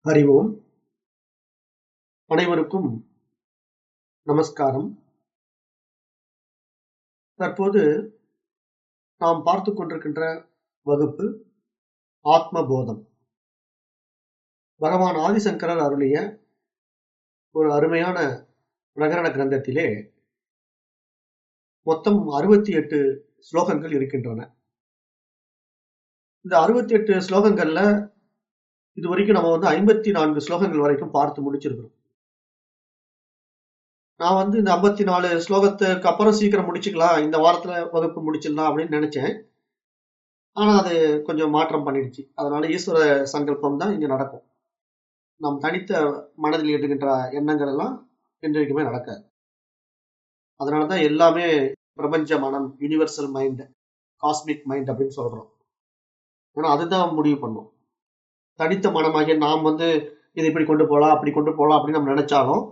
அறிவோம். அனைவருக்கும் நமஸ்காரம். தற்போது நாம் பார்த்து கொண்டிருக்கின்ற வகுப்பு ஆத்மபோதம். பகவான் ஆதிசங்கரர் அருளிய ஒரு அருமையான பிரகரண கிரந்தத்திலே மொத்தம் அறுபத்தி எட்டு ஸ்லோகங்கள் இருக்கின்றன. இந்த அறுபத்தி எட்டு ஸ்லோகங்கள்ல இது வரைக்கும் நம்ம வந்து ஐம்பத்தி நான்கு ஸ்லோகங்கள் வரைக்கும் பார்த்து முடிச்சிருக்கிறோம். நான் வந்து இந்த ஐம்பத்தி நாலு ஸ்லோகத்துக்கு அப்புறம் சீக்கிரம் முடிச்சுக்கலாம் இந்த வாரத்துல வகுப்பு முடிச்சிடலாம் அப்படின்னு நினைச்சேன். ஆனா அது கொஞ்சம் மாற்றம் பண்ணிடுச்சு. அதனால ஈஸ்வர சங்கல்பம் தான் இங்க நடக்கும். நாம் தனித்த மனதில் எடுக்கின்ற எண்ணங்கள் எல்லாம் என்றைக்குமே நடக்காது. அதனாலதான் எல்லாமே பிரபஞ்ச மனம் யூனிவர்சல் மைண்ட் காஸ்மிக் மைண்ட் அப்படின்னு சொல்றோம். ஏன்னா அதுதான் முடிவு பண்ணும். தனித்த மனமாகிய நாம் வந்து இதை இப்படி கொண்டு போகலாம் அப்படி கொண்டு போகலாம் அப்படின்னு நம்ம நினைச்சாலும்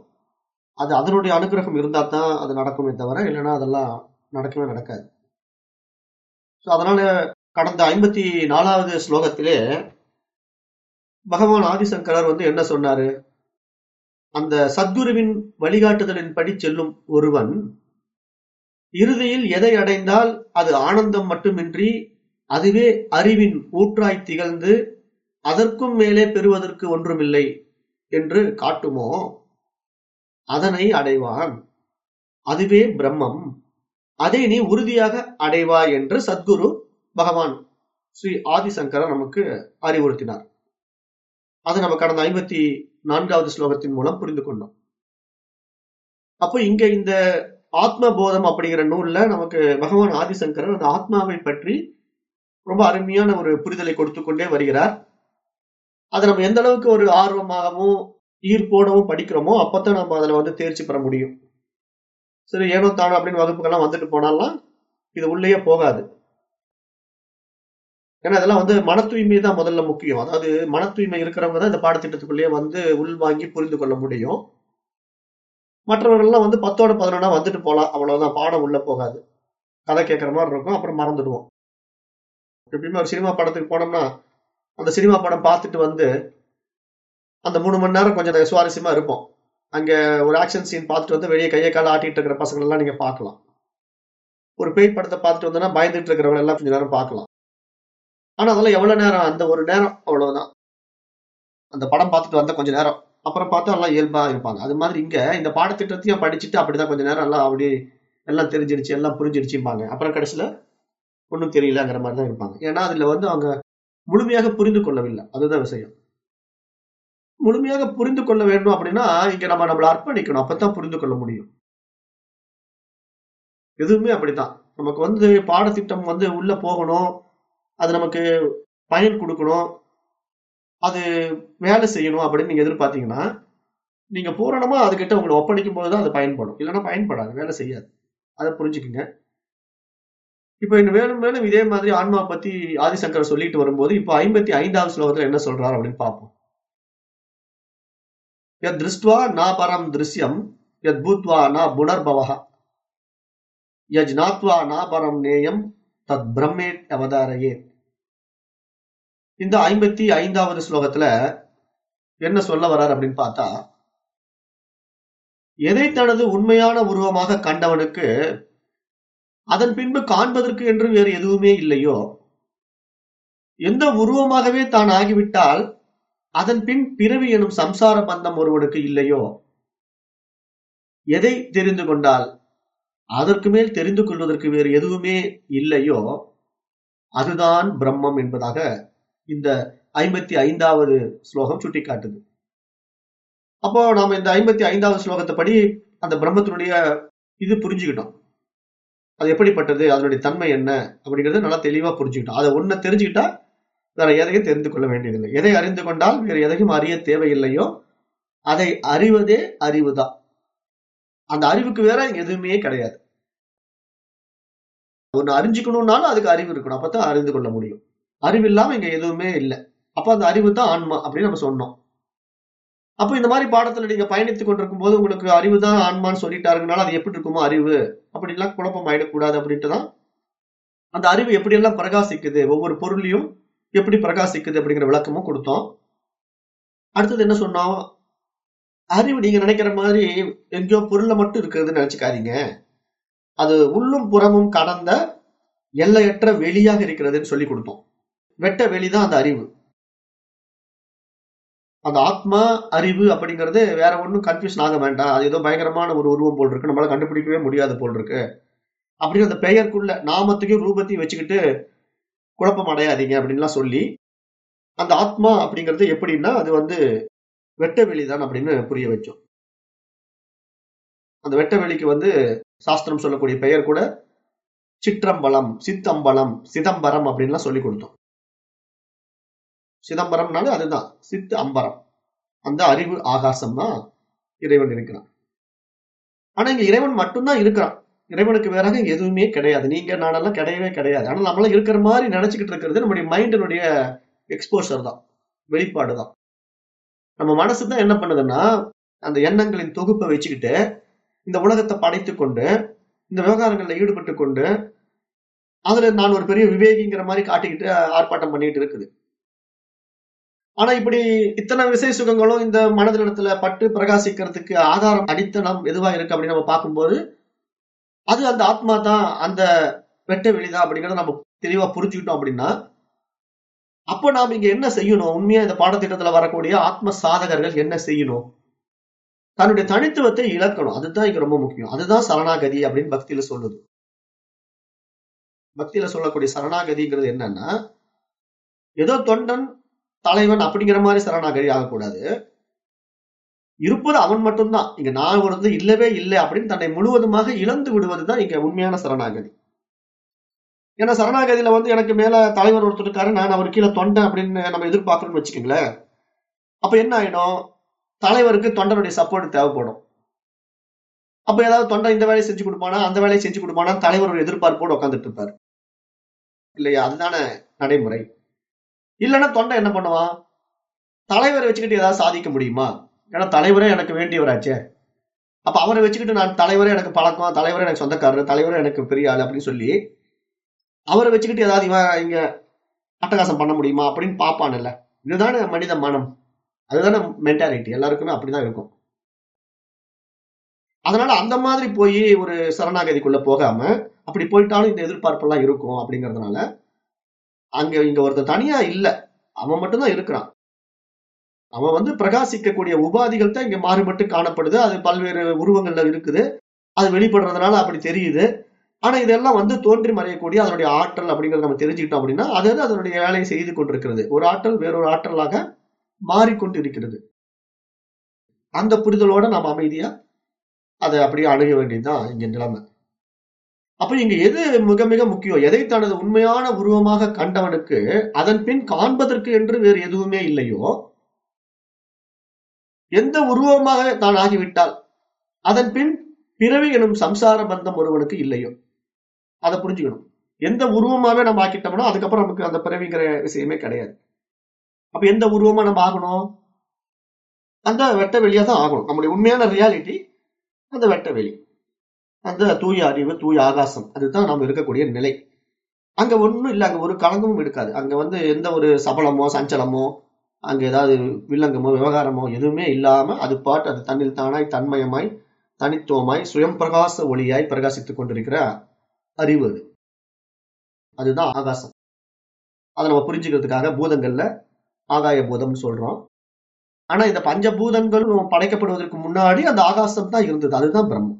அது அதனுடைய அனுகிரகம் இருந்தால் தான் அது நடக்குமே தவிர இல்லைன்னா அதெல்லாம் நடக்கவே நடக்காது. ஸோ அதனால கடந்த ஐம்பத்தி நாலாவது ஸ்லோகத்திலே பகவான் ஆதிசங்கரர் வந்து என்ன சொன்னாரு? அந்த சத்குருவின் வழிகாட்டுதலின்படி செல்லும் ஒருவன் இறுதியில் எதை அடைந்தால் அது ஆனந்தம் மட்டுமின்றி அதுவே அறிவின் ஊற்றாய் திகழ்ந்து அதற்கும் மேலே பெறுவதற்கு ஒன்றுமில்லை என்று காட்டுமோ? அதனை அடைவான். அதுவே பிரம்மம். அதை நீ உறுதியாக அடைவா என்று சத்குரு பகவான் ஸ்ரீ ஆதிசங்கரர் நமக்கு அறிவுறுத்தினார். அது நம்ம கடந்த ஐம்பத்தி நான்காவது ஸ்லோகத்தின் மூலம் புரிந்து கொண்டோம். அப்போ இங்க இந்த ஆத்ம போதம் அப்படிங்கிற நூல்ல நமக்கு பகவான் ஆதிசங்கரர் அந்த ஆத்மாவை பற்றி ரொம்ப அருமையான ஒரு புரிதலை கொடுத்து கொண்டே வருகிறார். அதை நம்ம எந்த அளவுக்கு ஒரு ஆர்வமாகவும் ஈர்ப்போடவும் படிக்கிறோமோ அப்பதான் நம்ம அதுல வந்து தேர்ச்சி பெற முடியும். சரி ஏனோ தானோ அப்படின்னு வகுப்புகள்லாம் வந்துட்டு போனாலாம் இது உள்ளேயே போகாது. ஏன்னா இதெல்லாம் வந்து மன தூய்மை தான் முதல்ல முக்கியம். அதாவது மன தூய்மை இருக்கிறவங்க தான் இந்த பாடத்திட்டத்துக்குள்ளேயே வந்து உள்வாங்கி புரிந்து கொள்ள முடியும். மற்றவர்கள்லாம் வந்து பத்தோட பதினொன்னா வந்துட்டு போகலாம். அவ்வளவுதான் பாடம் உள்ள போகாது. கதை கேட்குற மாதிரி இருக்கும் அப்புறம் மறந்துடுவோம். எப்பயுமே ஒரு சினிமா படத்துக்கு போனோம்னா அந்த சினிமா படம் பார்த்துட்டு வந்து அந்த மூணு மணி நேரம் கொஞ்சம் சுவாரஸ்யமா இருப்போம். அங்க ஒரு ஆக்ஷன் சீன் பார்த்துட்டு வந்து வெளியே கையை கால ஆட்டிட்டு இருக்கிற பசங்க எல்லாம் நீங்க பார்க்கலாம். ஒரு பேய் படத்தை பார்த்துட்டு வந்தோம்னா பயந்துட்டு இருக்கிறவங்க எல்லாம் கொஞ்ச நேரம் பார்க்கலாம். ஆனா அதெல்லாம் எவ்வளவு நேரம்? அந்த ஒரு நேரம் அவ்வளவுதான். அந்த படம் பார்த்துட்டு வந்த கொஞ்ச நேரம். அப்புறம் பார்த்தா எல்லாம் இயல்பா இருப்பாங்க. அது மாதிரி இங்க இந்த பாடத்திட்டத்தையும் படிச்சுட்டு அப்படிதான் கொஞ்ச நேரம் எல்லாம் அப்படி எல்லாம் தெரிஞ்சிருச்சு எல்லாம் புரிஞ்சிருச்சுப்பாங்க அப்புறம் கடைசியில ஒன்றும் தெரியலங்கிற மாதிரி தான் இருப்பாங்க. ஏன்னா அதுல வந்து அவங்க முழுமையாக புரிந்து கொள்ளவில்லை. அதுதான் விஷயம். முழுமையாக புரிந்து கொள்ள வேண்டும் அப்படின்னா இங்க நம்ம நம்மளை அர்ப்பணிக்கணும். அப்பதான் புரிந்து கொள்ள முடியும். எதுவுமே அப்படித்தான். நமக்கு வந்து பாடத்திட்டம் வந்து உள்ள போகணும். அது நமக்கு பயன் கொடுக்கணும். அது வேலை செய்யணும் அப்படின்னு நீங்க எதிர்பார்த்தீங்கன்னா நீங்க பூரணமா அதுகிட்ட உங்களை ஒப்படைக்கும் போதுதான் அது பயன்படும். இல்லைன்னா பயன்படாது. வேலை செய்யாது. அதை புரிஞ்சுக்குங்க. இப்ப இன்னும் மேலும் மேலும் இதே மாதிரி ஆன்மா பத்தி ஆதிசங்கர் சொல்லிட்டு வரும்போது இப்போ ஐம்பத்தி ஐந்தாவது ஸ்லோகத்துல என்ன சொல்றாரு அப்படின்னு பார்ப்போம். யத் திருஷ்டுவா நா பரம் திருஷ்யம் யத் பூத்வா நா புனர்பவஹ யஜ் நாத்வா நா பரம் நேயம் தத் பிரம்மே அவதாரையே இந்த ஐம்பத்தி ஐந்தாவது ஸ்லோகத்துல என்ன சொல்ல வர்றார் அப்படின்னு பார்த்தா எதை தனது உண்மையான உருவமாக கண்டவனுக்கு அதன் பின்பு காண்பதற்கு என்று வேறு எதுவுமே இல்லையோ? எந்த உருவமாகவே தான் ஆகிவிட்டால் அதன் பின் பிறவி எனும் சம்சார பந்தம் ஒருவனுக்கு இல்லையோ? எதை தெரிந்து கொண்டால் அதற்கு மேல் தெரிந்து கொள்வதற்கு வேறு எதுவுமே இல்லையோ? அதுதான் பிரம்மம் என்பதாக இந்த ஐம்பத்தி ஐந்தாவது ஸ்லோகம் சுட்டிக்காட்டுது. அப்போ நாம இந்த ஐம்பத்தி ஐந்தாவது ஸ்லோகத்தை படி அந்த பிரம்மத்தினுடைய இது புரிஞ்சுக்கிட்டோம். அது எப்படிப்பட்டது அதனுடைய தன்மை என்ன அப்படிங்கிறது நல்லா தெளிவா புரிஞ்சுக்கிட்டோம். அதை ஒண்ணு தெரிஞ்சுக்கிட்டா வேற எதையும் தெரிந்து கொள்ள வேண்டியதில்லை. எதை அறிந்து கொண்டால் வேற எதையும் அறிய தேவையில்லையோ அதை அறிவதே அறிவுதான். அந்த அறிவுக்கு வேற எதுவுமே கிடையாது. ஒண்ணு அறிஞ்சுக்கணும்னாலும் அதுக்கு அறிவு இருக்கணும். அப்பதான் அறிந்து கொள்ள முடியும். அறிவு இல்லாம இங்க எதுவுமே இல்லை. அப்ப அந்த அறிவு தான் ஆன்மா அப்படின்னு நம்ம சொன்னோம். அப்ப இந்த மாதிரி பாடத்துல நீங்க பயணித்துக் கொண்டிருக்கும் போது உங்களுக்கு அறிவு தான் ஆன்மான்னு சொல்லிட்டாருங்கனால அது எப்படி இருக்குமோ அறிவு. அப்படிலாம் குழப்பம் ஆயிடக்கூடாது அப்படின்ட்டு தான் அந்த அறிவு எப்படியெல்லாம் பிரகாசிக்குது? ஒவ்வொரு பொருளையும் எப்படி பிரகாசிக்குது அப்படிங்கிற விளக்கமும் கொடுத்தோம். அடுத்தது என்ன சொன்னோம்? அறிவு நீங்க நினைக்கிற மாதிரி எங்கேயோ பொருளை மட்டும் இருக்கிறதுன்னு நினைச்சுக்காதீங்க. அது உள்ளும் புறமும் கடந்த எல்லையற்ற வெளியாக இருக்கிறதுன்னு சொல்லி கொடுத்தோம். வெட்ட வெளிதான் அந்த அறிவு. அந்த ஆத்மா அறிவு அப்படிங்கிறது வேற ஒன்றும் கன்ஃபியூஷன் ஆக வேண்டாம். அது ஏதோ பயங்கரமான ஒரு உருவம் போல் இருக்கு நம்மளால கண்டுபிடிக்கவே முடியாது போல் இருக்கு அப்படின்னு அந்த பெயருக்குள்ள நாமத்தையும் ரூபத்தையும் வச்சுக்கிட்டு குழப்பம் அடையாதீங்க அப்படின்லாம் சொல்லி அந்த ஆத்மா அப்படிங்கிறது எப்படின்னா அது வந்து வெட்ட வெளிதான் அப்படின்னு புரிய வச்சோம் அந்த வெட்ட வெளிக்கு வந்து சாஸ்திரம் சொல்லக்கூடிய பெயர் கூட சிற்றம்பலம் சித்தம்பலம் சிதம்பரம் அப்படின்லாம் சொல்லி கொடுத்தோம். சிதம்பரம்னாலும் அதுதான். சித்து அம்பரம். அந்த அறிவு ஆகாசம் தான் இறைவன் இருக்கிறான். ஆனா இங்க இறைவன் மட்டும்தான் இருக்கிறான். இறைவனுக்கு வேறாக எதுவுமே கிடையாது. நீங்க நானெல்லாம் கிடையவே கிடையாது. ஆனா நம்மளாம் இருக்கிற மாதிரி நினைச்சுக்கிட்டு இருக்கிறது நம்முடைய மைண்டினுடைய எக்ஸ்போஷர் தான். வெளிப்பாடு தான். நம்ம மனசு தான் என்ன பண்ணுதுன்னா அந்த எண்ணங்களின் தொகுப்பை வச்சுக்கிட்டு இந்த உலகத்தை படைத்து கொண்டு இந்த விவகாரங்களில் ஈடுபட்டு கொண்டு அதுல நான் ஒரு பெரிய விவேகிங்கிற மாதிரி காட்டிக்கிட்டு ஆர்ப்பாட்டம் பண்ணிட்டு இருக்குது. ஆனா இப்படி இத்தனை விசை சுகங்களும் இந்த மனதிலிடத்துல பட்டு பிரகாசிக்கிறதுக்கு ஆதாரம் அடித்தனம் எதுவா இருக்கு அப்படின்னு நம்ம பார்க்கும்போது அது அந்த ஆத்மா தான் அந்த வெட்ட வெளிதான் அப்படிங்கறத நம்ம தெளிவா புரிஞ்சுக்கிட்டோம் அப்படின்னா அப்போ நாம இங்க என்ன செய்யணும்? உண்மையா இந்த பாடத்திட்டத்துல வரக்கூடிய ஆத்ம சாதகர்கள் என்ன செய்யணும்? தன்னுடைய தனித்துவத்தை இழக்கணும். அதுதான் இங்க ரொம்ப முக்கியம். அதுதான் சரணாகதி அப்படின்னு பக்தியில சொல்லுது. பக்தியில சொல்லக்கூடிய சரணாகதிங்கிறது என்னன்னா ஏதோ தொண்டன் தலைவன் அப்படிங்கிற மாதிரி சரணாகதி ஆகக்கூடாது இருப்பது அவன் மட்டும்தான். இங்க நான் ஒரு இல்லவே இல்லை அப்படின்னு தன்னை முழுவதுமாக இழந்து விடுவதுதான் இங்க உண்மையான சரணாகதி. ஏன்னா சரணாகதியில வந்து எனக்கு மேல தலைவர் ஒருத்தர் இருக்காரு நான் அவர் கீழே தொண்டை அப்படின்னு நம்ம எதிர்பார்க்கணும்னு வச்சுக்கோங்களேன். அப்ப என்ன ஆயிடும்? தலைவருக்கு தொண்டனுடைய சப்போர்ட் தேவைப்படும். அப்ப ஏதாவது தொண்டை இந்த வேலையை செஞ்சு கொடுப்பானா அந்த வேலையை செஞ்சு கொடுப்பானா தலைவர் ஒரு எதிர்பார்ப்போடு உட்காந்துட்டு இருப்பாரு. இல்லையா? அதுதானே நடைமுறை. இல்லைன்னா தொண்டை என்ன பண்ணுவான் தலைவரை வச்சுக்கிட்டு ஏதாவது சாதிக்க முடியுமா? ஏன்னா தலைவரே எனக்கு வேண்டியவராச்சே. அப்ப அவரை வச்சுக்கிட்டு நான் தலைவரே எனக்கு பழக்கம் தலைவரே எனக்கு சொந்தக்காரர் தலைவரே எனக்கு பெரிய ஆள் அப்படின்னு சொல்லி அவரை வச்சுக்கிட்டு ஏதாவது இவன் இங்க அட்டகாசம் பண்ண முடியுமா அப்படின்னு பார்ப்பான்ல. இதுதானே மனித மனம். அதுதானே மென்டாலிட்டி எல்லாருக்குமே அப்படிதான் இருக்கும். அதனால அந்த மாதிரி போய் ஒரு சரணாகதிக்குள்ள போகாம அப்படி போயிட்டாலும் இந்த எதிர்பார்ப்பெல்லாம் இருக்கும் அப்படிங்கறதுனால அங்க இங்க ஒருத்தர் தனியா இல்ல. அவன் மட்டும்தான் இருக்கிறான். அவன் வந்து பிரகாசிக்கக்கூடிய உபாதிகள் தான் இங்க மாறுபட்டு காணப்படுது. அது பல்வேறு உருவங்கள்ல இருக்குது. அது வெளிப்படுறதுனால அப்படி தெரியுது. ஆனா இதெல்லாம் வந்து தோன்றி மறையக்கூடிய அதனுடைய ஆற்றல் அப்படிங்கறத நம்ம தெரிஞ்சுக்கிட்டோம் அப்படின்னா அது அதனுடைய வேலையை செய்து கொண்டிருக்கிறது. ஒரு ஆற்றல் வேறொரு ஆற்றலாக மாறிக்கொண்டு இருக்கிறது அந்த புரிதலோட நாம் அமைதியா அதை அப்படியே அணுக வேண்டியதுதான் இங்க நிலைமை. அப்ப இங்க எது மிக மிக முக்கியம்? எதை தனது உண்மையான உருவமாக கண்டவனுக்கு அதன் பின் காண்பதற்கு என்று வேறு எதுவுமே இல்லையோ எந்த உருவமாக தான் ஆகிவிட்டால் அதன் பின் பிறவி எனும் சம்சார பந்தம் ஒருவனுக்கு இல்லையோ? அதை புரிஞ்சுக்கணும். எந்த உருவமாவே நம்ம ஆக்கிட்டோம்னா அதுக்கப்புறம் நமக்கு அந்த பிறவிங்கிற விஷயமே கிடையாது. அப்ப எந்த உருவமா நம்ம ஆகணும்? அந்த வெட்ட வெளியா தான் ஆகணும். நம்முடைய உண்மையான ரியாலிட்டி அந்த வெட்ட வெளி. அந்த தூய அறிவு தூய ஆகாசம் அதுதான் நம்ம இருக்கக்கூடிய நிலை. அங்க ஒன்றும் இல்லை அங்க ஒரு கலங்கமும் இருக்காது. அங்க வந்து எந்த ஒரு சபலமோ சஞ்சலமோ அங்க ஏதாவது வில்லங்கமோ விவகாரமோ எதுவுமே இல்லாம அது பாட்டு அது தன்னில் தானாய் தன்மயமாய் தனித்துவமாய் சுயம் பிரகாச ஒளியாய் பிரகாசித்துக் கொண்டிருக்கிற அறிவு அது. அதுதான் ஆகாசம். அதை நம்ம புரிஞ்சுக்கிறதுக்காக பூதங்கள்ல ஆகாய பூதம்னு சொல்றோம். ஆனா இந்த பஞ்சபூதங்களும் படைக்கப்படுவதற்கு முன்னாடி அந்த ஆகாசம் தான் இருந்தது. அதுதான் பிரம்மம்.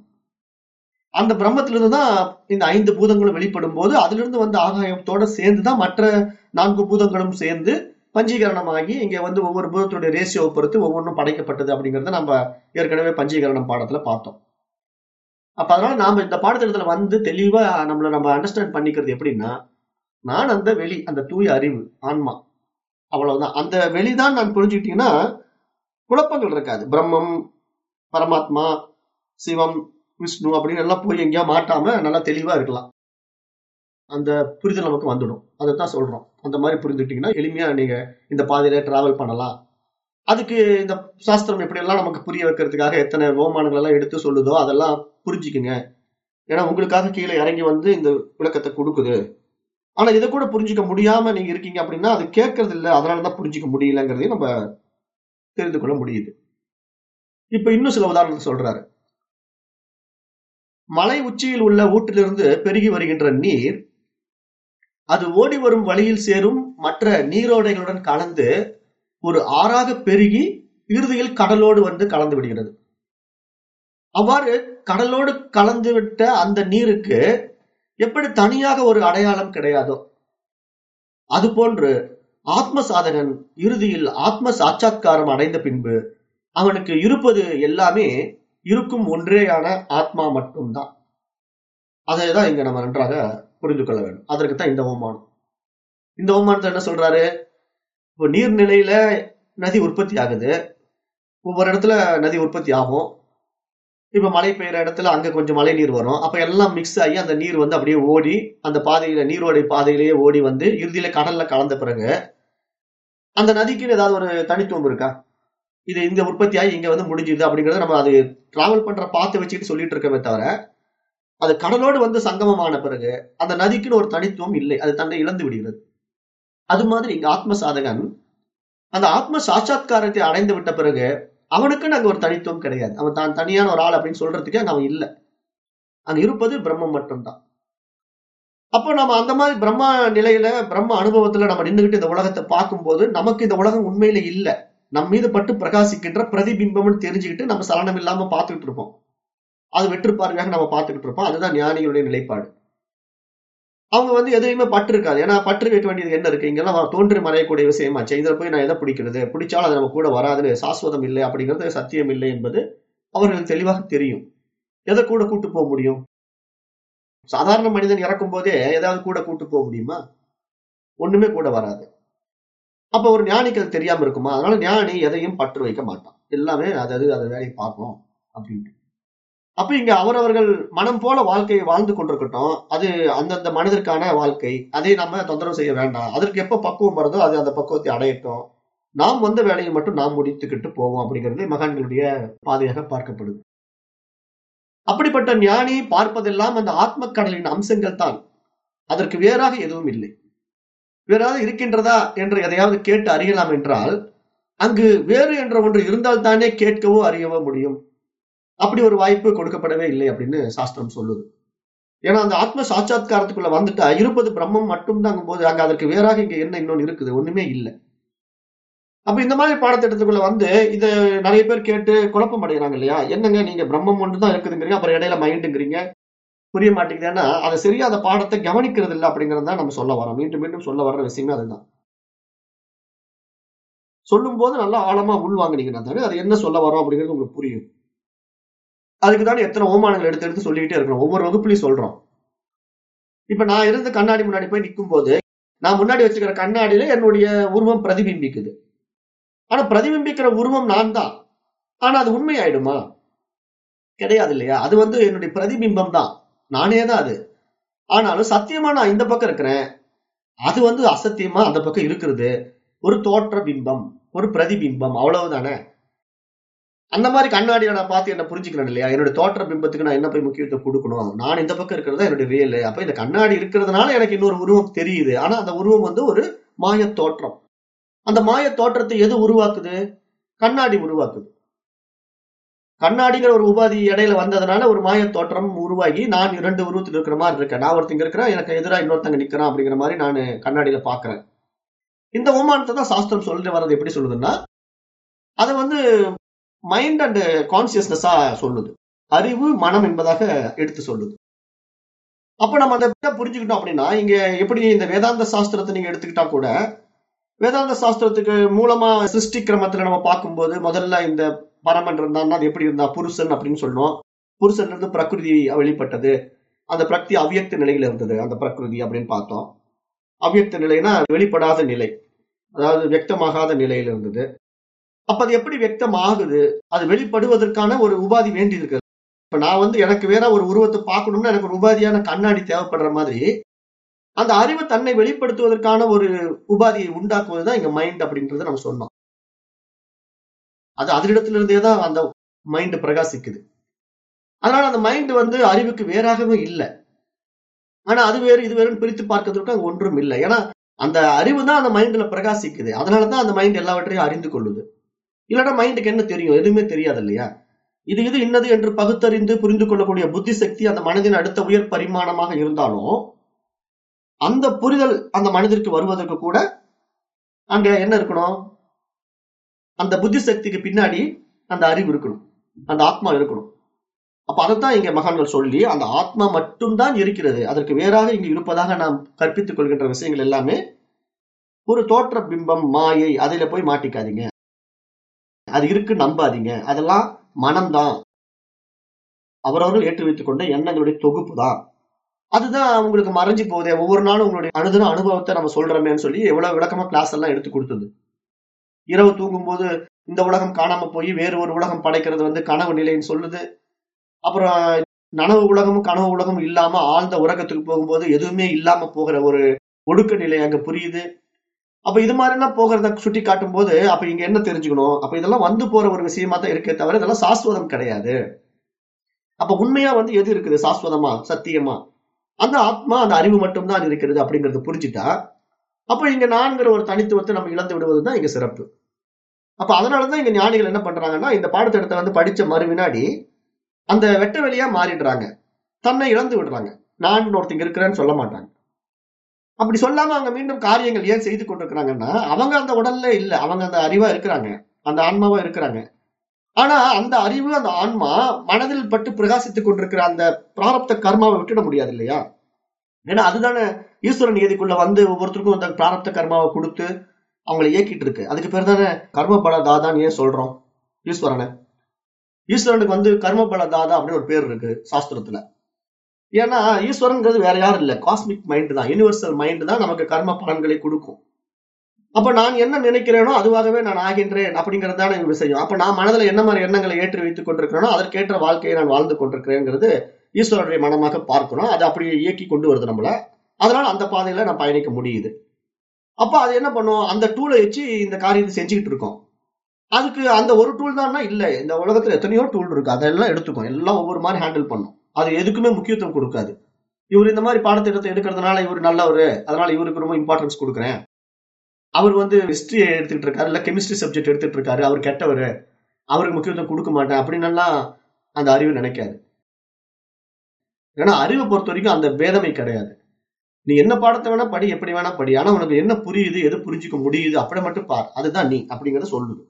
அந்த பிரம்மத்திலிருந்து தான் இந்த ஐந்து பூதங்களும் வெளிப்படும் போது அதிலிருந்து வந்து ஆகாயத்தோட சேர்ந்துதான் மற்ற நான்கு பூதங்களும் சேர்ந்து பஞ்சீகரணமாகி இங்க வந்து ஒவ்வொரு பூதத்துடைய ரேசியோவை பொறுத்து ஒவ்வொன்றும் படைக்கப்பட்டது அப்படிங்கறத நம்ம ஏற்கனவே பஞ்சீகரணம் பாடத்துல பார்த்தோம். அப்ப அதனால நாம இந்த பாடத்திட்டத்துல வந்து தெளிவா நம்மள நம்ம அண்டர்ஸ்டாண்ட் பண்ணிக்கிறது எப்படின்னா நான் அந்த வெளி அந்த தூய அறிவு ஆன்மா அவ்வளவுதான். அந்த வெளிதான் நான் புரிஞ்சுக்கிட்டீங்கன்னா குழப்பங்கள் இருக்காது. பிரம்மம் பரமாத்மா சிவம் விஷ்ணு அப்படின்னு எல்லாம் போய் எங்கேயா மாட்டாம நல்லா தெளிவா இருக்கலாம். அந்த புரிதல் நமக்கு வந்துடும். அதைத்தான் சொல்றோம். அந்த மாதிரி புரிஞ்சுக்கிட்டீங்கன்னா எளிமையா நீங்க இந்த பாதையில டிராவல் பண்ணலாம். அதுக்கு இந்த சாஸ்திரம் எப்படியெல்லாம் நமக்கு புரிய வைக்கிறதுக்காக எத்தனை ரோமானங்கள் எல்லாம் எடுத்து சொல்லுதோ அதெல்லாம் புரிஞ்சுக்குங்க. ஏன்னா உங்களுக்காக கீழே இறங்கி வந்து இந்த விளக்கத்தை கொடுக்குது. ஆனா இதை கூட புரிஞ்சுக்க முடியாம நீங்க இருக்கீங்க அப்படின்னா அது கேட்கறது இல்லை அதனாலதான் புரிஞ்சுக்க முடியலங்கிறதையும் நம்ம தெரிந்து கொள்ள முடியுது. இப்ப இன்னும் சில உதாரணத்தை சொல்றாரு. மலை உச்சியில் உள்ள ஊற்றிலிருந்து பெருகி வருகின்ற நீர் அது ஓடி வரும் வழியில் சேரும் மற்ற நீரோடைகளுடன் கலந்து ஒரு ஆறாக பெருகி இறுதியில் கடலோடு வந்து கலந்து விடுகிறது. அவ்வாறு கடலோடு கலந்து விட்ட அந்த நீருக்கு எப்படி தனியாக ஒரு அடையாளம் கிடையாதோ அதுபோன்று ஆத்ம சாதகன் இறுதியில் ஆத்ம சாட்சா்காரம் அடைந்த பின்பு அவனுக்கு இருப்பது எல்லாமே இருக்கும் ஒன்றேயான ஆத்மா மட்டும்தான். அதை தான் இங்க நம்ம நன்றாக புரிந்து கொள்ள வேண்டும். அதற்கு தான் இந்த ஓமானம் இந்த ஓமானத்தை என்ன சொல்றாரு? இப்போ நீர்நிலையில நதி உற்பத்தி ஆகுது. ஒவ்வொரு இடத்துல நதி உற்பத்தி ஆகும். இப்போ மழை பெய்யுற இடத்துல அங்கே கொஞ்சம் மழை நீர் வரும். அப்போ எல்லாம் மிக்ஸ் ஆகி அந்த நீர் வந்து அப்படியே ஓடி அந்த பாதையில நீரோடை பாதையிலேயே ஓடி வந்து இறுதியில கடல்ல கலந்த பிறகு அந்த நதிக்குன்னு ஏதாவது ஒரு தனித்துவம் இருக்கா? இது இங்க உற்பத்தி ஆகி இங்க வந்து முடிஞ்சுது அப்படிங்கறத நம்ம அது டிராவல் பண்ற பாத்து வச்சுட்டு சொல்லிட்டு இருக்கவே தவிர அது கடலோடு வந்து சங்கமமான பிறகு அந்த நதிக்குன்னு ஒரு தனித்துவம் இல்லை. அது தன்னை இழந்து விடுகிறது. அது மாதிரி இங்க ஆத்ம சாதகன் அந்த ஆத்ம சாட்சாத்காரத்தை அடைந்து விட்ட பிறகு அவனுக்குன்னு அங்க ஒரு தனித்துவம் கிடையாது. அவன் தான் தனியான ஒரு ஆள் அப்படின்னு சொல்றதுக்கு அங்க அவன் இல்லை. அங்க இருப்பது பிரம்மம் மட்டும்தான். அப்போ நம்ம அந்த மாதிரி பிரம்ம நிலையில பிரம்ம அனுபவத்துல நம்ம நின்றுகிட்டு இந்த உலகத்தை பார்க்கும்போது நமக்கு இந்த உலகம் உண்மையில இல்லை. நம் மீது பட்டு பிரகாசிக்கின்ற பிரதிபிம்பம்னு தெரிஞ்சுக்கிட்டு நம்ம சலனம் இல்லாம பார்த்துக்கிட்டு இருப்போம். அது வெற்றுப்பார்வையாக நம்ம பார்த்துக்கிட்டு இருப்போம். அதுதான் ஞானிகளுடைய நிலைப்பாடு. அவங்க வந்து எதையுமே பற்று இருக்காது ஏன்னா பற்று வைக்க வேண்டியது என்ன இருக்கு? இங்கெல்லாம் தோன்றி மறையக்கூடிய விஷயமாச்சு இதுல போய் நான் எதை பிடிக்கிறது? பிடிச்சாலும் அது நம்ம கூட வராதுன்னு சாஸ்வதம் இல்லை அப்படிங்கிறது சத்தியம் இல்லை என்பது அவர்களுக்கு தெளிவாக தெரியும். எதை கூட கூட்டு போக முடியும்? சாதாரண மனிதன் இறக்கும் போதே ஏதாவது கூட கூட்டு போக முடியுமா? ஒண்ணுமே கூட வராது. அப்ப ஒரு ஞானிக்கு அது தெரியாம இருக்குமா? அதனால ஞானி எதையும் பற்று வைக்க மாட்டான். எல்லாமே அதாவது அதை வேலையை பார்க்கணும் அப்படின்ட்டு. அப்ப இங்க அவரவர்கள் மனம் போல வாழ்க்கையை வாழ்ந்து கொண்டிருக்கட்டும். அது அந்தந்த மனிதருக்கான வாழ்க்கை. அதை நம்ம தொந்தரவு செய்ய வேண்டாம். அதற்கு எப்ப பக்குவம் வருதோ அது அந்த பக்குவத்தை அடையட்டும். நாம் வந்த வேலையை மட்டும் நாம் முடித்துக்கிட்டு போவோம் அப்படிங்கிறது மகான்களுடைய பாதையாக பார்க்கப்படுது. அப்படிப்பட்ட ஞானி பார்ப்பதெல்லாம் அந்த ஆத்ம கடலின் அம்சங்கள் தான். அதற்கு வேறாக எதுவும் இல்லை. வேறாவது இருக்கின்றதா என்று எதையாவது கேட்டு அறியலாம் என்றால் அங்கு வேறு என்ற ஒன்று இருந்தால் தானே கேட்கவோ அறியவோ முடியும். அப்படி ஒரு வாய்ப்பு கொடுக்கப்படவே இல்லை அப்படின்னு சாஸ்திரம் சொல்லுது. ஏன்னா அந்த ஆத்ம சாட்சாத்காரத்துக்குள்ள வந்துட்டா இருப்பது பிரம்மம் மட்டும்தான் போது அங்க அதற்கு வேறாக இங்க என்ன இன்னொன்னு இருக்குது? ஒண்ணுமே இல்லை. அப்ப இந்த மாதிரி பாடத்திட்டத்துக்குள்ள வந்து இதை நிறைய பேர் கேட்டு குழப்பம் அடைகிறாங்க இல்லையா? என்னங்க நீங்க பிரம்மம் ஒன்று தான் இருக்குதுங்கிறீங்க அப்புறம் இடையில மைண்டுங்கிறீங்க புரிய மாட்டேங்குதுன்னா அதை சரியா அந்த பாடத்தை கவனிக்கிறது இல்லை அப்படிங்கறத நம்ம சொல்ல வரோம் மீண்டும் மீண்டும் சொல்ல வர்ற விஷயமே அதுதான். சொல்லும் போது நல்லா ஆழமா உள்வாங்கினீங்கன்னா தானே அது என்ன சொல்ல வரோம் அப்படிங்கிறது உங்களுக்கு புரியும். அதுக்கு தானே எத்தனை ஓமானங்கள் எடுத்து எடுத்து சொல்லிக்கிட்டே இருக்கிறோம். ஒவ்வொரு வகுப்புலையும் சொல்றோம். இப்ப நான் இருந்து கண்ணாடி முன்னாடி போய் நிற்கும் போது நான் முன்னாடி வச்சுக்கிற கண்ணாடியில என்னுடைய உருவம் பிரதிபிம்பிக்குது. ஆனா பிரதிபிம்பிக்கிற உருவம் நான் தான். ஆனா அது உண்மை ஆயிடுமா கிடையாது இல்லையா அது வந்து என்னுடைய பிரதிபிம்பம் தான். நானே தான் அது. ஆனாலும் சத்தியமா நான் இந்த பக்கம் இருக்கிறேன். அது வந்து அசத்தியமா அந்த பக்கம் இருக்கிறது. ஒரு தோற்ற பிம்பம் ஒரு பிரதிபிம்பம் அவ்வளவுதானே. அந்த மாதிரி கண்ணாடியை நான் பார்த்து என்ன புரிஞ்சுக்கிறேன் இல்லையா? என்னோட தோற்ற பிம்பத்துக்கு நான் என்ன போய் முக்கியத்துவம் கொடுக்கணும்? நான் இந்த பக்கம் இருக்கிறது என்னுடைய ரியல் அப்ப இந்த கண்ணாடி இருக்கிறதுனால எனக்கு இன்னொரு உருவம் தெரியுது. ஆனா அந்த உருவம் வந்து ஒரு மாய தோற்றம். அந்த மாய தோற்றத்தை எது உருவாக்குது? கண்ணாடி உருவாக்குது. கண்ணாடிங்கிற ஒரு உபாதி இடையில வந்ததுனால ஒரு மாய தோற்றம் உருவாகி நான் இரண்டு உருவத்தில் இருக்கிற மாதிரி இருக்கேன். நான் ஒருத்தங்க இருக்கிறேன் எனக்கு எதிராக இன்னொருத்தங்க நிக்கிறான் அப்படிங்கிற மாதிரி நான் கண்ணாடியில பாக்குறேன். இந்த ஓமானத்தை தான் சாஸ்திரம் சொல்லிட்டு வர்றது எப்படி சொல்லுதுன்னா அதை வந்து மைண்ட் அண்ட் கான்சியஸ்னஸா சொல்லுது. அறிவு மனம் என்பதாக எடுத்து சொல்லுது. அப்ப நம்ம அதை புரிஞ்சுக்கிட்டோம் அப்படின்னா இங்க எப்படி இந்த வேதாந்த சாஸ்திரத்தை நீங்க எடுத்துக்கிட்டா கூட வேதாந்த சாஸ்திரத்துக்கு மூலமா சிருஷ்டி கிரமத்துல நம்ம பார்க்கும்போது முதல்ல இந்த பரமன் இருந்தான்னா அது எப்படி இருந்தா? புருஷன் அப்படின்னு சொன்னோம் புருஷன் இருந்து பிரகிருதி வெளிப்பட்டது. அந்த பிரக்தி அவ்வியக்த நிலையில இருந்தது. அந்த பிரகிருதி அப்படின்னு பார்த்தோம். அவ்வியக்த நிலைனா வெளிப்படாத நிலை. அதாவது வியக்தமாகாத நிலையில இருந்தது. அப்ப அது எப்படி வியக்தம் ஆகுது அது வெளிப்படுவதற்கான ஒரு உபாதி வேண்டி இருக்கு இப்ப நான் வந்து எனக்கு வேற ஒரு உருவத்தை பார்க்கணும்னா எனக்கு ஒரு உபாதியான கண்ணாடி தேவைப்படுற மாதிரி அந்த அறிவு தன்னை வெளிப்படுத்துவதற்கான ஒரு உபாதியை உண்டாக்குவதுதான் இங்க மைண்ட் அப்படின்றத நம்ம சொன்னோம். அது அதனிடத்துல இருந்தே தான் அந்த மைண்ட் பிரகாசிக்குது. அதனால அந்த மைண்ட் வந்து அறிவுக்கு வேறாகவே இல்லை. ஆனா அது வேறு இது வேறுன்னு பிரித்து பார்க்கறதுக்கு அங்க ஒன்றும் இல்லை. ஏன்னா அந்த அறிவு தான் அந்த மைண்ட்ல பிரகாசிக்குது. அதனாலதான் அந்த மைண்ட் எல்லாவற்றையும் அறிந்து கொள்ளுது. இல்லைன்னா மைண்டுக்கு என்ன தெரியும்? எதுவுமே தெரியாது இல்லையா? இது இது இன்னது என்று பகுத்தறிந்து புரிந்து கொள்ளக்கூடிய புத்தி சக்தி அந்த மனதின் அடுத்த உயர் பரிமாணமாக இருந்தாலும் அந்த புரிதல் அந்த மனதிற்கு வருவதற்கு கூட அங்க என்ன இருக்கணும்? அந்த புத்தி சக்திக்கு பின்னாடி அந்த அறிவு இருக்கணும். அந்த ஆத்மா இருக்கணும். அப்ப அதைத்தான் இங்க மகான்கள் சொல்லி அந்த ஆத்மா மட்டும்தான் இருக்கிறது. அதற்கு வேறாக இங்கு இருப்பதாக நாம் கற்பித்துக் கொள்கின்ற விஷயங்கள் எல்லாமே ஒரு தோற்ற பிம்பம் மாயை அதில போய் மாட்டிக்காதீங்க. அது இருக்கு நம்பாதீங்க. அதெல்லாம் மனம்தான். அவரவர்கள் ஏற்றி வைத்துக் கொண்ட எண்ணங்களுடைய தொகுப்பு தான் அதுதான் உங்களுக்கு மறைஞ்சு போதே ஒவ்வொரு நாளும் உங்களுடைய அனுதின அனுபவத்தை நம்ம சொல்றோமேன்னு சொல்லி எவ்வளவு விளக்கமா கிளாஸ் எல்லாம் எடுத்து கொடுத்தது. இரவு தூங்கும்போது இந்த உலகம் காணாம போய் வேறு ஒரு உலகம் படைக்கிறது வந்து கனவு நிலைன்னு சொல்லுது. அப்புறம் நனவு உலகமும் கனவு உலகமும் இல்லாம ஆழ்ந்த உறக்கத்துக்கு போகும்போது எதுவுமே இல்லாம போகிற ஒரு ஒடுக்க நிலை அங்க புரியுது. அப்ப இது மாதிரிலாம் போகிறத சுட்டி காட்டும் போது அப்ப இங்க என்ன தெரிஞ்சுக்கணும்? அப்ப இதெல்லாம் வந்து போற ஒரு விஷயமா தான் இருக்கே தவிர இதெல்லாம் சாஸ்வதம் கிடையாது. அப்ப உண்மையா வந்து எது இருக்குது? சாஸ்வதமா? சத்தியமா? அந்த ஆத்மா அந்த அறிவு மட்டும்தான் இருக்கிறது அப்படிங்கறது புரிஞ்சுட்டா அப்ப இங்க நான்கிற ஒரு தனித்துவத்தை நம்ம இழந்து விடுவது தான் இங்க சிறப்பு. அப்ப அதனாலதான் இங்க ஞானிகள் என்ன பண்றாங்கன்னா இந்த பாடத்திட்டத்தை வந்து படிச்ச மறுவினாடி அந்த வெட்ட வெளியா மாறிடுறாங்க. தன்னை இழந்து விடுறாங்க. நான் ஒருத்தங்க இருக்கிறேன்னு சொல்ல மாட்டாங்க. அப்படி சொல்லாம அவங்க மீண்டும் காரியங்கள் ஏன் செய்து கொண்டிருக்கிறாங்கன்னா அவங்க அந்த உடல்ல இல்ல. அவங்க அந்த அறிவா இருக்கிறாங்க. அந்த ஆன்மாவா இருக்கிறாங்க. ஆனா அந்த அறிவு அந்த ஆன்மா மனதில் பட்டு பிரகாசித்துக் கொண்டிருக்கிற அந்த பிராரப்த கர்மாவை விட்டுட முடியாது இல்லையா? ஏன்னா அதுதானே ஈஸ்வரன் நியதிக்குள்ள வந்து ஒவ்வொருத்தருக்கும் அந்த பிராரப்த கர்மாவை கொடுத்து அவங்களை இயக்கிட்டு இருக்கு அதுக்கு பேர் தானே கர்மபல தாதான்னு ஏன் சொல்றோம்? ஈஸ்வரனை. ஈஸ்வரனுக்கு வந்து கர்மபல தாதா அப்படின்னு ஒரு பேர் இருக்கு சாஸ்திரத்துல. ஏன்னா ஈஸ்வரன்ங்கிறது வேற யாரும் இல்லை. காஸ்மிக் மைண்ட் தான் யூனிவர்சல் மைண்ட் தான் நமக்கு கர்ம பலன்களை கொடுக்கும். அப்ப நான் என்ன நினைக்கிறேனோ அதுவாகவே நான் ஆகின்றேன் அப்படிங்கிறது தானே விஷயம். அப்ப நான் மனதில் என்ன மாதிரி எண்ணங்களை ஏற்றி வைத்துக் கொண்டிருக்கிறேனோ அதற்கேற்ற வாழ்க்கையை நான் வாழ்ந்து கொண்டிருக்கிறேங்கிறது ஈஸ்வரனுடைய மனமாக பார்க்கணும். அது அப்படி இயக்கி கொண்டு வருது நம்மள. அதனால அந்த பாதையில நான் பயணிக்க முடியுது. அப்ப அது என்ன பண்ணும்? அந்த டூலை வச்சு இந்த காரியத்தை செஞ்சுக்கிட்டு இருக்கோம். அதுக்கு அந்த ஒரு டூல் தான்னா? இல்லை. இந்த உலகத்துல எத்தனையோ டூல் இருக்கு. அதெல்லாம் எடுத்துக்கும் எல்லாம் ஒவ்வொரு மாதிரி ஹேண்டில் பண்ணும். அது எதுக்குமே முக்கியத்துவம் கொடுக்காது. இவர் இந்த மாதிரி பாடத்திட்டத்தை எடுக்கிறதுனால இவர் நல்லவர். அதனால இவருக்கு ரொம்ப இம்பார்ட்டன்ஸ் கொடுக்குறேன். அவர் வந்து ஹிஸ்டரி எடுத்துக்கிட்டு இருக்காரு. இல்ல கெமிஸ்ட்ரி சப்ஜெக்ட் எடுத்துட்டு இருக்காரு. அவர் கெட்டவர். அவருக்கு முக்கியத்துவம் கொடுக்க மாட்டேன். அப்படின்னு எல்லாம் அந்த அறிவு நினைக்காது. ஏன்னா அறிவை பொறுத்த வரைக்கும் அந்த பேதமை கிடையாது. நீ என்ன பாடத்தை வேணா படி எப்படி வேணா படி ஆனா உனக்கு என்ன புரியுது எது புரிஞ்சுக்க முடியுது அப்படி மட்டும் பார். அதுதான் நீ அப்படிங்கிறத சொல்லுது.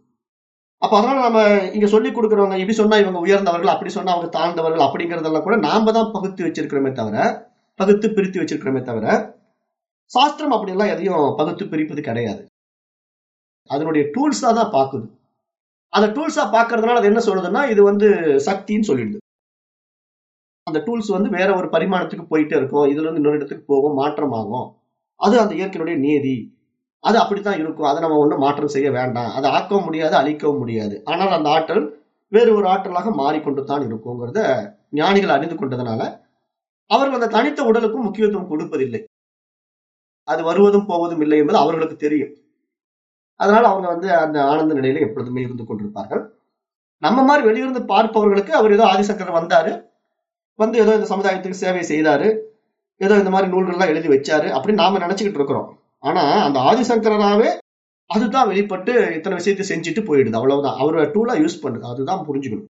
அப்ப அதனால நம்ம இங்க சொல்லி கொடுக்குறவங்க இப்படி சொன்னா இவங்க உயர்ந்தவர்கள் அப்படி சொன்னா அவங்க தாழ்ந்தவர்கள் அப்படிங்கறதெல்லாம் கூட நாம தான் பகுத்து வச்சிருக்கிறோமே தவிர பகுத்து பிரித்து வச்சிருக்கிறோமே தவிர சாஸ்திரம் அப்படியெல்லாம் எதையும் பகுத்து பிரிப்பது கிடையாது. அதனுடைய டூல்ஸா தான் பாக்குது அந்த டூல்ஸா பாக்குறதுனால அது என்ன சொல்லுதுன்னா இது வந்து சக்தின்னு சொல்லிடுது. அந்த டூல்ஸ் வந்து வேற ஒரு பரிமாணத்துக்கு போயிட்டே இருக்கும். இதுல இருந்து இன்னொரு இடத்துக்கு போகும் மாற்றமாகும். அது அந்த இயற்கையினுடைய நீதி. அது அப்படித்தான் இருக்கும். அதை நம்ம ஒன்றும் மாற்றம் செய்ய வேண்டாம். அதை ஆக்கவும் முடியாது அழிக்கவும் முடியாது. ஆனால் அந்த ஆற்றல் வேறு ஒரு ஆற்றலாக மாறிக்கொண்டு தான் இருக்குங்கிறத ஞானிகள் அறிந்து கொண்டதுனால அவர்கள் அந்த தனித்த உடலுக்கும் முக்கியத்துவம் கொடுப்பதில்லை. அது வருவதும் போவதும் இல்லை என்பது அவர்களுக்கு தெரியும். அதனால அவங்க வந்து அந்த ஆனந்த நிலையில எப்பொழுதுமே இருந்து கொண்டிருப்பார்கள். நம்ம மாதிரி வெளியிருந்து பார்ப்பவர்களுக்கு அவர் ஏதோ ஆதிசங்கர் வந்தாரு. வந்து ஏதோ இந்த சமுதாயத்துக்கு சேவை செய்தாரு. ஏதோ இந்த மாதிரி நூல்கள்லாம் எழுதி வச்சாரு. அப்படின்னு நாம நினைச்சுக்கிட்டு இருக்கிறோம். ஆனா அந்த ஆதிசங்கரனாவே அதுதான் வெளிப்பட்டு இத்தனை விஷயத்தை செஞ்சுட்டு போயிடுது. அவ்வளவுதான். அவரோட டூலா யூஸ் பண்ணுது. அதுதான் புரிஞ்சுக்கணும்.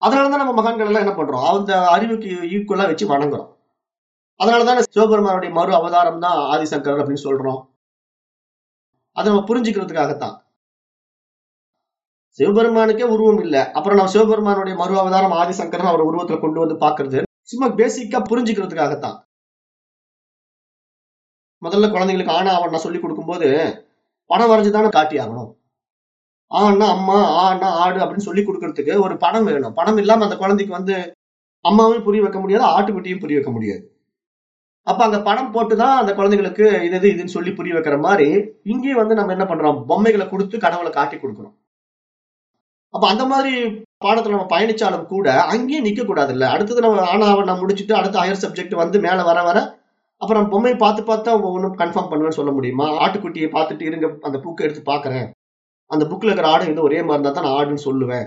அதனாலதான் நம்ம மகான்கள் எல்லாம் என்ன பண்றோம்? அந்த அறிவுக்கு ஈக்குவலா வச்சு வணங்குறோம். அதனாலதான் சிவபெருமானுடைய மறு அவதாரம் தான் ஆதிசங்கரன் அப்படின்னு சொல்றோம். அதை நம்ம புரிஞ்சுக்கிறதுக்காகத்தான். சிவபெருமானுக்கே உருவம் இல்ல. அப்புறம் நம்ம சிவபெருமானுடைய மறு அவதாரம் ஆதிசங்கரன் அவர் உருவத்துல கொண்டு வந்து பாக்குறது சும்மா பேசிக்கா புரிஞ்சுக்கிறதுக்காகத்தான். முதல்ல குழந்தைங்களுக்கு ஆனா அவன் சொல்லி கொடுக்கும்போது படம் வரைஞ்சுதானே காட்டி ஆகணும் ஆனா அம்மா ஆனா ஆடு அப்படின்னு சொல்லி கொடுக்கறதுக்கு ஒரு படம் வேணும். படம் இல்லாம அந்த குழந்தைக்கு வந்து அம்மாவையும் புரிய வைக்க முடியாது ஆட்டுக்குட்டியும் புரிய வைக்க முடியாது. அப்ப அங்க படம் போட்டுதான் அந்த குழந்தைங்களுக்கு இது இது இதுன்னு சொல்லி புரிய வைக்கிற மாதிரி இங்கேயும் வந்து நம்ம என்ன பண்றோம்? பொம்மைகளை கொடுத்து கடவுளை காட்டி கொடுக்கணும். அப்ப அந்த மாதிரி பாடத்துல நம்ம பயணிச்சாலும் கூட அங்கேயும் நிக்க கூடாது இல்ல அடுத்தது நம்ம ஆனாவண்ணா முடிச்சுட்டு அடுத்த ஹையர் சப்ஜெக்ட் வந்து மேல வர வர அப்புறம் பொம்மையை பார்த்து பார்த்தா ஒன்றும் கன்ஃபார்ம் பண்ணுவேன்னு சொல்ல முடியுமா? ஆட்டுக்குட்டியை பார்த்துட்டு இருங்க அந்த புக்கை எடுத்து பாக்குறேன் அந்த புக்ல இருக்கிற ஆடு வந்து ஒரே மாதிரி இருந்தா தான் நான் ஆடுன்னு சொல்லுவேன்.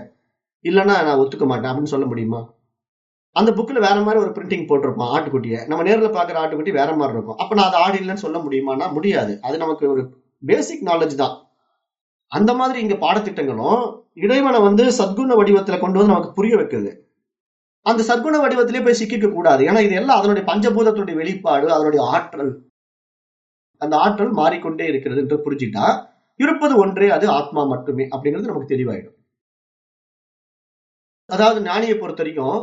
இல்லைன்னா நான் ஒத்துக்க மாட்டேன் அப்படின்னு சொல்ல முடியுமா? அந்த புக்ல வேற மாதிரி ஒரு பிரிண்டிங் போட்டிருப்போம் ஆட்டுக்குட்டியை. நம்ம நேரில் பாக்குற ஆட்டுக்குட்டி வேற மாதிரி இருக்கும். அப்ப நான் அது ஆடு இல்லைன்னு சொல்ல முடியுமானா முடியாது. அது நமக்கு ஒரு பேசிக் நாலேஜ் தான். அந்த மாதிரி இங்க பாடத்திட்டங்களும் இறைவனை வந்து சத்குண வடிவத்துல கொண்டு வந்து நமக்கு புரிய வைக்குது. அந்த சத்குண வடிவத்திலே போய் சிக்கிக்க கூடாது. ஏன்னா இது எல்லாம் அதனுடைய பஞ்சபூதத்துடைய வெளிப்பாடு அதனுடைய ஆற்றல். அந்த ஆற்றல் மாறிக்கொண்டே இருக்கிறது என்று புரிஞ்சுட்டா இருப்பது ஒன்றே அது ஆத்மா மட்டுமே அப்படிங்கிறது நமக்கு தெளிவாயிடும். அதாவது ஞானியை பொறுத்த வரைக்கும்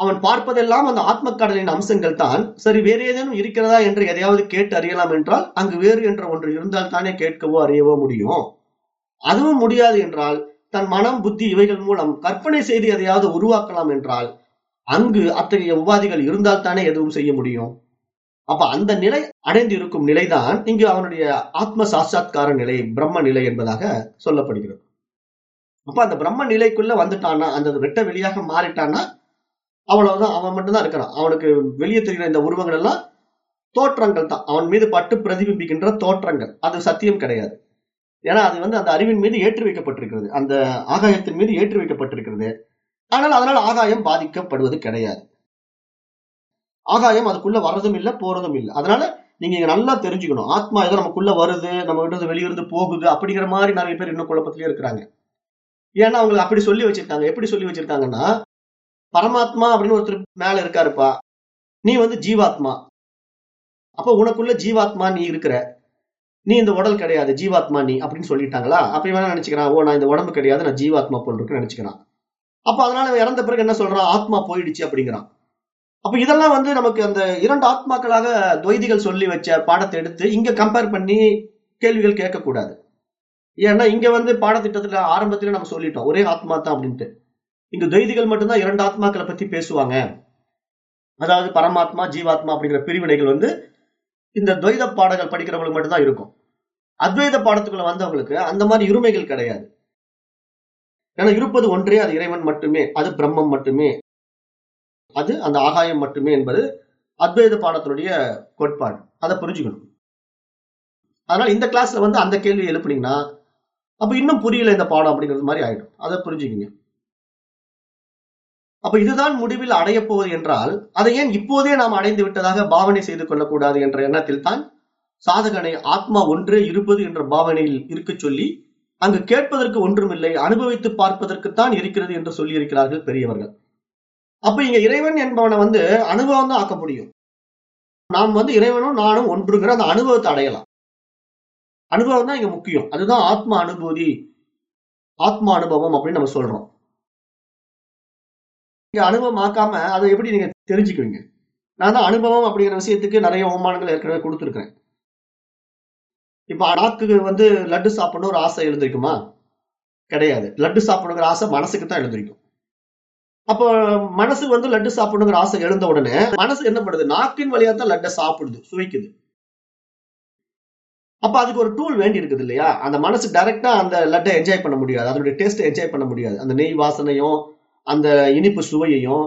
அவன் பார்ப்பதெல்லாம் அந்த ஆத்ம கடலின் அம்சங்கள் தான் சரி வேறு ஏதேனும் இருக்கிறதா என்று எதையாவது கேட்டு அறியலாம் என்றால் அங்கு வேறு என்ற ஒன்று இருந்தால் தானே கேட்கவோ அறியவோ முடியும். அதுவும் முடியாது என்றால் தன் மனம் புத்தி இவைகள் மூலம் கற்பனை செய்து எதையாவது உருவாக்கலாம் என்றால் அங்கு அத்தகைய உபாதிகள் இருந்தால் தானே எதுவும் செய்ய முடியும். அப்ப அந்த நிலை அடைந்து இருக்கும் நிலைதான் இங்கு அவனுடைய ஆத்ம சாட்சாத்கார நிலை பிரம்ம நிலை என்பதாக சொல்லப்படுகிறது. அப்ப அந்த பிரம்ம நிலைக்குள்ள வந்துட்டான்னா அந்த வெட்ட வெளியாக மாறிட்டான்னா அவ்வளவுதான். அவன் மட்டும்தான் இருக்கிறான். அவனுக்கு வெளியே தெரிகிற இந்த உருவங்கள் எல்லாம் தோற்றங்கள் தான். அவன் மீது பட்டு பிரதிபிம்பிக்கின்ற தோற்றங்கள். அது சத்தியம் கிடையாது. ஏன்னா அது வந்து அந்த அறிவின் மீது ஏற்றி வைக்கப்பட்டிருக்கிறது அந்த ஆகாயத்தின் மீது ஏற்றி வைக்கப்பட்டிருக்கிறது ஆனால் அதனால் ஆகாயம் பாதிக்கப்படுவது கிடையாது. ஆகாயம் அதுக்குள்ள வர்றதும் இல்லை போறதும் இல்லை. அதனால நீங்க இங்க நல்லா தெரிஞ்சுக்கணும். ஆத்மா ஏதோ நமக்குள்ள வருது நம்ம கிட்ட இருந்து வெளியிருந்து போகுது அப்படிங்கிற மாதிரி நிறைய பேர் இன்னும் குழப்பத்திலேயே இருக்கிறாங்க. ஏன்னா அவங்களுக்கு அப்படி சொல்லி வச்சிருக்காங்க. எப்படி சொல்லி வச்சிருக்காங்கன்னா பரமாத்மா அப்படின்னு ஒருத்தர் மேல இருக்காருப்பா. நீ வந்து ஜீவாத்மா. அப்ப உனக்குள்ள ஜீவாத்மா நீ இருக்கிற. நீ இந்த உடல் கிடையாது ஜீவாத்மா நீ அப்படின்னு சொல்லிட்டாங்களா? அப்ப இவன் நினைச்சுக்கிறான்? ஓ நான் இந்த உடம்பு கிடையாது நான் ஜீவாத்மா போல் இருக்குன்னு நினைச்சுக்கிறான். அப்ப அதனால இறந்த பிறகு என்ன சொல்றான்? ஆத்மா போயிடுச்சு அப்படிங்கிறான். அப்ப இதெல்லாம் வந்து நமக்கு அந்த இரண்டு ஆத்மாக்களாக துவைதிகள் சொல்லி வச்ச பாடத்தை எடுத்து இங்க கம்பேர் பண்ணி கேள்விகள் கேட்கக்கூடாது. ஏன்னா இங்க வந்து பாடத்திட்டத்துல ஆரம்பத்திலே நம்ம சொல்லிட்டோம் ஒரே ஆத்மா தான் அப்படின்ட்டு. இந்த துவைதிகள் மட்டும்தான் இரண்டு ஆத்மாக்களை பத்தி பேசுவாங்க. அதாவது பரமாத்மா ஜீவாத்மா அப்படிங்கிற பிரிவினைகள் வந்து இந்த துவைத பாடங்கள் படிக்கிறவங்களுக்கு மட்டும்தான் இருக்கும். அத்வைத பாடத்துக்குள்ள வந்தவங்களுக்கு அந்த மாதிரி இருமைகள் கிடையாது. ஏன்னா இருப்பது ஒன்றே அது இறைவன் மட்டுமே அது பிரம்மம் மட்டுமே அது அந்த ஆகாயம் மட்டுமே என்பது அத்வைத பாடத்தினுடைய கோட்பாடு. அதை புரிஞ்சுக்கணும். அதனால இந்த கிளாஸ்ல வந்து அந்த கேள்வி எழுப்புனீங்கன்னா அப்ப இன்னும் புரியல இந்த பாடம் அப்படிங்கிறது மாதிரி ஆயிடும். அதை புரிஞ்சுக்கிங்க. அப்ப இதுதான் முடிவில் அடையப்போவது என்றால் அதை ஏன் இப்போதே நாம் அடைந்து விட்டதாக பாவனை செய்து கொள்ளக்கூடாது என்ற எண்ணத்தில் தான் சாதகனை ஆத்மா ஒன்றே இருப்பது என்ற பாவனையில் இருக்கச் சொல்லி அங்கு கேட்பதற்கு ஒன்றுமில்லை அனுபவித்து பார்ப்பதற்குத்தான் இருக்கிறது என்று சொல்லி இருக்கிறார்கள் பெரியவர்கள். அப்ப இங்க இறைவன் என்பவனை வந்து அனுபவம் தான் ஆக்க முடியும். நாம் வந்து இறைவனும் நானும் ஒன்றுங்கிற அந்த அனுபவத்தை அடையலாம். அனுபவம் தான் இங்க முக்கியம். அதுதான் ஆத்மா அனுபூதி ஆத்மா அனுபவம் அப்படின்னு நம்ம சொல்றோம். இங்க அனுபவம் ஆக்காம அதை எப்படி நீங்க தெரிஞ்சுக்குவீங்க? நான் தான் அனுபவம் அப்படிங்கிற விஷயத்துக்கு நிறைய அவமானங்கள் ஏற்கனவே கொடுத்துருக்கேன் இப்ப அடாக்கு வந்து லட்டு சாப்பிடணும் ஒரு ஆசை எழுந்திருக்குமா? கிடையாது. லட்டு சாப்பிடணுங்கிற ஆசை மனசுக்கு தான் எழுந்திருக்கும். அப்போ மனசு வந்து லட்டு சாப்பிடணுங்கிற ஆசை எழுந்த உடனே மனசு என்ன பண்ணுது? நாக்கின் வழியா தான் லட்டை சாப்பிடுது சுவைக்குது. அப்ப அதுக்கு ஒரு டூல் வேண்டி இருக்குது இல்லையா? அந்த மனசு டைரக்டா அந்த லட்டை என்ஜாய் பண்ண முடியாது. அதனுடைய டேஸ்ட் என்ஜாய் பண்ண முடியாது. அந்த நெய் வாசனையும் அந்த இனிப்பு சுவையையும்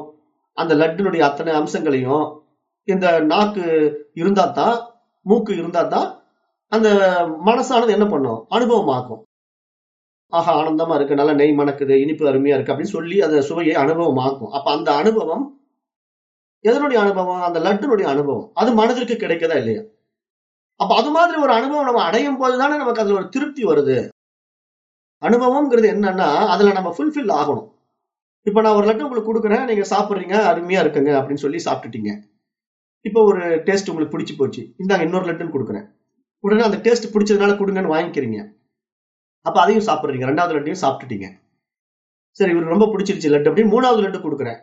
அந்த லட்டினுடைய அத்தனை அம்சங்களையும் இந்த நாக்கு இருந்தா தான் மூக்கு இருந்தா தான் அந்த மனசானது என்ன பண்ணும்? அனுபவமாக்கும் ஆஹா ஆனந்தமா இருக்கு நல்லா நெய் மணக்குது இனிப்பு அருமையா இருக்கு அப்படின்னு சொல்லி அந்த சுவையை அனுபவமாக்கும் அப்ப அந்த அனுபவம் எதனுடைய அனுபவம்? அந்த லட்டுனுடைய அனுபவம். அது மனதிற்கு கிடைக்கதா இல்லையா? அப்ப அது மாதிரி ஒரு அனுபவம் நம்ம அடையும் போதுதானே நமக்கு அதுல ஒரு திருப்தி வருது. அனுபவம்ங்கிறது என்னன்னா அதுல நம்ம ஃபுல்ஃபில் ஆகணும். இப்ப நான் ஒரு லட்டு உங்களுக்கு கொடுக்குறேன் நீங்க சாப்பிடுறீங்க அருமையா இருக்குங்க அப்படின்னு சொல்லி சாப்பிட்டுட்டீங்க. இப்போ ஒரு டேஸ்ட் உங்களுக்கு பிடிச்சி போச்சு. இந்தாங்க இன்னொரு லட்டுன்னு கொடுக்குறேன். உடனே அந்த டேஸ்ட் பிடிச்சதுனால கொடுங்கன்னு வாங்கிக்கிறீங்க. அப்ப அதையும் சாப்பிடுறீங்க. ரெண்டாவது லட்டையும் சாப்பிட்டுட்டீங்க. சரி இவருக்கு ரொம்ப பிடிச்சிருச்சு லட்டு அப்படின்னு மூணாவது லட்டு கொடுக்குறேன்.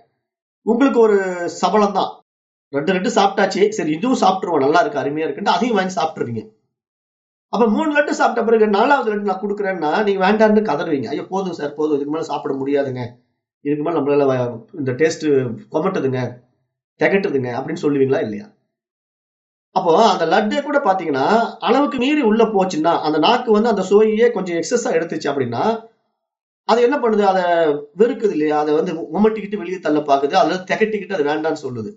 உங்களுக்கு ஒரு சபலம் தான். ரெண்டு லட்டு சாப்பிட்டாச்சு. சரி இதுவும் சாப்பிட்டுருவோம். நல்லா இருக்கு அருமையா இருக்குன்ட்டு அதையும் வாங்கி சாப்பிட்றீங்க அப்ப மூணு லட்டு சாப்பிட்ட பிறகு நாலாவது லட்டு நான் கொடுக்குறேன்னா நீங்க வேண்டாம்னு கதறுவீங்க. ஐயோ போதும் சார் போதும். இதுக்கு மேலே சாப்பிட முடியாதுங்க. இதுக்கு மேலே நம்மளால இந்த டேஸ்ட் கொமட்டுதுங்க திகட்டுதுங்க அப்படின்னு சொல்லுவீங்களா இல்லையா? அப்போ அந்த லட்டே கூட பாத்தீங்கன்னா அளவுக்கு மீறி உள்ள போச்சுன்னா அந்த நாக்கு வந்து அந்த சுவையே கொஞ்சம் எக்ஸஸா எடுத்துச்சு அப்படின்னா அது என்ன பண்ணுது? அதை வெறுக்குது இல்லையா? அதை வந்து உமட்டிக்கிட்டு வெளியே தள்ள பாக்குது அதுல திகட்டிக்கிட்டு அது வேண்டாம்னு சொல்லுது.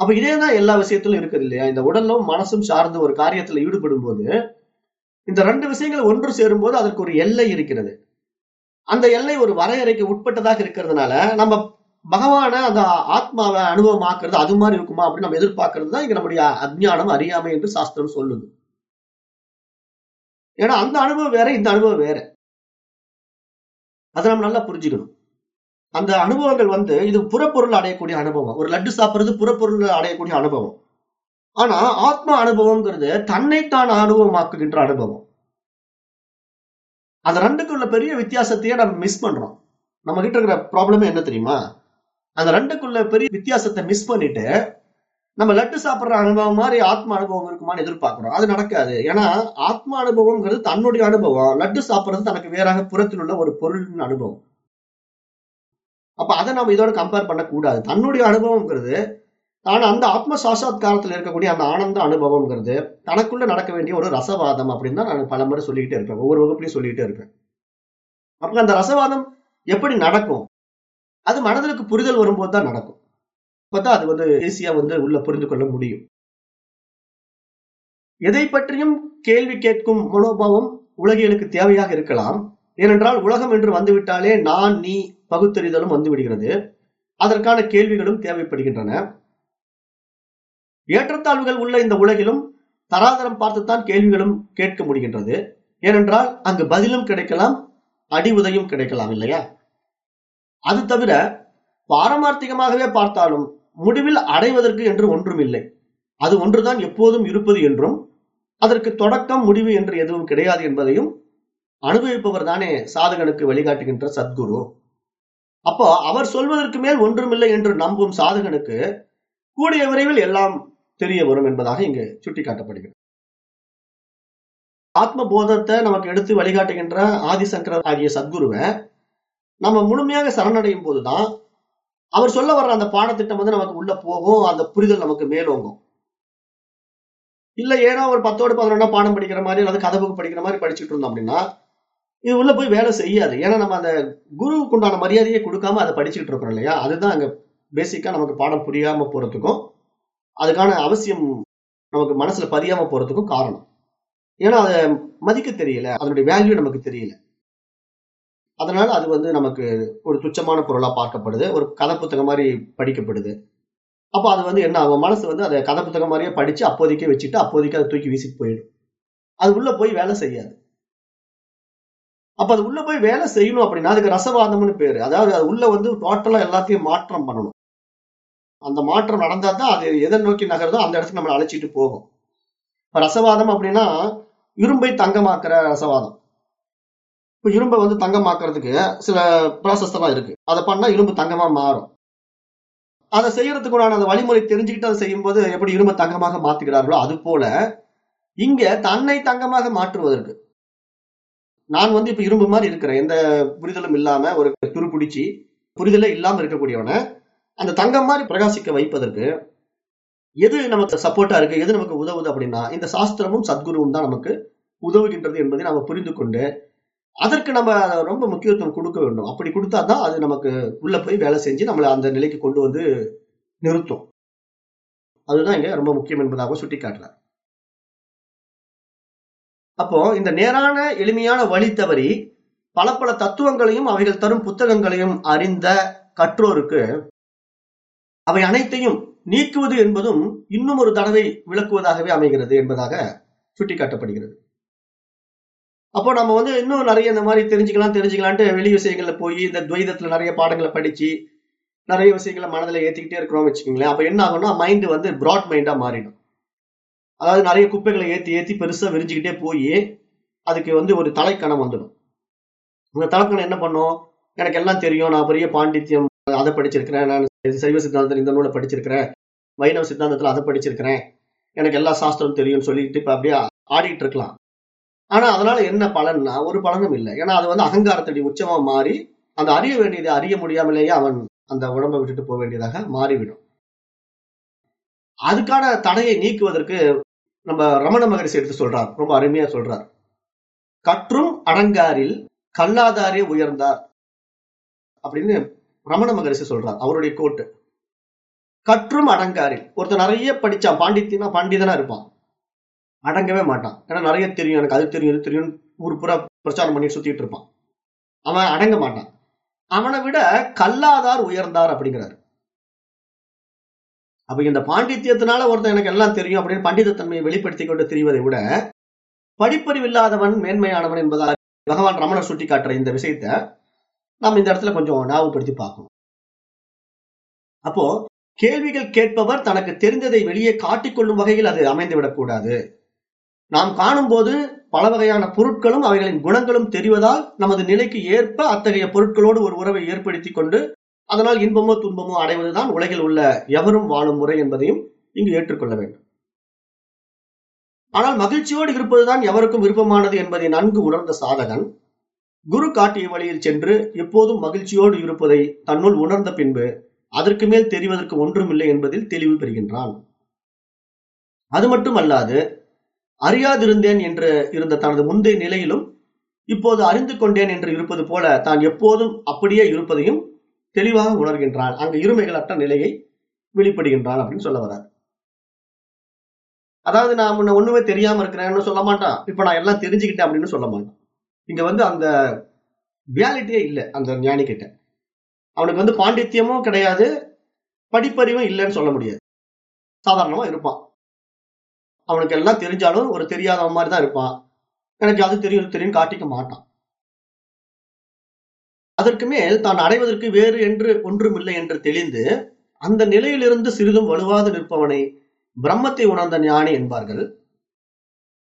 அப்ப இதே தான் எல்லா விஷயத்திலும் இருக்குது இல்லையா? இந்த உடலும் மனசும் சார்ந்த ஒரு காரியத்துல ஈடுபடும் போது இந்த ரெண்டு விஷயங்கள் ஒன்று சேரும் போது அதற்கு ஒரு எல்லை இருக்கிறது. அந்த எல்லை ஒரு வரையறைக்கு உட்பட்டதாக இருக்கிறதுனால நம்ம பகவான அந்த ஆத்மாவை அனுபவமாக்குறது அது மாதிரி இருக்குமா அப்படின்னு நம்ம எதிர்பார்க்கறது தான் இங்க நம்முடைய அஜ்ஞானம் அறியாமை என்று சாஸ்திரம் சொல்லுது. ஏன்னா அந்த அனுபவம் வேற இந்த அனுபவம் வேற. அதை நம்ம நல்லா புரிஞ்சுக்கணும். அந்த அனுபவங்கள் வந்து இது புறப்பொருள் அடையக்கூடிய அனுபவம். ஒரு லட்டு சாப்பிடுறது புறப்பொருள் அடையக்கூடிய அனுபவம். ஆனா ஆத்மா அனுபவம்ங்கிறது தன்னைத்தான் அனுபவமாக்குகின்ற அனுபவம். அந்த ரெண்டுக்குள்ள பெரிய வித்தியாசத்தையே நம்ம மிஸ் பண்றோம். நம்ம கிட்ட இருக்கிற ப்ராப்ளமே என்ன தெரியுமா? அந்த ரெண்டுக்குள்ள பெரிய வித்தியாசத்தை மிஸ் பண்ணிட்டு நம்ம லட்டு சாப்பிடுற அனுபவம் மாதிரி ஆத்ம அனுபவம் இருக்குமான்னு எதிர்பார்க்கிறோம். அது நடக்காது. ஏன்னா ஆத்ம அனுபவம்ங்கிறது தன்னுடைய அனுபவம். லட்டு சாப்பிடுறது தனக்கு வேறாக புறத்தில் உள்ள ஒரு பொருளின் அனுபவம். அப்ப அதை நம்ம இதோட கம்பேர் பண்ணக்கூடாது. தன்னுடைய அனுபவம்ங்கிறது ஆனா அந்த ஆத்ம சாட்சாத்காரத்தில் இருக்கக்கூடிய அந்த ஆனந்த அனுபவம்ங்கிறது தனக்குள்ள நடக்க வேண்டிய ஒரு ரசவாதம் அப்படின்னு தான் நான் பலமுறை சொல்லிக்கிட்டே இருப்பேன். ஒவ்வொரு வகுப்புலையும் சொல்லிக்கிட்டே இருப்பேன். அப்ப அந்த ரசவாதம் எப்படி நடக்கும்? அது மனதிற்கு புரிதல் வரும்போது தான் நடக்கும். அப்பதான் அது வந்து ஈஸியா வந்து உள்ள புரிந்து கொள்ள முடியும். எதை பற்றியும் கேள்வி கேட்கும் மனோபாவம் உலகியலுக்கு தேவையாக இருக்கலாம். ஏனென்றால் உலகம் என்று வந்துவிட்டாலே நான் நீ பகுத்தறிதலும் வந்து விடுகிறது. அதற்கான கேள்விகளும் தேவைப்படுகின்றன. ஏற்றத்தாழ்வுகள் உள்ள இந்த உலகிலும் தராதரம் பார்த்துத்தான் கேள்விகளும் கேட்க முடிகின்றது. ஏனென்றால் அங்கு பதிலும் கிடைக்கலாம் அடி உதையும் கிடைக்கலாம் இல்லையா? அது தவிர பாரமார்த்திகமாகவே பார்த்தாலும் முடிவில் அடைவதற்கு என்று ஒன்றும் இல்லை அது ஒன்றுதான் எப்போதும் இருப்பது என்றும் அதற்கு தொடக்கம் முடிவு என்று எதுவும் கிடையாது என்பதையும் அனுபவிப்பவர் தானே சாதகனுக்கு வழிகாட்டுகின்ற சத்குரு. அப்போ அவர் சொல்வதற்கு மேல் ஒன்றுமில்லை என்று நம்பும் சாதகனுக்கு கூடிய விரைவில் எல்லாம் தெரிய வரும் என்பதாக இங்கு சுட்டிக்காட்டப்படுகிறது. ஆத்ம போதத்தை நமக்கு எடுத்து வழிகாட்டுகின்ற ஆதிசங்கரர் ஆகிய சத்குருவை நம்ம முழுமையாக சரணடையும் போதுதான் அவர் சொல்ல வர்ற அந்த பாடத்திட்டம் வந்து நமக்கு உள்ள போகும் அந்த புரிதல் நமக்கு மேலோங்கும். இல்ல ஏன்னா ஒரு பத்தோடு பதினொன்னா பாடம் படிக்கிற மாதிரி அல்லது கதை புக்கு படிக்கிற மாதிரி படிச்சுட்டு இருந்தோம் அப்படின்னா இது உள்ள போய் வேலை செய்யாது. ஏன்னா நம்ம அந்த குருவுக்கு உண்டான மரியாதையை கொடுக்காம அதை படிச்சுட்டு இருக்கிறோம் இல்லையா? அதுதான் அங்க பேசிக்கா நமக்கு பாடம் புரியாம போறதுக்கும் அதுக்கான அவசியம் நமக்கு மனசுல பதியாம போறதுக்கும் காரணம். ஏன்னா அதை மதிக்க தெரியல. அதனுடைய வேல்யூ நமக்கு தெரியல. அதனால அது வந்து நமக்கு ஒரு துச்சமான பொருளா பார்க்கப்படுது. ஒரு கதை புத்தகம் மாதிரி படிக்கப்படுது. அப்போ அது வந்து என்ன ஆகும்? மனசு வந்து அதை கதை புத்தகம் மாதிரியே படிச்சு அப்போதைக்கே வச்சுட்டு அப்போதைக்கு அதை தூக்கி வீசிட்டு போயிடும். அது உள்ள போய் வேலை செய்யாது. அப்ப அது உள்ள போய் வேலை செய்யணும் அப்படின்னா அதுக்கு ரசவாதம்னு பேரு. அதாவது அது உள்ள வந்து டோட்டலா எல்லாத்தையும் மாற்றம் பண்ணணும். அந்த மாற்றம் நடந்தா தான் அது எதை நோக்கி நகருதோ அந்த இடத்துக்கு நம்மளை அழைச்சிட்டு போகும். இப்ப ரசவாதம் அப்படின்னா இரும்பை தங்கமாக்குற ரசவாதம். இப்ப இரும்பை வந்து தங்கமாக்குறதுக்கு சில ப்ராசஸ் எல்லாம் இருக்கு. அதை பண்ணா இரும்பு தங்கமா மாறும். அதை செய்யறதுக்குண்டான அந்த வழிமுறை தெரிஞ்சுக்கிட்டு அதை செய்யும்போது எப்படி இரும்பை தங்கமாக மாத்துகிறார்களோ அது போல இங்க தன்னை தங்கமாக மாற்றுவதற்கு. நான் வந்து இப்ப இரும்பு மாதிரி இருக்கிறேன். எந்த புரிதலும் இல்லாம ஒரு துருப்பிடிச்சி புரிதலே இல்லாம இருக்கக்கூடியவனை. அந்த தங்கம் மாதிரி பிரகாசிக்க வைப்பதற்கு எது நமக்கு சப்போர்ட்டா இருக்கு எது நமக்கு உதவுது அப்படின்னா இந்த சாஸ்திரமும் சத்குருவும் தான் நமக்கு உதவுகின்றது என்பதை நம்ம புரிந்து கொண்டு அதற்கு நம்ம ரொம்ப முக்கியத்துவம் கொடுக்க வேண்டும். அப்படி கொடுத்தா தான் அது நமக்கு உள்ள போய் வேலை செஞ்சு நம்மளை அந்த நிலைக்கு கொண்டு வந்து நிறுத்தும். அதுதான் இங்க ரொம்ப முக்கியம் என்பதாக சுட்டி காட்டுறார் அப்போ இந்த நேரான எளிமையான வழி தவறி பல பல தத்துவங்களையும் அவைகள் தரும் புத்தகங்களையும் அறிந்த கற்றோருக்கு அவை அனைத்தையும் நீக்குவது என்பதும் இன்னும் ஒரு தடவை விளக்குவதாகவே அமைகிறது என்பதாக சுட்டிக்காட்டப்படுகிறது. அப்போ நம்ம வந்து இன்னும் நிறைய இந்த மாதிரி தெரிஞ்சுக்கலாம் தெரிஞ்சுக்கலான்ட்டு வெளி விஷயங்கள்ல போய் இந்த துவைதத்துல நிறைய பாடங்களை படிச்சு நிறைய விஷயங்களை மனதில் ஏத்திக்கிட்டே இருக்கிறோம் வச்சுக்கோங்களேன். அப்ப என்ன ஆகும்னா மைண்ட் வந்து பிராட் மைண்டா மாறிடும். அதாவது நிறைய குப்பைகளை ஏத்தி ஏத்தி பெருசா விரிஞ்சுக்கிட்டே போய் அதுக்கு வந்து ஒரு தலைக்கணம் வந்துடும். அந்த தலைக்கணம் என்ன பண்ணும்? எனக்கு எல்லாம் தெரியும். நான் பெரிய பாண்டித்யம் அதை படிச்சிருக்கிறேன். நான் சைவ சித்தாந்தத்தில் இந்த நூலை படிச்சிருக்கிறேன். வைணவ சித்தாந்தத்துல அதை படிச்சிருக்கிறேன். எனக்கு எல்லா சாஸ்திரம் தெரியும்னு சொல்லிட்டு இப்ப அப்படியே ஆடிட்டு இருக்கலாம். ஆனால் அதனால என்ன பலன்னா ஒரு பலனும் இல்லை. ஏன்னா அது வந்து அகங்காரத்தடி உச்சமா மாறி அந்த அறிய வேண்டியதை அறிய முடியாமலேயே அவன் அந்த உடம்பை விட்டுட்டு போக வேண்டியதாக மாறிவிடும். அதுக்கான தடையை நீக்குவதற்கு நம்ம ரமண மகரிஷி எடுத்து சொல்றார். ரொம்ப அருமையா சொல்றார். கற்றும் அடங்காரில் கல்லாதாரே உயர்ந்தார். அப்படின்னு ரமண மகரிஷி சொல்றார் அவருடைய கோட்டு கற்றும் அடங்காரில். ஒருத்தர் நிறைய படிச்சான் பாண்டித்யனா பாண்டிதனா இருப்பான். அடங்கவே மாட்டான். ஏன்னா நிறைய தெரியும். எனக்கு அது தெரியும் இது தெரியும் ஊர் பூரா பிரச்சாரம் பண்ணி சுத்திட்டு இருப்பான். அவன் அடங்க மாட்டான். அவனை விட கல்லாதார் உயர்ந்தார் அப்படிங்கிறாரு. அப்ப இந்த பாண்டித்யத்தினால ஒருத்தன் எனக்கு எல்லாம் தெரியும் அப்படின்னு பண்டிதத்தன்மையை வெளிப்படுத்தி கொண்டு தெரிவதை விட படிப்பறிவு இல்லாதவன் மேன்மையானவன் என்பதால் பகவான் ரமணர் சுட்டி காட்டுற இந்த விஷயத்த நாம் இந்த இடத்துல கொஞ்சம் ஞாபகப்படுத்தி பார்க்கணும். அப்போ கேள்விகள் கேட்பவர் தனக்கு தெரிந்ததை வெளியே காட்டிக்கொள்ளும் வகையில் அது அமைந்துவிடக் கூடாது. நாம் காணும்போது பல வகையான பொருட்களும் அவைகளின் குணங்களும் தெரிவதால் நமது நிலைக்கு ஏற்ப அத்தகைய பொருட்களோடு ஒரு உறவை ஏற்படுத்திக் கொண்டு அதனால் இன்பமோ துன்பமோ அடைவதுதான் உலகில் உள்ள எவரும் வாழும் முறை என்பதையும் இங்கு ஏற்றுக்கொள்ள வேண்டும். ஆனால் மகிழ்ச்சியோடு இருப்பதுதான் எவருக்கும் விருப்பமானது என்பதை நன்கு உணர்ந்த சாதகன் குரு காட்டிய வழியில் சென்று எப்போதும் மகிழ்ச்சியோடு இருப்பதை தன்னுள் உணர்ந்த பின்பு அதற்கு மேல் தெரிவதற்கு ஒன்றுமில்லை என்பதில் தெளிவு பெறுகின்றான். அது மட்டுமல்லாது அறியாதிருந்தேன் என்று இருந்த தனது முந்தைய நிலையிலும் இப்போது அறிந்து கொண்டேன் என்று இருப்பது போல தான் எப்போதும் அப்படியே இருப்பதையும் தெளிவாக உணர்கின்றான். அங்கு இருமைகளற்ற நிலையை வெளிப்படுகின்றான் அப்படின்னு சொல்ல வர்றார். அதாவது நான் முன்ன ஒண்ணுமே தெரியாம இருக்கிறேன்னு சொல்ல மாட்டான். இப்ப நான் எல்லாம் தெரிஞ்சுக்கிட்டேன் அப்படின்னு சொல்ல மாட்டான். இங்க வந்து அந்த வியாலிட்டியே இல்லை அந்த ஞானி கிட்ட அவனுக்கு வந்து பாண்டித்யமும் கிடையாது படிப்பறிவும் இல்லைன்னு சொல்ல முடியாது. சாதாரணமா இருப்பான். அவனுக்கு எல்லாம் தெரிஞ்சாலும் ஒரு தெரியாதவன் மாதிரி தான் இருப்பான். எனக்கு அது தெரியும் தெரியும் காட்டிக்க மாட்டான். அதற்கு மேல் தான் அடைவதற்கு வேறு என்று ஒன்றுமில்லை என்று தெளிந்து அந்த நிலையிலிருந்து சிறிதும் வலுவாது நிற்பவனை பிரம்மத்தை உணர்ந்த ஞானி என்பார்கள்.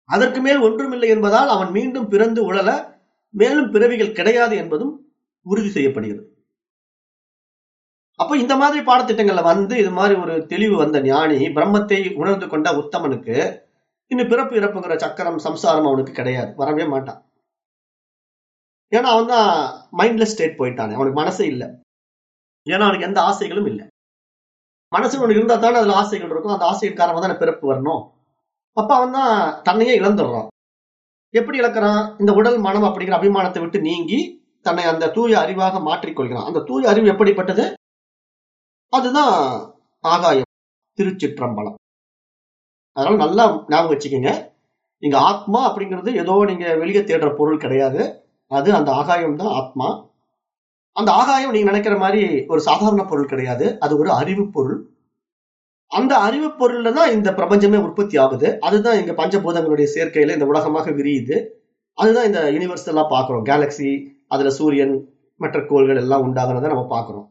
அதற்கு மேல் ஒன்றுமில்லை என்பதால் அவன் மீண்டும் பிறந்து உழல மேலும் பிறவிகள் கிடையாது என்பதும் உறுதி செய்யப்படுகிறது. அப்ப இந்த மாதிரி பாடத்திட்டங்கள்ல வந்து இது மாதிரி ஒரு தெளிவு வந்த ஞானி பிரம்மத்தை உணர்ந்து கொண்ட உத்தமனுக்கு இன்னும் பிறப்பு இறப்புங்கிற சக்கரம் சம்சாரம் அவனுக்கு கிடையாது. வரவே மாட்டான். ஏன்னா அவன் தான் மைண்ட்லெஸ் ஸ்டேட் போயிட்டானே. அவனுக்கு மனசே இல்லை. ஏன்னா அவனுக்கு எந்த ஆசைகளும் இல்லை. மனசு ஒன்று இருந்தா தானே அதுல ஆசைகள் இருக்கும். அந்த ஆசைகள் காரணமாக தானே பிறப்பு வரணும். அப்ப அவன் தான் தன்னையே இழந்துடுறான். எப்படி இழக்கிறான்? இந்த உடல் மனம் அப்படிங்கிற அபிமானத்தை விட்டு நீங்கி தன்னை அந்த தூய அறிவாக மாற்றிக்கொள்கிறான். அந்த தூய அறிவு எப்படிப்பட்டது? அதுதான் ஆகாயம் திருச்சிற்றம்பலம். அதனால நல்லா ஞாபகம் வச்சுக்கோங்க. இங்க ஆத்மா அப்படிங்கிறது ஏதோ நீங்க வெளியே தேடுற பொருள் கிடையாது. அது அந்த ஆகாயம் தான் ஆத்மா. அந்த ஆகாயம் நீங்க நினைக்கிற மாதிரி ஒரு சாதாரண பொருள் கிடையாது. அது ஒரு அறிவு பொருள். அந்த அறிவு பொருள்ல தான் இந்த பிரபஞ்சமே உற்பத்தி ஆகுது. அதுதான் இங்க பஞ்சபூதங்களுடைய சேர்க்கையில இந்த உலகமாக விரியுது. அதுதான் இந்த யூனிவர்ஸ் எல்லாம் பாக்குறோம் கேலக்சி அதுல சூரியன் மற்ற கோள்கள் எல்லாம் உண்டாகிறத நம்ம பாக்குறோம்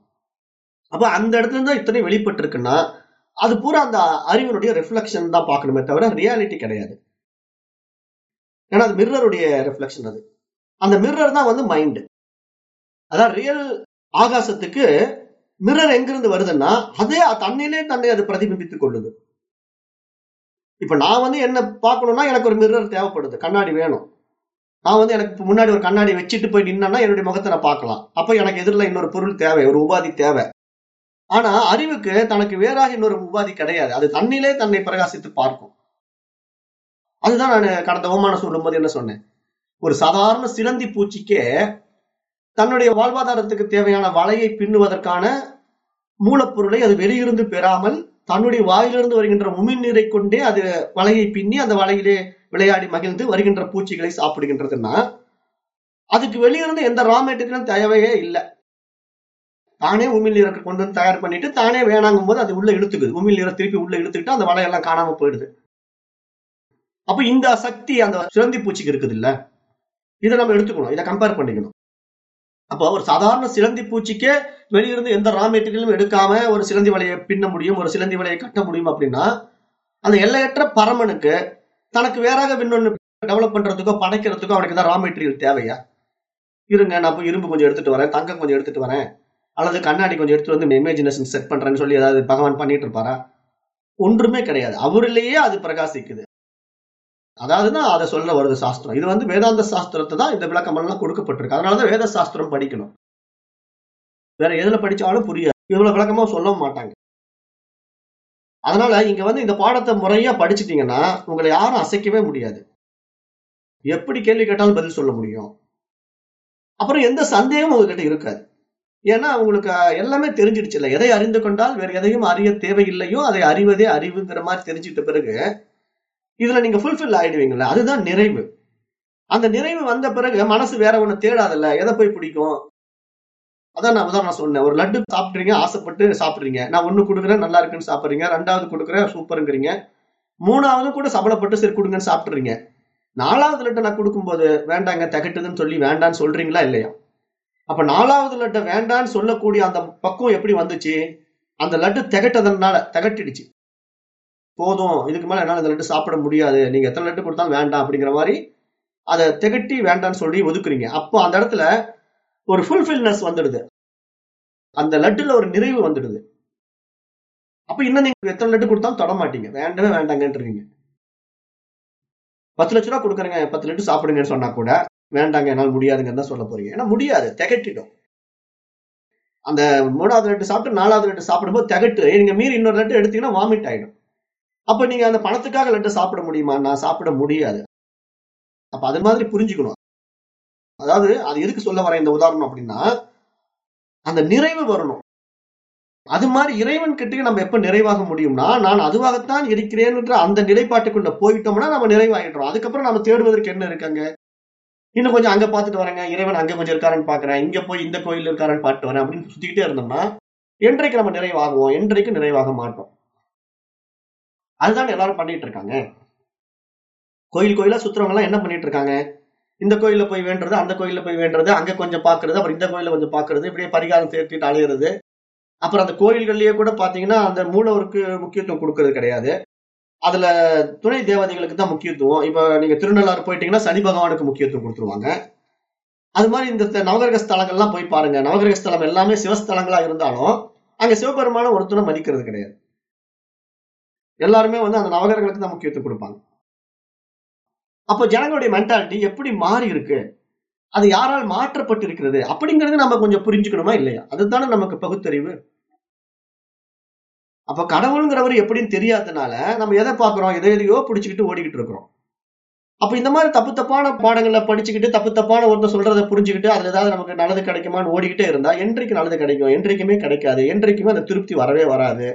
அப்ப அந்த இடத்துல தான் இத்தனை வெளிப்பட்டு இருக்குன்னா அது பூரா அந்த அறிவினுடைய ரிஃப்ளெக்ஷன் தான் பார்க்கணுமே தவிர ரியாலிட்டி கிடையாது. ஏன்னா அது மிர்ரருடைய ரிஃப்ளெக்ஷன் அது. அந்த மிர்ரர் தான் வந்து மைண்ட் அதான் ரியல் ஆகாசத்துக்கு மிரர் எங்கிருந்து வருதுன்னா அதே தன்னிலே தன்னை அது பிரதிபிம்பித்துக் கொள்ளுது. இப்ப நான் வந்து என்ன பார்க்கணும்னா எனக்கு ஒரு மிரர் தேவைப்படுது. கண்ணாடி வேணும். நான் வந்து எனக்கு முன்னாடி ஒரு கண்ணாடி வச்சுட்டு போய் நின்னா என்னுடைய முகத்தை நான் பார்க்கலாம். அப்ப எனக்கு எதிரில் இன்னொரு பொருள் தேவை ஒரு உபாதி தேவை. ஆனா அறிவுக்கு தனக்கு வேறாக இன்னொரு உபாதி கிடையாது. அது தண்ணிலே தன்னை பிரகாசித்து பார்க்கும். அதுதான் நான் கடந்த ஓமானம் சொல்லும்போது என்ன சொன்னேன்? ஒரு சாதாரண சிலந்தி பூச்சிக்கே தன்னுடைய வாழ்வாதாரத்துக்கு தேவையான வலையை பின்னுவதற்கான மூலப்பொருளை அது வெளியிருந்து பெறாமல் தன்னுடைய வாயிலிருந்து வருகின்ற உமிழ் நீரை கொண்டே அது வலையை பின்னி அந்த வலையிலே விளையாடி மகிழ்ந்து வருகின்ற பூச்சிகளை சாப்பிடுகின்றதுன்னா அதுக்கு வெளியிருந்து எந்த ரா மெட்டீரியலும் தேவையே இல்லை. தானே உமிழ் நீரை கொண்டு வந்து தயார் பண்ணிட்டு தானே வேணாங்கும் போது அது உள்ள இழுத்துக்குது. உமிழ் நீரை திருப்பி உள்ள இழுத்துக்கிட்டு அந்த வலையெல்லாம் காணாம போயிடுது. அப்ப இந்த சக்தி அந்த சிறந்தி பூச்சிக்கு இருக்குது இல்ல இதை நம்ம எடுத்துக்கணும். இதை கம்பேர் பண்ணிக்கணும். அப்போ ஒரு சாதாரண சிலந்தி பூச்சிக்கே வெளியிருந்து எந்த ரா மெட்டீரியலும் எடுக்காம ஒரு சிலந்தி வலையை பின்ன முடியும் ஒரு சிலந்தி வலையை கட்ட முடியும் அப்படின்னா அந்த எல்லையற்ற பரமனுக்கு தனக்கு வேறாக இன்னொன்று டெவலப் பண்றதுக்கோ படைக்கிறதுக்கோ அவனுக்கு தான் ரா மெட்டீரியல் தேவையா? இருங்க நான் போய் இரும்பு கொஞ்சம் எடுத்துட்டு வரேன் தங்கம் கொஞ்சம் எடுத்துட்டு வரேன் அல்லது கண்ணாடி கொஞ்சம் எடுத்துட்டு வந்து இமேஜினேஷன் செட் பண்றேன்னு சொல்லி ஏதாவது பகவான் பண்ணிட்டு இருப்பாரா? ஒன்றுமே கிடையாது. அவரிலேயே அது பிரகாசிக்குது. அதாவதுன்னா அதை சொல்ல வருது சாஸ்திரம். இது வந்து வேதாந்த சாஸ்திரத்தை தான் இந்த விளக்கம் எல்லாம் கொடுக்கப்பட்டிருக்கு. அதனாலதான் வேத சாஸ்திரம் படிக்கணும். வேற எதுல படிச்சாலும் புரியாது. இவ்வளவு விளக்கமா சொல்ல மாட்டாங்க. அதனால இங்க வந்து இந்த பாடத்தை முறையா படிச்சுட்டீங்கன்னா உங்களை யாரும் அசைக்கவே முடியாது. எப்படி கேள்வி கேட்டாலும் பதில் சொல்ல முடியும். அப்புறம் எந்த சந்தேகமும் உங்ககிட்ட இருக்காது. ஏன்னா உங்களுக்கு எல்லாமே தெரிஞ்சிடுச்சு இல்லை. எதை அறிந்து கொண்டால் வேற எதையும் அறிய தேவையில்லையோ அதை அறிவதே அறிவுங்கிற மாதிரி தெரிஞ்சுக்கிட்ட பிறகு இதுல நீங்க ஃபுல்ஃபில் ஆயிடுவீங்கல்ல அதுதான் நிறைவு. அந்த நிறைவு வந்த பிறகு மனசு வேற ஒண்ணு தேடாதல்ல எதை போய் பிடிக்கும்? அதான் நான் உதாரணம் சொன்னேன் ஒரு லட்டு சாப்பிட்றீங்க ஆசைப்பட்டு சாப்பிட்றீங்க. நான் ஒண்ணு கொடுக்குறேன் நல்லா இருக்குன்னு சாப்பிட்றீங்க ரெண்டாவது கொடுக்குறேன் சூப்பருங்கிறீங்க. மூணாவது கூட சபலப்பட்டு சரி கொடுங்கன்னு சாப்பிட்றீங்க. நாலாவது லட்டை நான் கொடுக்கும்போது வேண்டாங்க தகட்டுதுன்னு சொல்லி வேண்டான்னு சொல்றீங்களா இல்லையா? அப்ப நாலாவது லட்டை வேண்டான்னு சொல்லக்கூடிய அந்த பக்குவம் எப்படி வந்துச்சு? அந்த லட்டு திகட்டதுனால திகட்டிடுச்சு. போதும் இதுக்கு மேலே என்னால் இந்த லட்டு சாப்பிட முடியாது. நீங்கள் எத்தனை லட்டு கொடுத்தாலும் வேண்டாம் அப்படிங்கிற மாதிரி அதை திகட்டி வேண்டாம்னு சொல்லி ஒதுக்குறீங்க. அப்போ அந்த இடத்துல ஒரு ஃபுல்ஃபில்னஸ் வந்துடுது. அந்த லட்டுல ஒரு நிறைவு வந்துடுது. அப்ப இன்னும் நீங்க எத்தனை லட்டு கொடுத்தாலும் தொட மாட்டீங்க. வேண்டவே வேண்டாங்கன்றீங்க பத்து லட்ச ரூபா கொடுக்குறேங்க பத்து லட்டு சாப்பிடுங்கன்னு சொன்னா கூட வேண்டாங்க என்னால் முடியாதுங்கன்னு தான் சொல்ல போறீங்க. ஏன்னா முடியாது திகட்டிடும். அந்த மூணாவது லட்டு சாப்பிட்டு நாலாவது லட்டு சாப்பிடும்போது திகட்டு. நீங்க மீறி இன்னொரு லட்டு எடுத்தீங்கன்னா வாமிட் ஆயிடும். அப்ப நீங்க அந்த பணத்துக்காக லட்டு சாப்பிட முடியுமா? நான் சாப்பிட முடியாது. அப்ப அது மாதிரி புரிஞ்சுக்கணும். அதாவது அது எதுக்கு சொல்ல வர இந்த உதாரணம் அப்படின்னா அந்த நிறைவு வரணும். அது மாதிரி இறைவன் கிட்டே நம்ம எப்ப நிறைவாக முடியும்னா நான் அதுவாகத்தான் இருக்கிறேன்ன்ற அந்த நிலைப்பாட்டுக்குள்ள போயிட்டோம்னா நம்ம நிறைவாயிடுறோம். அதுக்கப்புறம் நம்ம தேடுவதற்கு என்ன இருக்காங்க இன்னும் கொஞ்சம் அங்க பாத்துட்டு வரேங்க. இறைவன் அங்க கொஞ்சம் இருக்காருன்னு பாக்குறேன் இங்க போய் இந்த கோயில் இருக்காருன்னு பாட்டு வரேன் அப்படின்னு சுத்திக்கிட்டே இருந்தோம்னா என்றைக்கு நம்ம நிறைவாகுவோம்? என்றைக்கு நிறைவாக மாட்டோம். அதுதான் எல்லாரும் பண்ணிட்டு இருக்காங்க? கோயில் கோயிலா சுத்துறவங்க எல்லாம் என்ன பண்ணிட்டு இருக்காங்க? இந்த கோயில போய் வேண்டுறது அந்த கோயில போய் வேண்டுறது அங்க கொஞ்சம் பாக்குறது அப்புறம் இந்த கோயில கொஞ்சம் பாக்குறது இப்படியே பரிகாரம் சேர்த்துட்டு அலையிறது அப்புறம் அந்த கோயில்கள்லயே கூட பாத்தீங்கன்னா அந்த மூலவருக்கு முக்கியத்துவம் கொடுக்கறது கிடையாது. அதுல துணை தேவதைகளுக்கு தான் முக்கியத்துவம். இப்ப நீங்க திருநள்ளாறு போயிட்டீங்கன்னா சனி பகவானுக்கு முக்கியத்துவம் கொடுத்துருவாங்க. அது மாதிரி இந்த நவகிரக ஸ்தலங்கள்லாம் போய் பாருங்க. நவகிரக ஸ்தலம் எல்லாமே சிவஸ்தலங்களா இருந்தாலும் அங்க சிவபெருமான ஒருத்தனை மதிக்கிறது கிடையாது. எல்லாருமே வந்து அந்த நவகிரகங்களுக்கு தான் முக்கியத்துவம் கொடுப்பாங்க. அப்போ ஜனங்களுடைய மென்டாலிட்டி எப்படி மாறி இருக்கு? அது யாரால் மாற்றப்பட்டு இருக்கிறது? அப்படிங்கிறது நம்ம கொஞ்சம் புரிஞ்சுக்கணுமா இல்லையா? அதுதானே நமக்கு பகுத்தறிவு. அப்ப கடவுளுங்கிறவர் எப்படின்னு தெரியாததுனால நம்ம எதை பார்க்கறோம்? எதை எதையோ பிடிச்சிக்கிட்டு ஓடிக்கிட்டு இருக்கிறோம். அப்ப இந்த மாதிரி தப்பு தப்பான பாடங்களை படிச்சுக்கிட்டு தப்பு தப்பான ஒருத்தர் சொல்றதை புரிஞ்சுக்கிட்டு அதுல ஏதாவது நமக்கு நல்லது கிடைக்குமான்னு ஓடிக்கிட்டே இருந்தா என்றைக்கு நல்லது கிடைக்கும்? என்றைக்குமே கிடைக்காது. என்றைக்குமே அந்த திருப்தி வரவே வராது.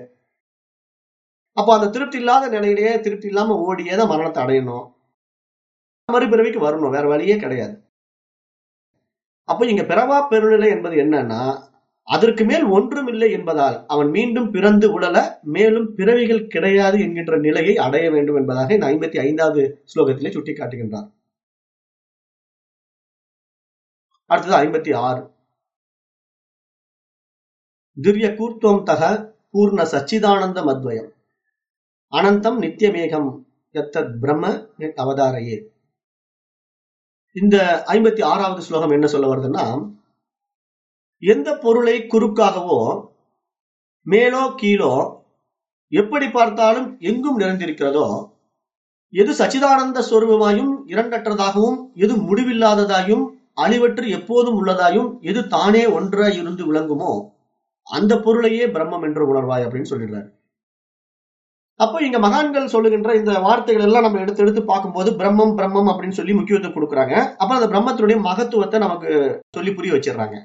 அப்போ அந்த திருப்தி இல்லாத நிலையிலேயே திருப்தி இல்லாம ஓடியே தான் மரணத்தை அடையணும். மறுபிறவிக்கு வரணும் வேற வழியே கிடையாது. அப்போ இங்க பிறவா பெருநிலை என்பது என்னன்னா அதற்கு மேல் ஒன்றும் இல்லை என்பதால் அவன் மீண்டும் பிறந்து உடல மேலும் பிறவிகள் கிடையாது என்கின்ற நிலையை அடைய வேண்டும் என்பதாக இந்த ஐம்பத்தி ஐந்தாவது ஸ்லோகத்திலே சுட்டி காட்டுகின்றார் அடுத்தது ஐம்பத்தி ஆறு. திவ்ய கூர்த்துவம் தக பூர்ண சச்சிதானந்த மத்வயம். அனந்தம் நித்தியமேகம் எத்தத் பிரம்ம அவதாரையே. இந்த ஐம்பத்தி ஆறாவது ஸ்லோகம் என்ன சொல்ல வருதுன்னா எந்த பொருளை குறுக்காகவோ மேலோ கீழோ எப்படி பார்த்தாலும் எங்கும் நிறைந்திருக்கிறதோ எது சச்சிதானந்த ஸ்வரூபமாயும் இரண்டற்றதாகவும் எது முடிவில்லாததாயும் அழிவற்று எப்போதும் உள்ளதாயும் எது தானே ஒன்றாய் இருந்து விளங்குமோ அந்த பொருளையே பிரம்மம் என்று உணர்வாய் அப்படின்னு சொல்லிடுறாரு. அப்போ இங்க மகான்கள் சொல்லுகின்ற இந்த வார்த்தைகள் எல்லாம் நம்ம எடுத்து எடுத்து பார்க்கும்போது பிரம்மம் பிரம்மம் அப்படின்னு சொல்லி முக்கியத்துவம் கொடுக்குறாங்க. அப்புறம் அந்த பிரம்மத்தினுடைய மகத்துவத்தை நமக்கு சொல்லி புரிய வச்சிடுறாங்க.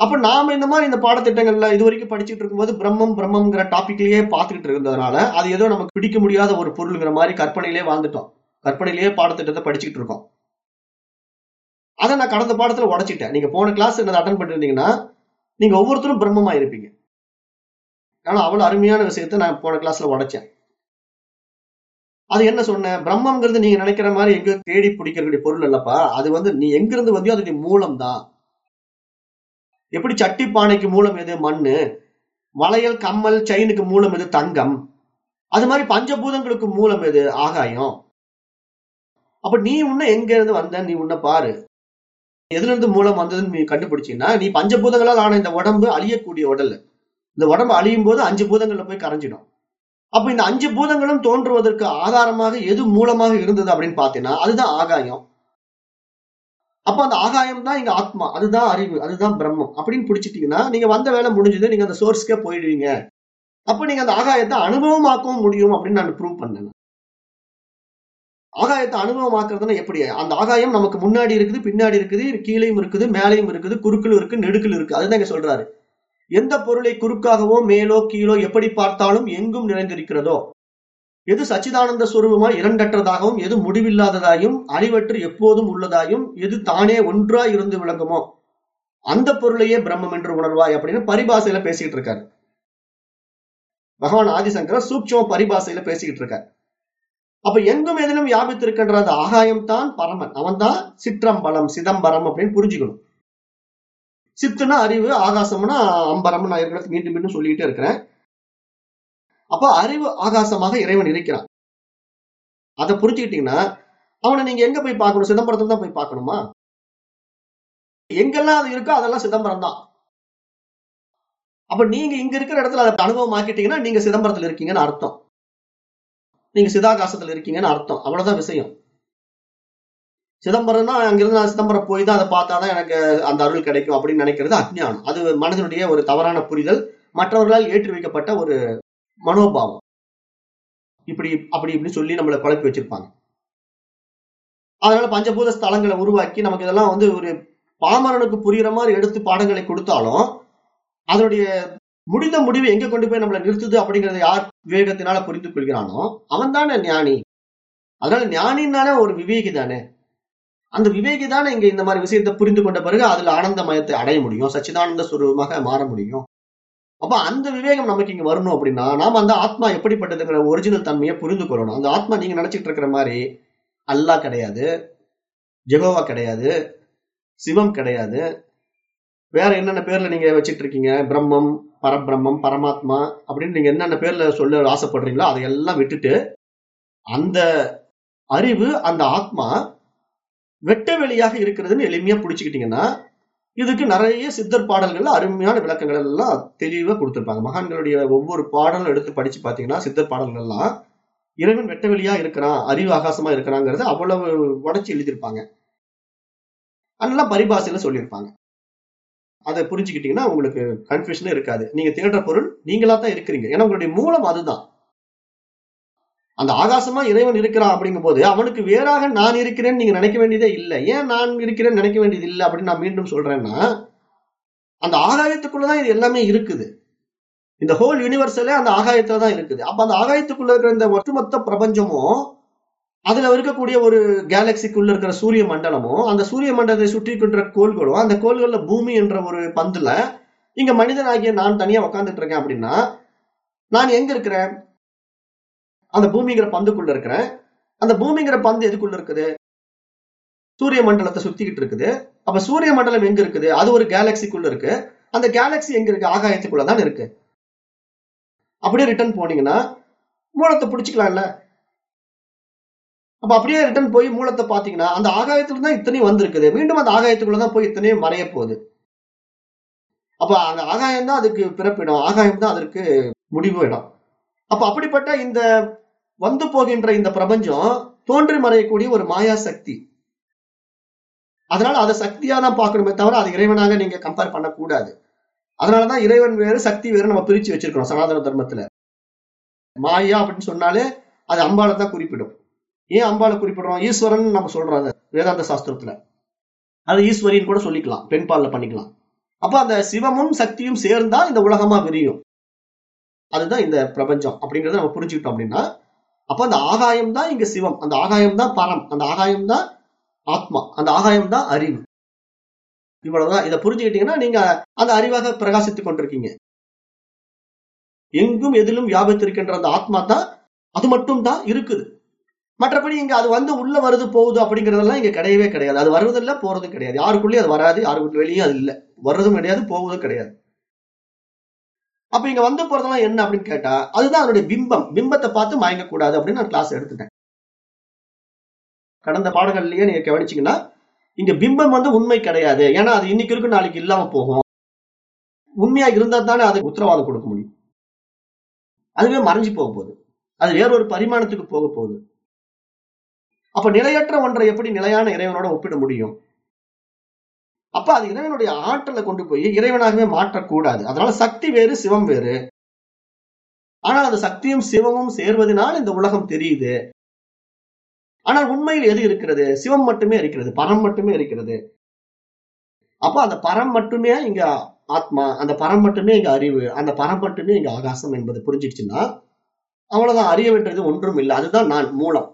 அப்ப நாம இந்த மாதிரி இந்த பாடத்திட்டங்கள்ல இது வரைக்கும் படிச்சுட்டு இருக்கும்போது பிரம்மம் பிரம்மம்ங்கிற டாபிக்லயே பார்த்துக்கிட்டு இருந்ததுனால அது ஏதோ நமக்கு பிடிக்க முடியாத ஒரு பொருளுங்கிற மாதிரி கற்பனையிலே வாழ்ந்துட்டோம். கற்பனையிலேயே பாடத்திட்டத்தை படிச்சுக்கிட்டு இருக்கோம். அதை நான் கடந்த பாடத்துல உடைச்சிட்டேன். நீங்க போன கிளாஸ் என்ன அட்டன் பண்ணிருந்தீங்கன்னா நீங்க ஒவ்வொருத்தரும் பிரம்மமா இருப்பீங்க ஆனா அவ்வளவு அருமையான விஷயத்த நான் போன கிளாஸ்ல உடைச்சேன். அது என்ன சொன்னேன்? பிரம்மங்கிறது நீங்க நினைக்கிற மாதிரி எங்க தேடி பிடிக்கக்கூடிய பொருள் இல்லப்பா அது வந்து நீ எங்கிருந்து வந்தியோ அதனுடைய மூலம் தான் எப்படி சட்டி பானைக்கு மூலம் எது? மண்ணு. வளையல் கம்மல் செயினுக்கு மூலம் எது? தங்கம். அது மாதிரி பஞ்சபூதங்களுக்கு மூலம் எது? ஆகாயம். அப்ப நீ உன்ன எங்க இருந்து வந்த? நீ உன்ன பாரு. எதுல இருந்து மூலம் வந்ததுன்னு நீ கண்டுபிடிச்சீங்கன்னா நீ பஞ்சபூதங்களால் ஆன இந்த உடம்பு அழியக்கூடிய உடல். இந்த உடம்பு அழியும் போது அஞ்சு பூதங்கள்ல போய் கரைஞ்சிடும். அப்ப இந்த அஞ்சு பூதங்களும் தோன்றுவதற்கு ஆதாரமாக எது மூலமாக இருந்தது அப்படின்னு பாத்தீங்கன்னா அதுதான் ஆகாயம். அப்ப அந்த ஆகாயம் தான் இங்க ஆத்மா அதுதான் அறிவு அதுதான் பிரம்மம் அப்படின்னு பிடிச்சிட்டீங்கன்னா நீங்க வந்த வேலை முடிஞ்சது நீங்க அந்த சோர்ஸ்க்கே போயிடுவீங்க. அப்ப நீங்க அந்த ஆகாயத்தை அனுபவமாக்கவும் முடியும் அப்படின்னு நான் ப்ரூவ் பண்ணேன். ஆகாயத்தை அனுபவமாக்குறதுன்னா எப்படி? அந்த ஆகாயம் நமக்கு முன்னாடி இருக்குது பின்னாடி இருக்குது கீழையும் இருக்குது மேலையும் இருக்குது குறுக்கிலும் இருக்கு நெடுக்கிலும் இருக்கு அதுதான் இங்க சொல்றாரு. எந்த பொருளை குறுக்காகவோ மேலோ கீழோ எப்படி பார்த்தாலும் எங்கும் நிறைந்திருக்கிறதோ? எது சச்சிதானந்த சுரூபமாய் இரண்டற்றதாகவும் எது முடிவில்லாததாயும் அறிவற்று எப்போதும் உள்ளதாயும் எது தானே ஒன்றாய் இருந்து விளங்குமோ? அந்த பொருளையே பிரம்மம் என்று உணர்வாய் அப்படின்னு பரிபாசையில பேசிட்டு இருக்காரு. பகவான் ஆதிசங்கர சூட்சம பரிபாசையில பேசிக்கிட்டு இருக்காரு. அப்ப எங்கும் எதிலும் வியாபித்திருக்கின்ற அந்த ஆகாயம் தான் பரமன். அவன் தான் சிற்றம்பலம் சிதம்பரம் அப்படின்னு புரிஞ்சுக்கணும். சித்துனா அறிவு ஆகாசம்னா அம்பரம் நான் இருக்கிறது மீண்டும் மீண்டும் சொல்லிக்கிட்டே இருக்கிறேன். அப்ப அறிவு ஆகாசமாக இறைவன் இருக்கிறான். அதை புரிஞ்சுக்கிட்டீங்கன்னா அவனை நீங்க எங்க போய் பார்க்கணும்? சிதம்பரத்துல தான் போய் பார்க்கணுமா? எங்கெல்லாம் அது இருக்கோ அதெல்லாம் சிதம்பரம் தான். அப்ப நீங்க இங்க இருக்கிற இடத்துல அதை அனுபவம் ஆக்கிட்டீங்கன்னா நீங்க சிதம்பரத்துல இருக்கீங்கன்னு அர்த்தம். நீங்க சிதாகாசத்துல இருக்கீங்கன்னு அர்த்தம். அவ்வளவுதான் விஷயம். சிதம்பரம்னா அங்கிருந்து நான் சிதம்பரம் போய் தான் அதை பார்த்தாதான் எனக்கு அந்த அருள் கிடைக்கும் அப்படின்னு நினைக்கிறது அஜ்ஞானம். அது மனதனுடைய ஒரு தவறான புரிதல் மற்றவர்களால் ஏற்றி வைக்கப்பட்ட ஒரு மனோபாவம். இப்படி அப்படி இப்படி சொல்லி நம்மளை குழப்பி வச்சிருப்பாங்க. அதனால பஞ்சபூத ஸ்தலங்களை உருவாக்கி நமக்கு இதெல்லாம் வந்து ஒரு பாமரனுக்கு புரியுற மாதிரி எடுத்து பாடங்களை கொடுத்தாலும் அதனுடைய முடிந்த முடிவு எங்க கொண்டு போய் நம்மளை நிறுத்துது அப்படிங்கறத யார் விவேகத்தினால புரிந்து கொள்கிறானோ அவன் தானே ஞானி. அதனால ஞானின்னாலே ஒரு விவேகி தானே. அந்த விவேகி தானே இங்க இந்த மாதிரி விஷயத்தை புரிந்து கொண்ட பிறகு அதுல ஆனந்தமயத்தை அடைய முடியும் சச்சிதானந்த சுரூபமாக மாற முடியும். அப்ப அந்த விவேகம் நமக்கு இங்க வரணும் அப்படின்னா நாம அந்த ஆத்மா எப்படிப்பட்டதுங்கிற ஒரிஜினல் தன்மையை புரிந்து கொள்ளணும். அந்த ஆத்மா நீங்க நினைச்சிட்டு இருக்கிற மாதிரி அல்லா கிடையாது ஜெகோவா கிடையாது சிவம் கிடையாது. வேற என்னென்ன பேர்ல நீங்க வச்சிட்டு இருக்கீங்க? பிரம்மம் பரபிரம்மம் பரமாத்மா அப்படின்னு நீங்க என்னென்ன பேர்ல சொல்ல ஆசைப்படுறீங்களோ அதையெல்லாம் விட்டுட்டு அந்த அறிவு அந்த ஆத்மா வெட்ட வெளியாக இருக்கிறதுன்னு எளிமையா பிடிச்சுக்கிட்டீங்கன்னா இதுக்கு நிறைய சித்தர் பாடல்கள்ல அருமையான விளக்கங்கள் எல்லாம் தெளிவா கொடுத்துருப்பாங்க. மகான்களுடைய ஒவ்வொரு பாடலும் எடுத்து படிச்சு பாத்தீங்கன்னா சித்தர் பாடல்கள் எல்லாம் இறைவன் வெட்ட வெளியா இருக்கிறான் அறிவு ஆகாசமா இருக்கிறாங்கிறத அவ்வளவு உடச்சி எழுதியிருப்பாங்க. அதெல்லாம் பரிபாசையில சொல்லியிருப்பாங்க. அதை புரிஞ்சுக்கிட்டீங்கன்னா உங்களுக்கு கன்ஃபியூஷனே இருக்காது. நீங்க தேடுற பொருள் நீங்களா தான் இருக்கிறீங்க. ஏன்னா உங்களுடைய மூலம் அதுதான். அந்த ஆகாசமா இறைவன் இருக்கிறான் அப்படிங்கும் போது அவனுக்கு வேறாக நான் இருக்கிறேன்னு நீங்க நினைக்க வேண்டியதே இல்லை. ஏன் நான் இருக்கிறேன்னு நினைக்க வேண்டியது இல்லை அப்படின்னு நான் மீண்டும் சொல்றேன்னா அந்த ஆகாயத்துக்குள்ளதான் இது எல்லாமே இருக்குது. இந்த ஹோல் யூனிவர்சலே அந்த ஆகாயத்துல தான் இருக்குது. அப்ப அந்த ஆகாயத்துக்குள்ள இருக்கிற இந்த ஒட்டுமொத்த பிரபஞ்சமும் அதுல இருக்கக்கூடிய ஒரு கேலக்சிக்குள்ள இருக்கிற சூரிய மண்டலமும் அந்த சூரிய மண்டலத்தை சுற்றி கொண்ட கோள்களும் அந்த கோள்கள்ல பூமி என்ற ஒரு பந்துல இங்க மனிதனாகிய நான் தனியா உட்காந்துட்டு இருக்கேன் அப்படின்னா நான் எங்க இருக்கிறேன்? அந்த பூமிங்கிற பந்துக்குள்ள இருக்கிறேன் அந்த பூமிங்கிற பந்து எதுக்குள்ள இருக்குது? சூரிய மண்டலத்தை சுத்திக்கிட்டு இருக்குது. அப்ப சூரிய மண்டலம் எங்க இருக்குது? அது ஒரு கேலக்சிக்குள்ள இருக்கு. அந்த கேலக்சி எங்க இருக்கு? ஆகாயத்துக்குள்ள தான் இருக்கு. அப்படியே ரிட்டர்ன் போனீங்கன்னா மூலத்தை பிடிச்சிக்கலாம்ல. அப்ப அப்படியே ரிட்டர்ன் போய் மூலத்தை பாத்தீங்கன்னா அந்த ஆகாயத்துல தான் இத்தனையும் வந்திருக்குது. மீண்டும் அந்த ஆகாயத்துக்குள்ள தான் போய் இத்தனையும் மறைய போகுது. அப்ப அந்த ஆகாயம் தான் அதுக்கு பிறப்பிடம். ஆகாயம் தான் அதற்கு முடிவு இடம். அப்ப அப்படிப்பட்ட இந்த வந்து போகின்ற இந்த பிரபஞ்சம் தோன்றி மறையக்கூடிய ஒரு மாயா சக்தி. அதனால அதை சக்தியா தான் பார்க்கணுமே தவிர அது இறைவனாக நீங்க கம்பேர் பண்ணக்கூடாது. அதனாலதான் இறைவன் வேறு சக்தி வேறு நம்ம பிரிச்சு வச்சிருக்கிறோம் சனாதன தர்மத்துல. மாயா அப்படின்னு சொன்னாலே அது அம்பாலை தான் குறிப்பிடும். ஏன் அம்பாளை குறிப்பிடுறோம்? ஈஸ்வரன் நம்ம சொல்றோம் அதை வேதாந்த சாஸ்திரத்துல. அது ஈஸ்வரின்னு கூட சொல்லிக்கலாம் பெண்பாலில் பண்ணிக்கலாம். அப்ப அந்த சிவமும் சக்தியும் சேர்ந்தா இந்த உலகமா விரியும். அதுதான் இந்த பிரபஞ்சம் அப்படிங்கறத நம்ம புரிஞ்சுக்கிட்டோம் அப்படின்னா அப்ப அந்த ஆகாயம் தான் இங்க சிவம். அந்த ஆகாயம் தான் பரம். அந்த ஆகாயம் தான் ஆத்மா. அந்த ஆகாயம் தான் அறிவு. இவ்வளவுதான். இதை புரிஞ்சுக்கிட்டீங்கன்னா நீங்க அந்த அறிவாக பிரகாசித்துக் கொண்டிருக்கீங்க. எங்கும் எதிலும் வியாபித்திருக்கின்ற அந்த ஆத்மா தான் அது மட்டும் தான் இருக்குது. மற்றபடி இங்க அது வந்து உள்ள வருது போகுது அப்படிங்கறதெல்லாம் இங்க கிடையவே கிடையாது. அது வருவதும் இல்ல போறதும் கிடையாது. யாருக்குள்ளேயும் அது வராது யாருக்குள்ள வெளியும் அது இல்ல. வர்றதும் கிடையாது போவதும் கிடையாது. அப்ப இங்க வந்து போறதெல்லாம் என்ன அப்படின்னு கேட்டா அதுதான் அதனுடைய பிம்பம். பிம்பத்தை பார்த்து மயங்க கூடாது அப்படின்னு நான் கிளாஸ் எடுத்துட்டேன். கடந்த பாடங்கள்லயே நீங்க கவனிச்சீங்கன்னா இங்க பிம்பம் வந்து உண்மை கிடையாது. ஏன்னா அது இன்னைக்கு இருக்கு நாளைக்கு இல்லாம போகும். உண்மையா இருந்தா தானே அதுக்கு உத்தரவாதம் கொடுக்க முடியும். அதுவே மறைஞ்சு போக போகுது. அது வேற ஒரு பரிமாணத்துக்கு போக போகுது. அப்ப நிலையற்ற ஒன்றை எப்படி நிலையான இறைவனோட ஒப்பிட முடியும்? அப்ப அது இறைவனுடைய ஆற்றலை கொண்டு போய் இறைவனாகவே மாற்றக்கூடாது. அதனால சக்தி வேறு சிவம் வேறு. ஆனால் அந்த சக்தியும் சிவமும் சேர்வதனால் இந்த உலகம் தெரியுது. ஆனால் உண்மையில் எது இருக்கிறது? சிவம் மட்டுமே இருக்கிறது பரம் மட்டுமே இருக்கிறது. அப்போ அந்த பரம் மட்டுமே இங்க ஆத்மா அந்த பரம் மட்டுமே இங்க அறிவு அந்த பரம் மட்டுமே இங்க ஆகாசம் என்பது புரிஞ்சிடுச்சுன்னா அவ்வளவுதான் அறிய வேண்டியது ஒன்றும் இல்லை. அதுதான் நான் மூலம்.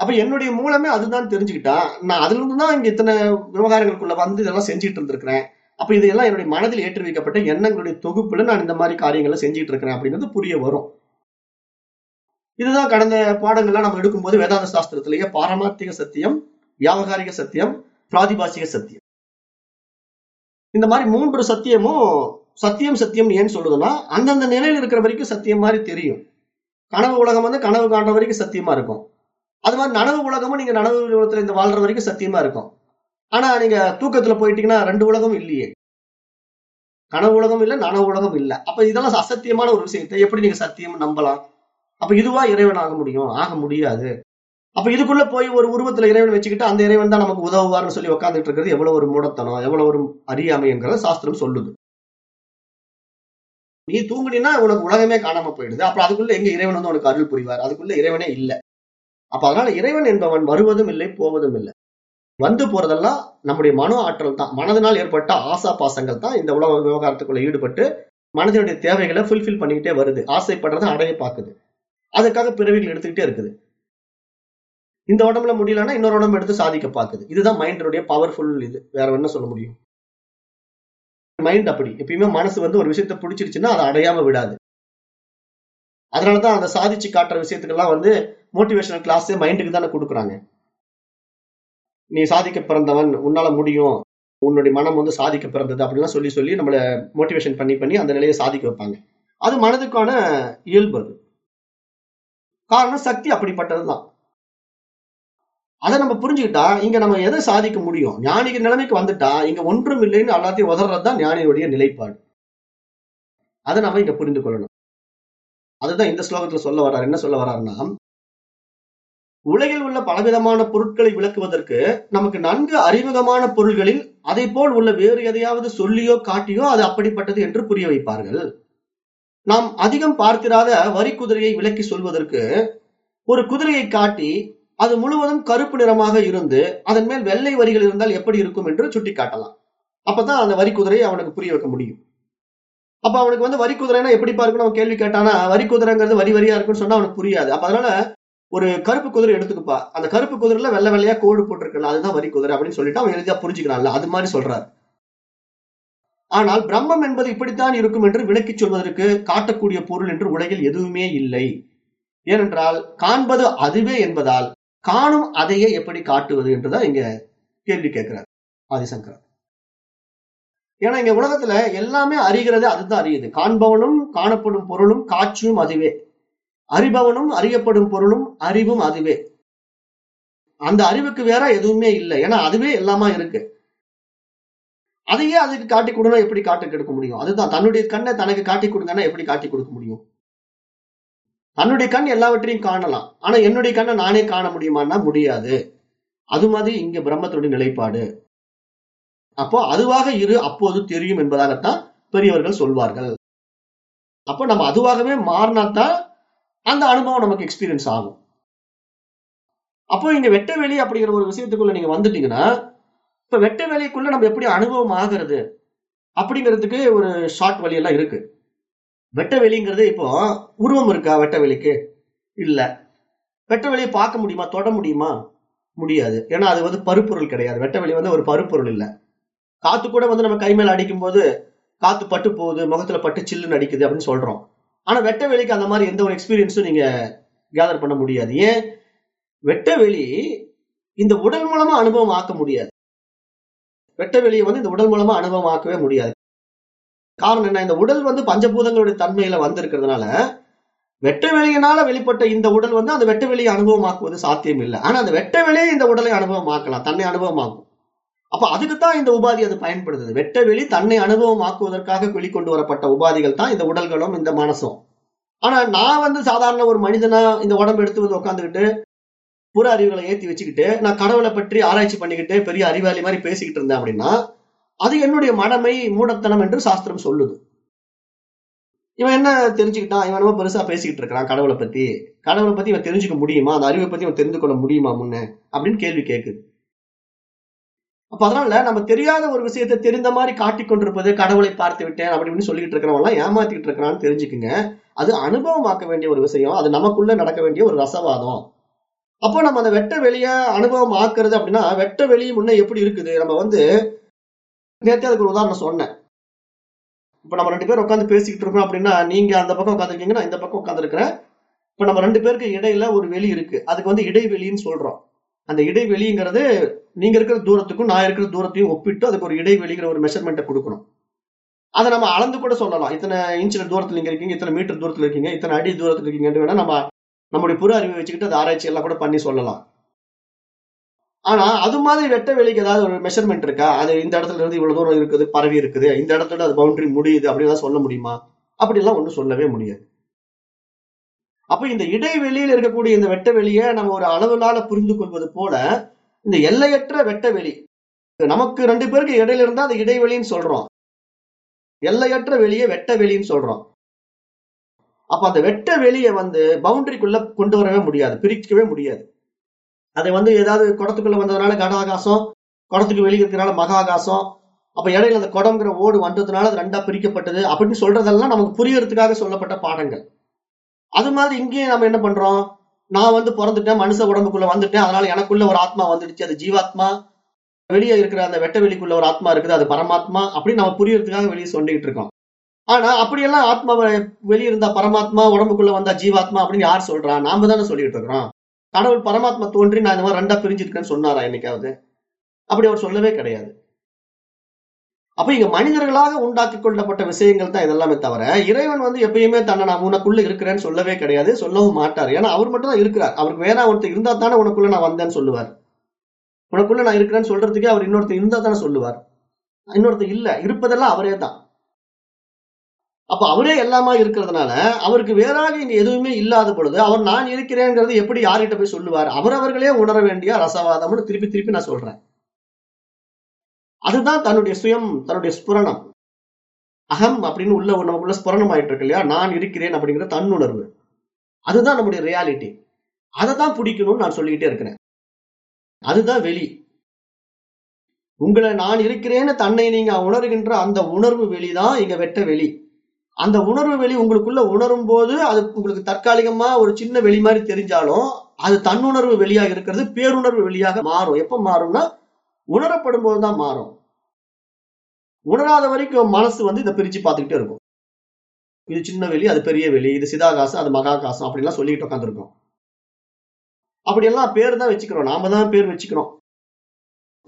அப்ப என்னுடைய மூலமே அதுதான் தெரிஞ்சுக்கிட்டா நான் அதுல இருந்து தான் இங்க இத்தனை விவகாரங்களுக்குள்ள வந்து இதெல்லாம் செஞ்சுட்டு இருந்திருக்கிறேன். அப்ப இதெல்லாம் என்னுடைய மனதில் ஏற்றி வைக்கப்பட்ட எண்ணங்களுடைய தொகுப்புல நான் இந்த மாதிரி காரியங்களை செஞ்சுட்டு இருக்கிறேன் அப்படிங்கிறது புரிய வரும். இதுதான் கடந்த பாடங்கள்லாம் நம்ம எடுக்கும்போது வேதாந்த சாஸ்திரத்திலேயே பாரமார்த்திக சத்தியம் வியாபகாரிக சத்தியம் பிராதிபாசிக சத்தியம். இந்த மாதிரி மூன்று சத்தியமும் சத்தியம் சத்தியம் ஏன்னு சொல்லுதுன்னா அந்தந்த நிலையில் இருக்கிற வரைக்கும் சத்தியம் மாதிரி தெரியும். கனவு உலகம் வந்து கனவு காண்ற வரைக்கும் சத்தியமா இருக்கும். அது மாதிரி நனவு உலகமும் நீங்க நனவு உலகத்துல இந்த வாழ்ற வரைக்கும் சத்தியமா இருக்கும். ஆனா நீங்க தூக்கத்துல போயிட்டீங்கன்னா ரெண்டு உலகமும் இல்லையே. கனவு உலகம் இல்ல நனவு உலகம் இல்ல. அப்ப இதெல்லாம் அசத்தியமான ஒரு விஷயத்தை எப்படி நீங்க சத்தியம் நம்பலாம்? அப்ப இதுவா இறைவன் ஆக முடியும்? ஆக முடியாது. அப்ப இதுக்குள்ள போய் ஒரு உருவத்துல இறைவன் வச்சுக்கிட்டு அந்த இறைவன் தான் நமக்கு உதவுவார்னு சொல்லி உட்காந்துட்டு இருக்கிறது எவ்வளவு ஒரு மூடத்தனம் எவ்வளவு ஒரு அறியாமைங்கிறத சாஸ்திரம் சொல்லுது. நீ தூங்குனீன்னா உனக்கு உலகமே காணாம போயிடுது. அப்ப அதுக்குள்ள எங்க இறைவன் வந்து உனக்கு அருள் புரிவார்? அதுக்குள்ள இறைவனே இல்ல. அப்ப அதனால இறைவன் என்பவன் வருவதும் இல்லை போவதும் இல்லை. வந்து போறதெல்லாம் நம்முடைய மனோ ஆற்றல் தான். மனதினால் ஏற்பட்ட ஆசா பாசங்கள் தான் இந்த உலக விவகாரத்துக்குள்ள ஈடுபட்டு மனதினுடைய தேவைகளை ஃபுல்ஃபில் பண்ணிக்கிட்டே வருது. ஆசைப்படுறதை அடைய பார்க்குது. அதுக்காக பிறவிகள் எடுத்துக்கிட்டே இருக்குது. இந்த உடம்புல முடியலன்னா இன்னொரு உடம்பு எடுத்து சாதிக்க பார்க்குது. இதுதான் மைண்டினுடைய பவர்ஃபுல் இது. வேற என்ன சொல்ல முடியும்? மைண்ட் அப்படி. எப்பயுமே மனசு வந்து ஒரு விஷயத்த பிடிச்சிருச்சுன்னா அதை அடையாம விடாது. அதனாலதான் அந்த சாதிச்சு காட்டுற விஷயத்துக்கெல்லாம் வந்து மோட்டிவேஷனல் கிளாஸ் மைண்டுக்கு தானே கொடுக்குறாங்க. நீ சாதிக்க பிறந்தவன் உன்னால முடியும். உன்னுடைய மனம் வந்து சாதிக்க பிறந்தது அப்படிலாம் சொல்லி சொல்லி நம்மளை மோட்டிவேஷன் பண்ணி பண்ணி அந்த நிலையை சாதிக்க வைப்பாங்க. அது மனதுக்கான இயல்பு அது. காரணம் சக்தி அப்படிப்பட்டதுதான் அதை நம்ம புரிஞ்சுக்கிட்டா இங்க நம்ம எதை சாதிக்க முடியும்? ஞானிக்கு நிலைமைக்கு வந்துட்டா இங்க ஒன்றும் இல்லைன்னு எல்லாத்தையும் உதறது தான் ஞானியுடைய நிலைப்பாடு. அதை நம்ம இங்க புரிந்து கொள்ளணும். அதுதான் இந்த ஸ்லோகத்துல சொல்ல வர்றாரு. என்ன சொல்ல வர்றாருன்னா உலகில் உள்ள பலவிதமான பொருட்களை விளக்குவதற்கு நமக்கு நன்கு அறிமுகமான பொருள்களில் அதை போல் உள்ள வேறு எதையாவது சொல்லியோ காட்டியோ அது அப்படிப்பட்டது என்று புரிய வைப்பார்கள். நாம் அதிகம் பார்த்திராத வரி குதிரையை விளக்கி சொல்வதற்கு ஒரு குதிரையை காட்டி அது முழுவதும் கருப்பு நிறமாக இருந்து அதன் மேல் வெள்ளை வரிகள் இருந்தால் எப்படி இருக்கும் என்று சுட்டி காட்டலாம் அப்பதான் அந்த வரி குதிரையை அவனுக்கு புரிய வைக்க முடியும். அப்ப அவனுக்கு வந்து வரி குதிரைன்னா எப்படி பாருக்குன்னு அவன் கேள்வி கேட்டானா வரி குதிரைங்கிறது வரி வரியா இருக்குன்னு சொன்னா அவனுக்கு புரியாது. அப்ப அதனால ஒரு கருப்பு குதிரை எடுத்துக்குப்பா. அந்த கருப்பு குதிரையில வெள்ளை வெள்ளையா கோடு போட்டிருக்கல அதுதான் வரி குதிரை அப்படின்னு சொல்லிட்டு அவன் எளிதா புரிஞ்சுக்கிறான்ல அது மாதிரி சொல்றாரு. ஆனால் பிரம்மம் என்பது இப்படித்தான் இருக்கும் என்று விளக்கிச் சொல்வதற்கு காட்டக்கூடிய பொருள் என்று உலகில் எதுவுமே இல்லை. ஏனென்றால் காண்பது அதுவே என்பதால் காணும் அதையே எப்படி காட்டுவது என்றுதான் இங்க கேள்வி கேட்கிறார் ஆதிசங்கர் ஏன்னா இங்க உலகத்துல எல்லாமே அறிகிறது அதுதான் அறியுது. காண்பவனும் காணப்படும் பொருளும் காட்சியும் அதுவே. அறிபவனும் அறியப்படும் பொருளும் அறிவும் அதுவே. அந்த அறிவுக்கு வேற எதுவுமே இல்லை. ஏன்னா அதுவே எல்லாமா இருக்கு. அதையே அதுக்கு காட்டி கொடுனா எப்படி காட்டி கொடுக்க முடியும்? அதுதான். தன்னுடைய கண்ணை தனக்கு காட்டி கொடுங்கன்னா எப்படி காட்டி கொடுக்க முடியும்? தன்னுடைய கண் எல்லாவற்றையும் காணலாம். ஆனா என்னுடைய கண்ணை நானே காண முடியுமான்னா முடியாது. அது மாதிரி இங்க பிரம்மத்தினுடைய நிலைப்பாடு. அப்போ அதுவாக இரு அப்போது தெரியும் என்பதாகத்தான் பெரியவர்கள் சொல்வார்கள். அப்போ நம்ம அதுவாகவே மாறினாத்தான் அந்த அனுபவம் நமக்கு எக்ஸ்பீரியன்ஸ் ஆகும். அப்போ இங்க வெட்ட வெளி அப்படிங்கிற ஒரு விஷயத்துக்குள்ள நீங்க வந்துட்டீங்கன்னா இப்ப வெட்ட வெளிக்குள்ள நம்ம எப்படி அனுபவம் ஆகிறது அப்படிங்கிறதுக்கு ஒரு ஷார்ட் வழியெல்லாம் இருக்கு. வெட்ட வெளிங்கிறது இப்போ உருவம் இருக்கா வெட்ட வெளிக்கு? இல்ல. வெட்ட வெளியை பார்க்க முடியுமா? தொட முடியுமா? முடியாது. ஏன்னா அது வந்து பருப்பொருள் கிடையாது. வெட்ட வெளி வந்து ஒரு பருப்பொருள் இல்லை. காத்து கூட வந்து நம்ம கை மேல அடிக்கும் போது காத்து பட்டு போகுது முகத்துல பட்டு சில்லுன்னு அடிக்குது அப்படின்னு சொல்றோம். ஆனா வெட்ட வெளிக்கு அந்த மாதிரி எந்த ஒரு எக்ஸ்பீரியன்ஸும் நீங்க கேதர் பண்ண முடியாது. ஏன்? வெட்ட வெளி இந்த உடல் மூலமா அனுபவம் ஆக்க முடியாது. வெட்ட வெளியை வந்து இந்த உடல் மூலமா அனுபவம் ஆக்கவே முடியாது. காரணம் என்ன? இந்த உடல் வந்து பஞ்சபூதங்களுடைய தன்மையில வந்திருக்கிறதுனால வெட்ட வெளியினால வெளிப்பட்ட இந்த உடல் வந்து அந்த வெட்ட வெளியை அனுபவமாக்குவது சாத்தியம் இல்லை ஆனா அந்த வெட்ட வெளியே இந்த உடலை அனுபவமாக்கலாம் தன்னை அனுபவமாக்கும். அப்ப அதுக்குத்தான் இந்த உபாதி அது பயன்படுது வெட்ட வெளி தன்னை அனுபவம் ஆக்குவதற்காக வெளிக்கொண்டு வரப்பட்ட உபாதிகள் தான் இந்த உடல்களும் இந்த மனசும். ஆனா நான் வந்து சாதாரண ஒரு மனிதனா இந்த உடம்பு எடுத்து வந்து உட்காந்துக்கிட்டு புற அறிவுகளை ஏத்தி வச்சுக்கிட்டு நான் கடவுளை பற்றி ஆராய்ச்சி பண்ணிக்கிட்டு பெரிய அறிவாளி மாதிரி பேசிக்கிட்டு இருந்தேன் அப்படின்னா அது என்னுடைய மடமை மூடத்தனம் என்று சாஸ்திரம் சொல்லுது. இவன் என்ன தெரிஞ்சுக்கிட்டான்? இவன் ரொம்ப பெருசா பேசிக்கிட்டு இருக்கிறான் கடவுளை பத்தி. கடவுளை பத்தி இவன் தெரிஞ்சுக்க முடியுமா? அந்த அறிவை பத்தி இவன் தெரிந்து கொள்ள முடியுமா முன்ன? அப்படின்னு கேள்வி கேட்குது. அப்ப அதனால நம்ம தெரியாத ஒரு விஷயத்தை தெரிந்த மாதிரி காட்டிக்கொண்டிருப்பது கடவுளை பார்த்து விட்டேன் அப்படி இப்படின்னு சொல்லிட்டு இருக்கிறவங்க எல்லாம் ஏமாத்திட்டு இருக்கிறான்னு தெரிஞ்சுக்குங்க. அது அனுபவமாக்க வேண்டிய ஒரு விஷயம். அது நமக்குள்ள நடக்க வேண்டிய ஒரு ரசவாதம். அப்போ நம்ம அந்த வெட்ட வெளிய அனுபவம் ஆக்குறது அப்படின்னா வெட்ட வெளி முன்ன எப்படி இருக்குது? நம்ம வந்து நேற்று அதுக்கு ஒரு உதாரணம் சொன்னேன். இப்ப நம்ம ரெண்டு பேரும் உட்காந்து பேசிக்கிட்டு இருக்கோம் அப்படின்னா நீங்க அந்த பக்கம் உட்காந்துருக்கீங்க நான் இந்த பக்கம் உட்காந்துருக்கிறேன் இப்ப நம்ம ரெண்டு பேருக்கு இடையில ஒரு வெளி இருக்கு. அதுக்கு வந்து இடைவெளின்னு சொல்றோம். அந்த இடைவெளிங்கிறது நீங்க இருக்கிற தூரத்துக்கும் நான் இருக்கிற தூரத்தையும் ஒப்பிட்டு அதுக்கு ஒரு இடைவெளிங்கிற ஒரு மெஷர்மெண்ட்டை கொடுக்கணும். அதை நம்ம அளந்து கூட சொல்லலாம். இத்தனை இன்ச்சில் தூரத்துல நீங்க இருக்கீங்க இத்தனை மீட்டர் தூரத்துல இருக்கீங்க இத்தனை அடி தூரத்துல இருக்கீங்கன்னு வேணா நம்ம நம்முடைய புற அறிவை வச்சுக்கிட்டு அதை ஆராய்ச்சி எல்லாம் கூட பண்ணி சொல்லலாம். ஆனா அது மாதிரி வெட்ட வெளிக்கு ஏதாவது ஒரு மெஷர்மெண்ட் இருக்கா? அது இந்த இடத்துல இருந்து இவ்வளவு தூரம் இருக்குது பரவி இருக்குது இந்த இடத்துல அது பவுண்டரி முடியுது அப்படின்னு சொல்ல முடியுமா? அப்படிலாம் ஒண்ணும் சொல்லவே முடியாது. அப்ப இந்த இடைவெளியில் இருக்கக்கூடிய இந்த வெட்ட வெளியை நம்ம ஒரு அளவுலால புரிந்து கொள்வது போல இந்த எல்லையற்ற வெட்ட வெளி நமக்கு ரெண்டு பேருக்கு இடையில இருந்தா அது இடைவெளின்னு சொல்றோம். எல்லையற்ற வெளியை வெட்ட வெளின்னு சொல்றோம். அப்ப அந்த வெட்ட வெளியை வந்து பவுண்டரிக்குள்ள கொண்டு வரவே முடியாது பிரிக்கவே முடியாது. அதை வந்து ஏதாவது குடத்துக்குள்ள வந்ததுனால கடாகாசம் குடத்துக்கு வெளியே இருக்கிறனால மகாகாசம் அப்ப இடையில அந்த குடம்ங்கிற ஓடு வந்ததுனால அது ரெண்டா பிரிக்கப்பட்டது அப்படின்னு சொல்றதெல்லாம் நமக்கு புரியறதுக்காக சொல்லப்பட்ட பாடங்கள். அது மாதிரி இங்கேயும் நம்ம என்ன பண்றோம்? நான் வந்து பிறந்துட்டேன் மனுஷ உடம்புக்குள்ள வந்துட்டேன் அதனால எனக்குள்ள ஒரு ஆத்மா வந்துடுச்சு. அது ஜீவாத்மா. வெளியே இருக்கிற அந்த வெட்ட வெளிக்குள்ள ஒரு ஆத்மா இருக்குது அது பரமாத்மா அப்படின்னு நம்ம புரியறதுக்காக வெளியே சொல்லிட்டு இருக்கோம். ஆனா அப்படியெல்லாம் ஆத்மா வெளியே இருந்தா பரமாத்மா உடம்புக்குள்ள வந்தா ஜீவாத்மா அப்படின்னு யார் சொல்றா? நாம தானே சொல்லிட்டு இருக்கிறோம். கடவுள் பரமாத்மா தோன்றி நான் இந்த மாதிரி ரெண்டா பிரிஞ்சிருக்கேன்னு சொன்னாரா என்னைக்காவது? அப்படி அவர் சொல்லவே கிடையாது. அப்ப இங்க மனிதர்களாக உண்டாக்கி கொள்ளப்பட்ட விஷயங்கள் தான் இதெல்லாமே தவிர இறைவன் வந்து எப்பயுமே தன்னை நான் உனக்குள்ள இருக்கிறேன்னு சொல்லவே கிடையாது சொல்லவும் மாட்டார். ஏன்னா அவர் மட்டும் தான் இருக்கிறார். அவருக்கு வேற ஒருத்தர் இருந்தா தானே உனக்குள்ள நான் வந்தேன்னு சொல்லுவார். உனக்குள்ள நான் இருக்கிறேன்னு சொல்றதுக்கே அவர் இன்னொருத்தர் இருந்தா தானே சொல்லுவார். இன்னொருத்தர் இல்ல இருப்பதெல்லாம் அவரே தான். அப்ப அவரே எல்லாமா இருக்கிறதுனால அவருக்கு வேறாக இங்க எதுவுமே இல்லாத பொழுது அவர் நான் இருக்கிறேங்கிறது எப்படி யார்கிட்ட போய் சொல்லுவார்? அவரவர்களே உணர வேண்டிய ரசவாதம்னு திருப்பி திருப்பி நான் சொல்றேன். அதுதான் தன்னுடைய சுயம் தன்னுடைய ஸ்புரணம். அகம் அப்படின்னு உள்ள நமக்குள்ள ஸ்புரணம் ஆயிட்டு இருக்கு இல்லையா நான் இருக்கிறேன் அப்படிங்கிற தன்னுணர்வு. அதுதான் நம்முடைய ரியாலிட்டி அதை தான் பிடிக்கணும்னு நான் சொல்லிக்கிட்டே இருக்கிறேன். அதுதான் வெளி. உங்களை நான் இருக்கிறேன்னு தன்னை நீங்க உணர்கின்ற அந்த உணர்வு வெளிதான் இங்க வெட்ட வெளி. அந்த உணர்வு வெளி உங்களுக்குள்ள உணரும் போது அது உங்களுக்கு தற்காலிகமா ஒரு சின்ன வெளி மாதிரி தெரிஞ்சாலும் அது தன்னுணர்வு வெளியா இருக்கிறது பேருணர்வு வெளியாக மாறும். எப்ப மாறும்னா உணரப்படும் போதுதான் மாறும். உணராத வரைக்கும் மனசு வந்து இதை பிரிச்சு பார்த்துக்கிட்டே இருக்கும். இது சின்ன வெளி அது பெரிய வெளி இது சிதாகாசம் அது மகாகாசம் அப்படின்லாம் சொல்லிட்டு உட்காந்துருக்கோம் அப்படியெல்லாம் பேர் தான் வச்சுக்கிறோம். நாம தான் பேர் வச்சுக்கிறோம்.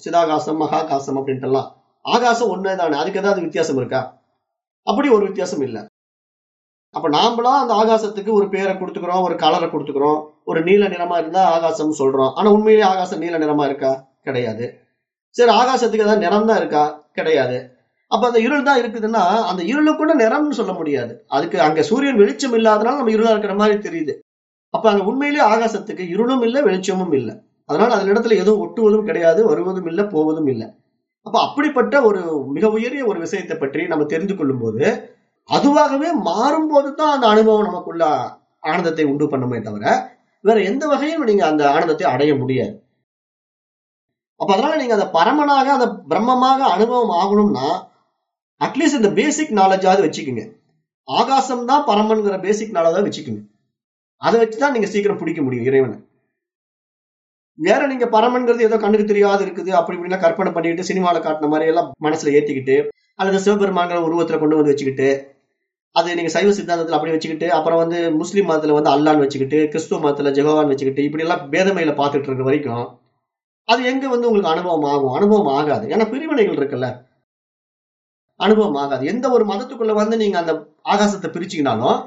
சிதாகாசம் மகாகாசம் அப்படின்ட்டு எல்லாம் ஆகாசம் ஒன்னே தானே. அதுக்கு ஏதாவது வித்தியாசம் இருக்கா? அப்படி ஒரு வித்தியாசம் இல்லை. அப்ப நாமளா அந்த ஆகாசத்துக்கு ஒரு பேரை கொடுத்துக்கிறோம் ஒரு கலரை கொடுத்துக்கிறோம். ஒரு நீல நிறமா இருந்தா ஆகாசம் சொல்றோம். ஆனா உண்மையிலேயே ஆகாசம் நீல நிறமா இருக்கா? கிடையாது. சரி ஆகாசத்துக்கு ஏதாவது நிறம் தான் இருக்கா? கிடையாது. அப்ப அந்த இருள் தான் இருக்குதுன்னா அந்த இருளு கூட நிறம்னு சொல்ல முடியாது. அதுக்கு அங்க சூரியன் வெளிச்சம் இல்லாதனால நம்ம இருளா இருக்கிற மாதிரி தெரியுது. அப்ப அங்க உண்மையிலேயே ஆகாசத்துக்கு இருளும் இல்லை வெளிச்சமும் இல்லை. அதனால அந்த இடத்துல எதுவும் ஒட்டுவதும் கிடையாது வருவதும் இல்லை போவதும் இல்லை. அப்ப அப்படிப்பட்ட ஒரு மிக உயரிய ஒரு விஷயத்தை பற்றி நம்ம தெரிந்து கொள்ளும் போது அதுவாகவே மாறும்போது தான் அந்த அனுபவம் நமக்குள்ள ஆனந்தத்தை உண்டு பண்ணுமே தவிர வேற எந்த வகையும் நீங்க அந்த ஆனந்தத்தை அடைய முடியாது. அப்ப அதனால நீங்க அந்த பரமனாக அந்த பிரம்மமாக அனுபவம் ஆகணும்னா அட்லீஸ்ட் இந்த பேசிக் நாலேஜாவது வச்சுக்கோங்க. ஆகாசம் தான் பரமன்கிற பேசிக் நாலேஜாவது வச்சுக்கோங்க. அதை வச்சுதான் நீங்க சீக்கிரம் பிடிக்க முடியும் இறைவனை. வேற நீங்க பரமன்கிறது ஏதோ கண்ணுக்கு தெரியாது இருக்குது அப்படி இப்படிலாம் கற்பனை பண்ணிக்கிட்டு சினிமாவில் காட்டின மாதிரி எல்லாம் மனசுல ஏத்திக்கிட்டு அல்லது சிவபெருமான உருவத்துல கொண்டு வந்து வச்சுக்கிட்டு அது நீங்க சைவ சித்தாந்தத்துல அப்படி வச்சுக்கிட்டு அப்புறம் வந்து முஸ்லீம் மதத்துல வந்து அல்லான்னு வச்சுக்கிட்டு கிறிஸ்துவ மதத்துல ஜெகவான் வச்சுக்கிட்டு இப்படி எல்லாம் பேதமையில பாத்துட்டு இருக்கிற வரைக்கும் அது எங்க வந்து உங்களுக்கு அனுபவம் ஆகும்? அனுபவம் ஆகாது. ஏன்னா பிரிவினைகள் இருக்குல்ல. அனுபவம் ஆகாது. எந்த ஒரு மதத்துக்குள்ள வந்து நீங்க அந்த ஆகாசத்தை பிரிச்சீங்கனாலும்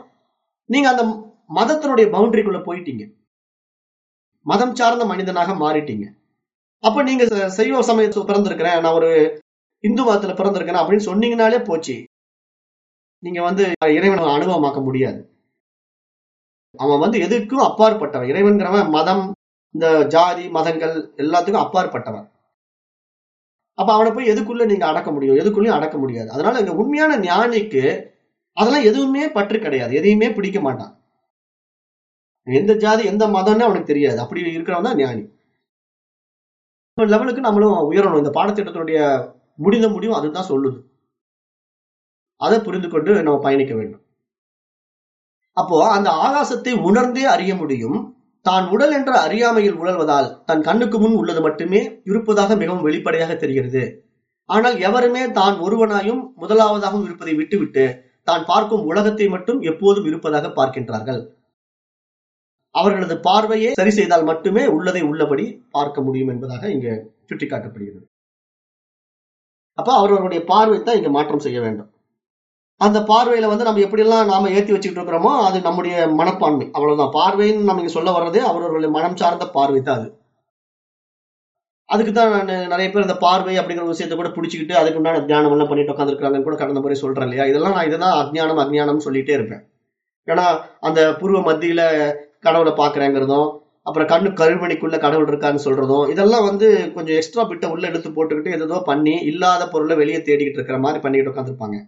நீங்க அந்த மதத்தினுடைய பவுண்டரிக்குள்ள போயிட்டீங்க. மதம் சார்ந்த மனிதனாக மாறிட்டீங்க. அப்ப நீங்க சைவ சமயத்துல பிறந்திருக்கிறேன் நான் ஒரு இந்து மதத்துல பிறந்திருக்கிறேன் அப்படின்னு சொன்னீங்கனாலே போச்சு. நீங்க வந்து இறைவனை அனுபவமாக்க முடியாது. அவன் வந்து எதுக்கும் அப்பாற்பட்டவன். இறைவன்கிறவன் மதம் இந்த ஜாதி மதங்கள் எல்லாத்துக்கும் அப்பாற்பட்டவன். அப்ப அவனை போய் எதுக்குள்ள நீங்க அடக்க முடியும்? எதுக்குள்ளயும் அடக்க முடியாது. அதனால இந்த உண்மையான ஞானிக்கு அதெல்லாம் எதுவுமே பற்று கிடையாது. எதையுமே பிடிக்க மாட்டான். எந்த ஜாதி எந்த மதம்னு அவனுக்கு தெரியாது. அப்படி இருக்கிறவன் தான் ஞானி. லெவலுக்கு நம்மளும் உயரணும். இந்த பாடத்திட்டத்தினுடைய முடிந்த முடிவும் அதுதான் சொல்லுது. அதை புரிந்து கொண்டு நம்ம பயணிக்க வேண்டும். அப்போ அந்த ஆகாசத்தை உணர்ந்தே அறிய முடியும். தான் உடல் என்ற அறியாமையில் உழல்வதால் தன் கண்ணுக்கு முன் உள்ளது மட்டுமே இருப்பதாக மிகவும் வெளிப்படையாக தெரிகிறது. ஆனால் எவருமே தான் ஒருவனாயும் முதலாவதாகவும் இருப்பதை விட்டுவிட்டு தான் பார்க்கும் உலகத்தை மட்டும் எப்போதும் இருப்பதாக பார்க்கின்றார்கள். அவர்களது பார்வையை சரி செய்தால் மட்டுமே உள்ளதை உள்ளபடி பார்க்க முடியும் என்பதாக இங்கு சுட்டிக்காட்டப்படுகிறது. அப்ப அவர்களுடைய பார்வை தான் இங்க மாற்றம் செய்ய வேண்டும். அந்த பார்வையில வந்து நம்ம எப்படியெல்லாம் நாம ஏத்தி வச்சுக்கிட்டு இருக்கிறோமோ அது நம்முடைய மனப்பான்மை. அவ்வளவுதான். பார்வைன்னு நம்ம இங்க சொல்ல வர்றதே அவர்களுடைய மனம் சார்ந்த பார்வை தான் அது. அதுக்கு தான் நான் நிறைய பேர் இந்த பார்வை அப்படிங்கிற விஷயத்தை கூட பிடிச்சிக்கிட்டு அதுக்கு உண்டான தியானம் எல்லாம் பண்ணிட்டு உட்காந்துருக்காங்கன்னு கூட கடந்த முறை சொல்றேன் இல்லையா? இதெல்லாம் நான் இதுதான் அஜ்ஞானம் அஜ்ஞானம் சொல்லிட்டே இருப்பேன். ஏன்னா அந்த பூர்வ மத்தியில கடவுளை பாக்குறேங்கிறதும் அப்புறம் கண்ணு கருமணிக்குள்ள கடவுள் இருக்கான்னு சொல்றதும் இதெல்லாம் வந்து கொஞ்சம் எக்ஸ்ட்ரா பிட்ட உள்ள எடுத்து போட்டுக்கிட்டு எதோ பண்ணி இல்லாத பொருளை வெளியே தேடிக்கிட்டு இருக்கிற மாதிரி பண்ணிக்கிட்டு உட்காந்துருப்பாங்க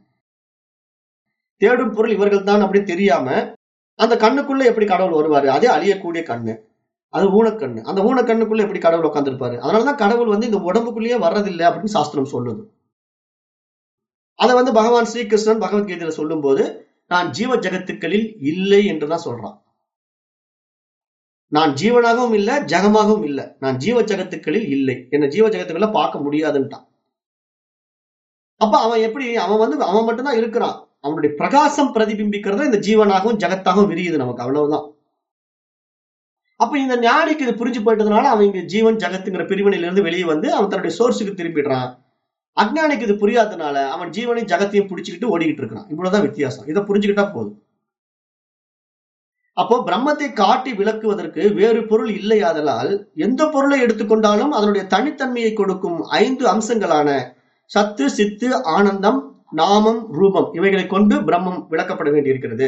தேடும் பொருள் இவர்கள் தான் அப்படின்னு தெரியாம அந்த கண்ணுக்குள்ள எப்படி கடவுள் வருவாரு? அதே அழியக்கூடிய கண்ணு. அது ஊனக்கண்ணு. அந்த ஊனக்கண்ணுக்குள்ள எப்படி கடவுள் உட்காந்துருப்பாரு அதனாலதான் கடவுள் வந்து இந்த உடம்புக்குள்ளேயே வர்றதில்லை அப்படின்னு சாஸ்திரம் சொல்லுது. அதை வந்து பகவான் ஸ்ரீகிருஷ்ணன் பகவத்கீதையில சொல்லும் போது நான் ஜீவ ஜகத்துக்களில் இல்லை என்றுதான் சொல்றான். நான் ஜீவனாகவும் இல்லை ஜகமாகவும் இல்லை. நான் ஜீவ ஜகத்துக்களில் இல்லை. என்ன ஜீவ ஜகத்துக்களை பார்க்க முடியாதுன்ட்டான். அப்ப அவன் எப்படி அவன் வந்து அவன் மட்டும்தான் இருக்கிறான். அவனுடைய பிரகாசம் பிரதிபிம்பிக்கிறது இந்த ஜீவனாகவும் ஜகத்தாகவும் விரியுது நமக்கு. அவ்வளவுதான். அப்ப இந்த ஞானிக்கு இது புரிஞ்சு போயிட்டதுனால அவன் இங்க ஜீவன் ஜகத்துங்கிற பிரிவினையிலிருந்து வெளியே வந்து அவன் தன்னுடைய சோர்ஸுக்கு திரும்பிடுறான். அஜ்ஞானிக்கு இது புரியாததுனால அவன் ஜீவனையும் ஜகத்தையும் பிடிச்சிக்கிட்டு ஓடிக்கிட்டு இருக்கிறான். இவ்வளவுதான் வித்தியாசம். இதை புரிஞ்சுக்கிட்டா போதும். அப்போ பிரம்மத்தை காட்டி விளக்குவதற்கு வேறு பொருள் இல்லையாதலால் எந்த பொருளை எடுத்துக்கொண்டாலும் அதனுடைய தனித்தன்மையை கொடுக்கும் ஐந்து அம்சங்களான சத்து சித்து ஆனந்தம் நாமம் ரூபம் இவைகளை கொண்டு பிரம்மம் விளக்கப்பட வேண்டியிருக்கிறது.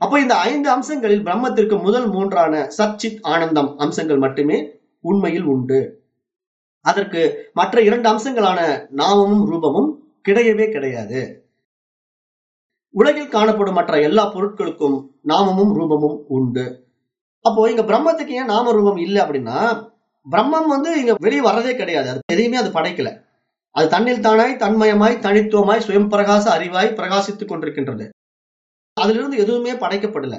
அப்போ இந்த ஐந்து அம்சங்களில் பிரம்மத்திற்கு முதல் மூன்றான சச்சித் ஆனந்தம் அம்சங்கள் மட்டுமே உண்மையில் உண்டு. அதற்கு மற்ற இரண்டு அம்சங்களான நாமமும் ரூபமும் கிடையவே கிடையாது. உலகில் காணப்படும் மற்ற எல்லா பொருட்களுக்கும் நாமமும் ரூபமும் உண்டு. அப்போ இங்க பிரம்மத்துக்கு ஏன் நாம ரூபம் இல்லை அப்படின்னா பிரம்மம் வந்து இங்க வெளியே வர்றதே கிடையாது. அது எதையுமே அது படைக்கல. அது தன்னில் தானாய் தன்மயமாய் தனித்துவமாய் சுயம் பிரகாச அறிவாய் பிரகாசித்துக் கொண்டிருக்கின்றது. அதிலிருந்து எதுவுமே படைக்கப்படல.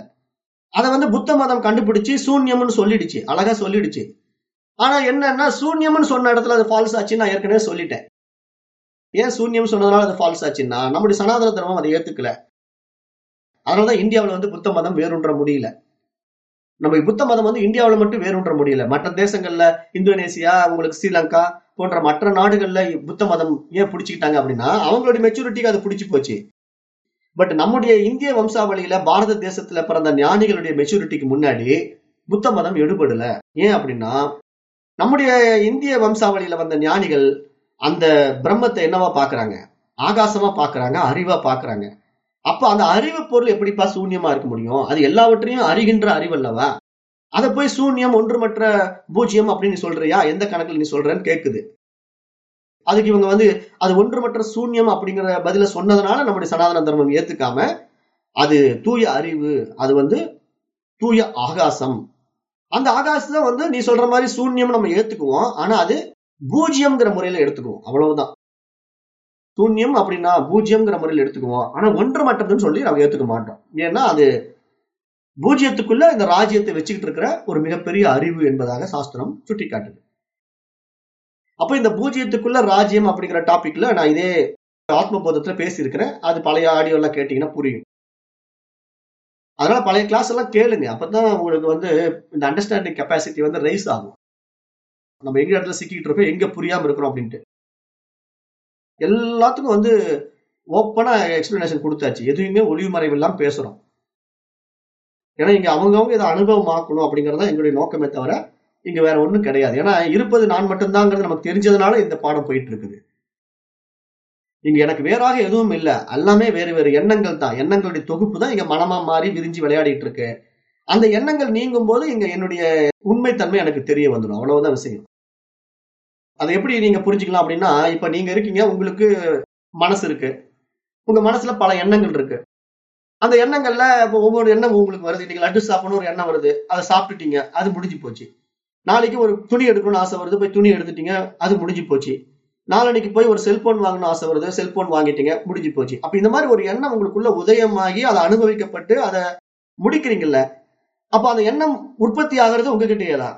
அதை வந்து புத்த மதம் கண்டுபிடிச்சு சூன்யம்னு சொல்லிடுச்சு அழகா சொல்லிடுச்சு. ஆனா என்னன்னா சூன்யம்னு சொன்ன இடத்துல அது ஃபால்ஸ் ஆச்சுன்னு நான் ஏற்கனவே சொல்லிட்டேன். ஏன் சூன்யம் சொன்னதுனால அது ஃபால்ஸ் ஆச்சுன்னா நம்முடைய சனாதன தர்மம் அதை ஏத்துக்கல. அதனாலதான் இந்தியாவில் வந்து புத்த மதம் வேறுன்ற முடியல. நம்ம புத்த மதம் வந்து இந்தியாவில் மட்டும் வேறுன்ற முடியல. மற்ற தேசங்கள்ல இந்தோனேசியா உங்களுக்கு ஸ்ரீலங்கா போன்ற மற்ற நாடுகள்ல புத்த மதம் ஏன் பிடிச்சிக்கிட்டாங்க அப்படின்னா அவங்களுடைய மெச்சூரிட்டிக்கு அது பிடிச்சி போச்சு. பட் நம்முடைய இந்திய வம்சாவளியில பாரத தேசத்துல பிறந்த ஞானிகளுடைய மெச்சூரிட்டிக்கு முன்னாடி புத்த மதம் எடுபடல. ஏன் அப்படின்னா நம்முடைய இந்திய வம்சாவளியில வந்த ஞானிகள் அந்த பிரம்மத்தை என்னவா பாக்குறாங்க? ஆகாசமா பாக்குறாங்க அறிவா பாக்குறாங்க. அப்ப அந்த அறிவு பொருள் எப்படிப்பா சூன்யமா இருக்க முடியும்? அது எல்லாவற்றையும் அறிகின்ற அறிவு அல்லவா? அதை போய் சூன்யம் ஒன்றுமற்ற பூஜ்யம் அப்படின்னு நீ சொல்றியா? எந்த கணக்குல நீ சொல்றேன்னு கேட்குது அதுக்கு இவங்க வந்து அது ஒன்றுமற்ற சூன்யம் அப்படிங்கிற பதில சொன்னதுனால நம்முடைய சனாதன தர்மம் ஏத்துக்காம அது தூய அறிவு அது வந்து தூய ஆகாசம். அந்த ஆகாசத்தை வந்து நீ சொல்ற மாதிரி சூன்யம் நம்ம ஏத்துக்குவோம். ஆனா அது பூஜ்யம்ங்கிற முறையில எடுத்துக்குவோம். அவ்வளவுதான். சூன்யம் அப்படின்னா பூஜ்யம்ங்கிற முறையில் எடுத்துக்குவோம். ஆனா ஒன்று மட்டும்னு சொல்லி நம்ம ஏத்துக்க மாட்டோம். ஏன்னா அது பூஜ்யத்துக்குள்ள இந்த ராஜ்யத்தை வச்சுக்கிட்டு இருக்கிற ஒரு மிகப்பெரிய அறிவு என்பதாக சாஸ்திரம் சுட்டி காட்டுது அப்ப இந்த பூஜ்யத்துக்குள்ள ராஜ்யம் அப்படிங்கிற டாபிக்ல நான் இதே ஆத்மபோதத்துல பேசியிருக்கிறேன். அது பழைய ஆடியோ எல்லாம் கேட்டீங்கன்னா புரியும். அதனால பழைய கிளாஸ் எல்லாம் கேளுங்க. அப்பதான் உங்களுக்கு வந்து இந்த அண்டர்ஸ்டாண்டிங் கெப்பாசிட்டி வந்து ரைஸ் ஆகும். நம்ம எங்க இடத்துல சிக்கிட்டு இருக்கோம் எங்க புரியாம இருக்கிறோம் அப்படின்ட்டு. எல்லாத்துக்கும் வந்து ஓப்பனா எக்ஸ்பிளனேஷன் கொடுத்தாச்சு. எதுவுமே ஒளிவு மறைவு எல்லாம் பேசுறோம். ஏன்னா இங்க அவங்கவுங்க இதை அனுபவமாக்கணும் அப்படிங்கறத எங்களுடைய நோக்கமே தவிர இங்க வேற ஒண்ணும் கிடையாது. ஏன்னா இருப்பது நான் மட்டும்தாங்கிறது நமக்கு தெரிஞ்சதுனால இந்த பாடம் போயிட்டு இருக்குது இங்க எனக்கு வேறாக எதுவும் இல்லை. எல்லாமே வேறு வேறு எண்ணங்கள் தான். எண்ணங்களுடைய தொகுப்பு தான் இங்க மனமா மாறி விரிஞ்சு விளையாடிட்டு இருக்கு அந்த எண்ணங்கள் நீங்கும் போது இங்க என்னுடைய உண்மைத்தன்மை எனக்கு தெரிய வந்துடும். அவ்வளவுதான் விஷயம். அதை எப்படி நீங்க புரிஞ்சுக்கலாம் அப்படின்னா இப்ப நீங்க இருக்கீங்க உங்களுக்கு மனசு இருக்கு. உங்க மனசுல பல எண்ணங்கள் இருக்கு. அந்த எண்ணங்கள்ல இப்போ ஒவ்வொரு எண்ணம் உங்களுக்கு வருது. இன்னைக்கு லட்டு சாப்பிடணும் ஒரு எண்ணம் வருது. அதை சாப்பிட்டுட்டீங்க. அது முடிஞ்சு போச்சு. நாளைக்கு ஒரு துணி எடுக்கணும்னு ஆசை வருது. போய் துணி எடுத்துட்டீங்க. அது முடிஞ்சு போச்சு. நாளன்னைக்கு போய் ஒரு செல்போன் வாங்கணும் ஆசை வருது. செல்போன் வாங்கிட்டீங்க. முடிஞ்சு போச்சு. அப்ப இந்த மாதிரி ஒரு எண்ணம் உங்களுக்குள்ள உதயமாகி அதை அனுபவிக்கப்பட்டு அதை முடிக்கிறீங்கல்ல. அப்ப அந்த எண்ணம் உற்பத்தி ஆகிறது உங்ககிட்டயே தான்.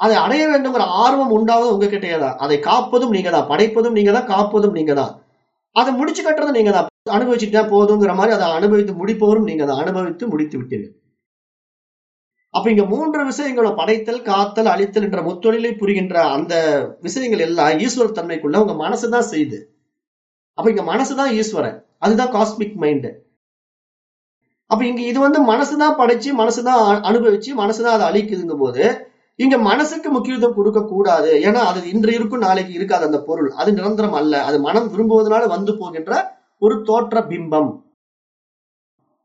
அதை அடைய வேண்டுங்கிற ஆர்வம் உண்டாவது உங்ககிட்டயே தான். அதை காப்பதும் நீங்க தான். படைப்பதும் நீங்க தான். காப்பதும் நீங்க தான். அதை முடிச்சு கட்டுறது நீங்க தான். அனுபவிச்சுட்டா போதுங்கிற மாதிரி அதை அனுபவித்து முடிப்பவரும் நீங்க அதை அனுபவித்து முடித்து விட்டீர்கள் அப்ப இங்க மூன்று விஷயங்களும் படைத்தல் காத்தல் அழித்தல் என்ற முத்தொழிலை புரிகின்ற அந்த விஷயங்கள் எல்லாம் ஈஸ்வர தன்மைக்குள்ள உங்க மனசுதான் செய்யுது. அப்ப இங்க மனசுதான் ஈஸ்வரன். அதுதான் காஸ்மிக் மைண்ட் அப்ப இங்க இது வந்து மனசுதான் படைச்சு மனசுதான் அனுபவிச்சு மனசுதான் அதை அழிக்குதுங்கும் போது இங்க மனசுக்கு முக்கியத்துவம் கொடுக்க கூடாது. ஏன்னா அது இன்று இருக்கும் நாளைக்கு இருக்காது அந்த பொருள். அது நிரந்தரம் அல்ல. அது மனம் விரும்புவதனால வந்து போகின்ற ஒரு தோற்ற பிம்பம்.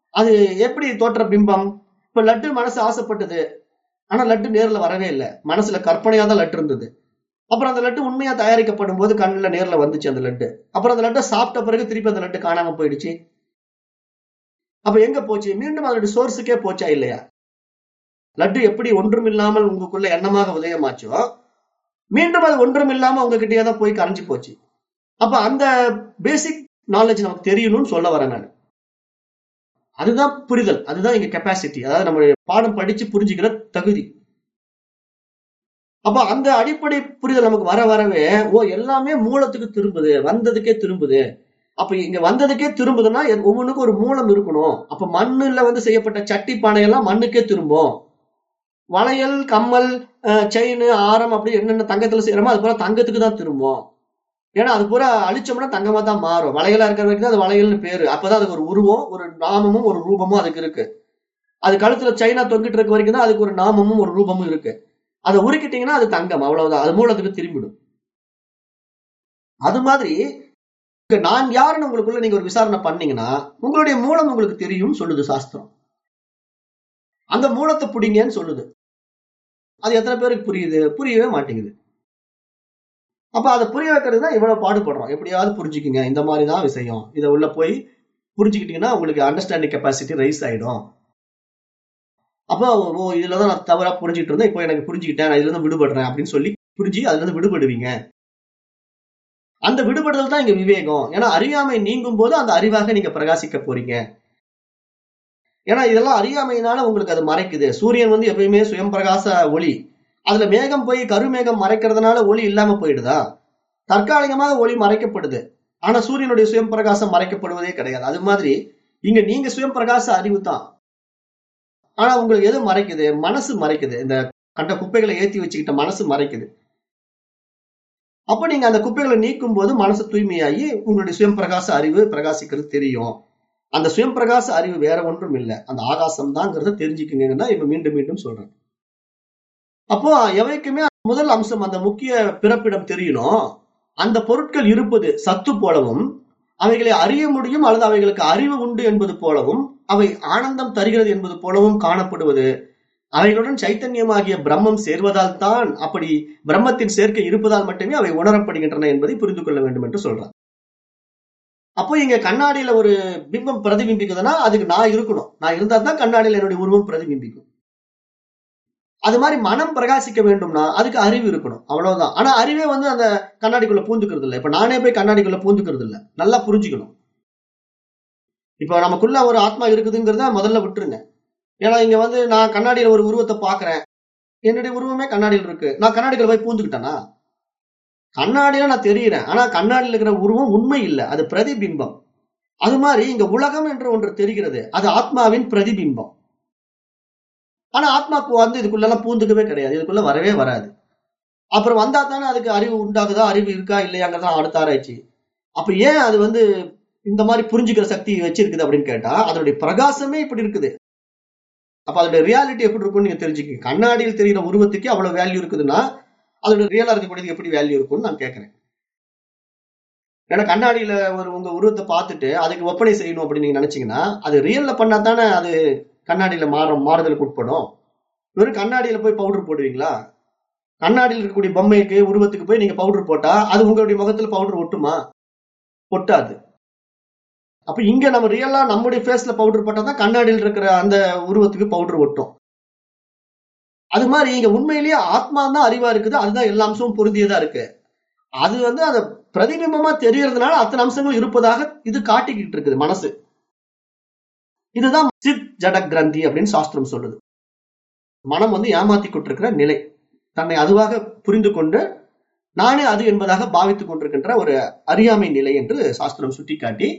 அது எப்படி தோற்ற பிம்பம்? இப்ப லட்டு மனசு ஆசைப்பட்டது. ஆனா லட்டு நேர்ல வரவே இல்லை. மனசுல கற்பனையா தான் லட்டு இருந்தது. அப்புறம் அந்த லட்டு உண்மையா தயாரிக்கப்படும் போது கண்ணுல நேர்ல வந்துச்சு அந்த லட்டு. அப்புறம் அந்த லட்டை சாப்பிட்ட பிறகு திருப்பி அந்த லட்டு காணாம போயிடுச்சு. அப்ப எங்க போச்சு? மீண்டும் அதனுடைய சோர்ஸுக்கே போச்சா இல்லையா? லட்டு எப்படி ஒன்றுமில்லாமல் உங்களுக்குள்ள எண்ணமாக உதயமாச்சோ மீண்டும் அது ஒன்றுமில்லாம உங்ககிட்டயே தான் போய் கரைஞ்சு போச்சு. அப்ப அந்த பேசிக் நாலேஜ் நமக்கு தெரியணும்னு சொல்ல வரேன் நான். அதுதான் புரிதல். அதுதான் எங்க கெப்பாசிட்டி அதாவது நம்ம பாடம் படிச்சு புரிஞ்சுக்கிற தகுதி. அப்ப அந்த அடிப்படை புரிதல் நமக்கு வர வரவே ஓ எல்லாமே மூலத்துக்கு திரும்புது வந்ததுக்கே திரும்புது. அப்ப இங்க வந்ததுக்கே திரும்புதுன்னா ஒவ்வொன்றுக்கும் ஒரு மூலம் இருக்கணும். அப்ப மண்ணுல வந்து செய்யப்பட்ட சட்டி பானையெல்லாம் மண்ணுக்கே திரும்பும். வளையல் கம்மல் செயின் ஆரம் அப்படி என்னென்ன தங்கத்துல செய்யறோமோ அது போல தங்கத்துக்கு தான் திரும்பும். ஏன்னா அது பூரா அழிச்சோம்னா தங்கமா தான் மாறும். வளையலா இருக்கிற வரைக்கும் அது வளையல்னு பேரு. அப்பதான் அதுக்கு ஒரு உருவம் ஒரு நாமமும் ஒரு ரூபமும் அதுக்கு இருக்கு. அது கழுத்துல சைனா தொங்கிட்டு இருக்க வரைக்கும் தான் அதுக்கு ஒரு நாமமும் ஒரு ரூபமும் இருக்கு. அதை உருக்கிட்டீங்கன்னா அது தங்கம் அவ்வளவுதான். அது மூலத்துக்கு திரும்பிடும். அது மாதிரி நான் யாருன்னு உங்களுக்குள்ள நீங்க ஒரு விசாரணை பண்ணீங்கன்னா உங்களுடைய மூலம் உங்களுக்கு தெரியும் சொல்லுது சாஸ்திரம். அந்த மூலத்தை பிடிங்கன்னு சொல்லுது. அது எத்தனை பேருக்கு புரியுது? புரியவே மாட்டேங்குது. அப்ப அதை புரிய வைக்கிறது தான் இவ்வளவு பாடுபடுறோம். எப்படியாவது புரிஞ்சுக்குங்க. இந்த மாதிரி தான் விஷயம். இதை உள்ள போய் புரிஞ்சுக்கிட்டீங்கன்னா உங்களுக்கு அண்டர்ஸ்டாண்டிங் கெப்பாசிட்டி ரைஸ் ஆயிடும். அப்போ ஓ இதுலதான் நான் தவறா புரிஞ்சுட்டு இருந்தேன். இப்போ எனக்கு புரிஞ்சுக்கிட்டேன். நான் இதுல இருந்து விடுபடுறேன் அப்படின்னு சொல்லி புரிஞ்சு அதுல இருந்து விடுபடுவீங்க. அந்த விடுபடுதல் தான் இங்க விவேகம். ஏன்னா அறியாமை நீங்கும் போது அந்த அறிவாக நீங்க பிரகாசிக்க போறீங்க. ஏன்னா இதெல்லாம் அறியாமையினால உங்களுக்கு அது மறைக்குது. சூரியன் வந்து எப்பயுமே சுயம் பிரகாச ஒளி. அதுல மேகம் போய் கருமேகம் மறைக்கிறதுனால ஒளி இல்லாம போயிடுதா? தற்காலிகமாக ஒளி மறைக்கப்படுது. ஆனா சூரியனுடைய சுயம் பிரகாசம் மறைக்கப்படுவதே கிடையாது. அது மாதிரி இங்க நீங்க சுயம் பிரகாச அறிவு தான். ஆனா உங்களுக்கு எது மறைக்குது? மனசு மறைக்குது. இந்த கண்ட குப்பைகளை ஏத்தி வச்சுக்கிட்ட மனசு மறைக்குது. அப்ப நீங்க அந்த குப்பைகளை நீக்கும் போது மனசு தூய்மையாகி உங்களுடைய சுயம் பிரகாச அறிவு பிரகாசிக்கிறது தெரியும். அந்த சுயம் பிரகாச அறிவு வேற ஒன்றும் இல்லை. அந்த ஆகாசம் தாங்கிறத தெரிஞ்சுக்குங்கன்னு தான் இப்ப மீண்டும் மீண்டும் சொல்றேன். அப்போ எவைக்குமே முதல் அம்சம் அந்த முக்கிய பிறப்பிடம் தெரியணும். அந்த பொருட்கள் இருப்பது சத்து போலவும் அவைகளை அறிய முடியும் அல்லது அவைகளுக்கு அறிவு உண்டு என்பது போலவும் அவை ஆனந்தம் தருகிறது என்பது போலவும் காணப்படுவது. அவைகளுடன் சைத்தன்யமாகிய பிரம்மம் சேர்வதால் தான் அப்படி பிரம்மத்தின் சேர்க்கை இருப்பதால் மட்டுமே அவை உணரப்படுகின்றன என்பதை புரிந்து கொள்ள வேண்டும் என்று சொல்றார். அப்போ இங்க கண்ணாடியில ஒரு பிம்பம் பிரதிபிம்பிக்குதுன்னா அதுக்கு நான் இருக்கணும். நான் இருந்தா தான் கண்ணாடியில என்னுடைய உருவம் பிரதிபிம்பிக்கும். அது மாதிரி மனம் பிரகாசிக்க வேண்டும்னா அதுக்கு அறிவு இருக்கணும். அவ்வளவுதான். ஆனா அறிவே வந்து அந்த கண்ணாடிக்குள்ள பூந்துக்கிறது இல்லை இப்ப நானே போய் கண்ணாடிக்குள்ள பூந்துக்கிறது இல்லை நல்லா புரிஞ்சுக்கணும். இப்ப நமக்குள்ள ஒரு ஆத்மா இருக்குதுங்கிறத முதல்ல விட்டுருங்க. ஏன்னா இங்க வந்து நான் கண்ணாடியில ஒரு உருவத்தை பாக்குறேன். என்னுடைய உருவமே கண்ணாடியில் இருக்கு. நான் கண்ணாடிக்குள்ள போய் பூந்துக்கிட்டேனா? கண்ணாடியில நான் தெரியுறேன். ஆனா கண்ணாடியில் இருக்கிற உருவம் உண்மை இல்லை. அது பிரதிபிம்பம். அது மாதிரி இங்க உலகம் என்று ஒன்று தெரிகிறது. அது ஆத்மாவின் பிரதிபிம்பம். ஆனா ஆத்மாக்கு வந்து இதுக்குள்ளெல்லாம் பூந்துக்கவே கிடையாது. இதுக்குள்ள வரவே வராது. அப்புறம் வந்தா தானே அதுக்கு அறிவு உண்டாகுதா? அறிவு இருக்கா? இல்லையாங்கிறதான் அடுத்த ஆராய்ச்சி. அப்ப ஏன் அது வந்து இந்த மாதிரி புரிஞ்சுக்கிற சக்தி வச்சிருக்குது அப்படின்னு கேட்டா அதனுடைய பிரகாசமே இப்படி இருக்குது. அப்ப அதோட ரியாலிட்டி எப்படி இருக்கும்னு நீங்க தெரிஞ்சுக்கங்க. கண்ணாடியில் தெரிகிற உருவத்துக்கு அவ்வளவு வேல்யூ இருக்குதுன்னா அதோட ரியலா இருக்கக்கூடியது எப்படி வேல்யூ இருக்கும்னு நான் கேட்கறேன் ஏன்னா கண்ணாடியில ஒரு உங்க உருவத்தை பார்த்துட்டு அதுக்கு ஒப்பனை செய்யணும் அப்படின்னு நீங்க நினைச்சீங்கன்னா அது ரியல்ல பண்ணா தானே அது கண்ணாடியில மாறும் மாறுதலுக்கு உட்படும். வெறும் கண்ணாடியில போய் பவுடர் போடுவீங்களா? கண்ணாடியில் இருக்கக்கூடிய பொம்மைக்கு உருவத்துக்கு போய் நீங்க பவுடர் போட்டா அது உங்களுடைய முகத்துல பவுடர் ஒட்டுமா? ஒட்டாது. அப்போ இங்க நம்ம ரியலாக நம்முடைய ஃபேஸ்ல பவுடர் போட்டா தான் கண்ணாடியில் இருக்கிற அந்த உருவத்துக்கு பவுடர் ஒட்டும். அது மாதிரி இங்க உண்மையிலேயே ஆத்மா தான் அறிவா இருக்குது அதுதான் எல்லா அம்சமும் பொருந்தியதாக இருக்கு. அது வந்து அந்த பிரதிபிம்பமா தெரியறதுனால அத்தனை அம்சங்களும் இருப்பதாக இது காட்டிக்கிட்டு இருக்குது மனசு. இதுதான் சித் ஜட கிரந்தி அப்படின்னு சாஸ்திரம் சொல்லுது. மனம் வந்து ஏமாத்தி கொண்டிருக்கிற நிலை. தன்னை அதுவாக புரிந்து கொண்டு நானே அது என்பதாக பாவித்துக் கொண்டிருக்கின்ற ஒரு அறியாமை நிலை என்று சாஸ்திரம் சுட்டிக்காட்டி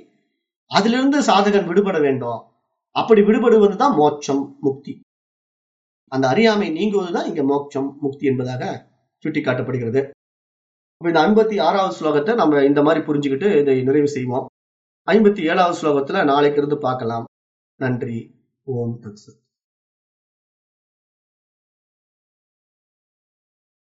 அதிலிருந்து சாதகன் விடுபட வேண்டும். அப்படி விடுபடுவதுதான் மோட்சம் முக்தி. அந்த அறியாமை நீங்குவதுதான் இங்க மோட்சம் முக்தி என்பதாக சுட்டிக்காட்டப்படுகிறது. அப்ப இந்த ஐம்பத்தி ஆறாவது ஸ்லோகத்தை நம்ம இந்த மாதிரி புரிஞ்சுக்கிட்டு இதை நிறைவு செய்வோம். ஐம்பத்தி ஏழாவது ஸ்லோகத்துல நாளைக்கு இருந்து பார்க்கலாம். நன்றி. ஓம் தத்சத்.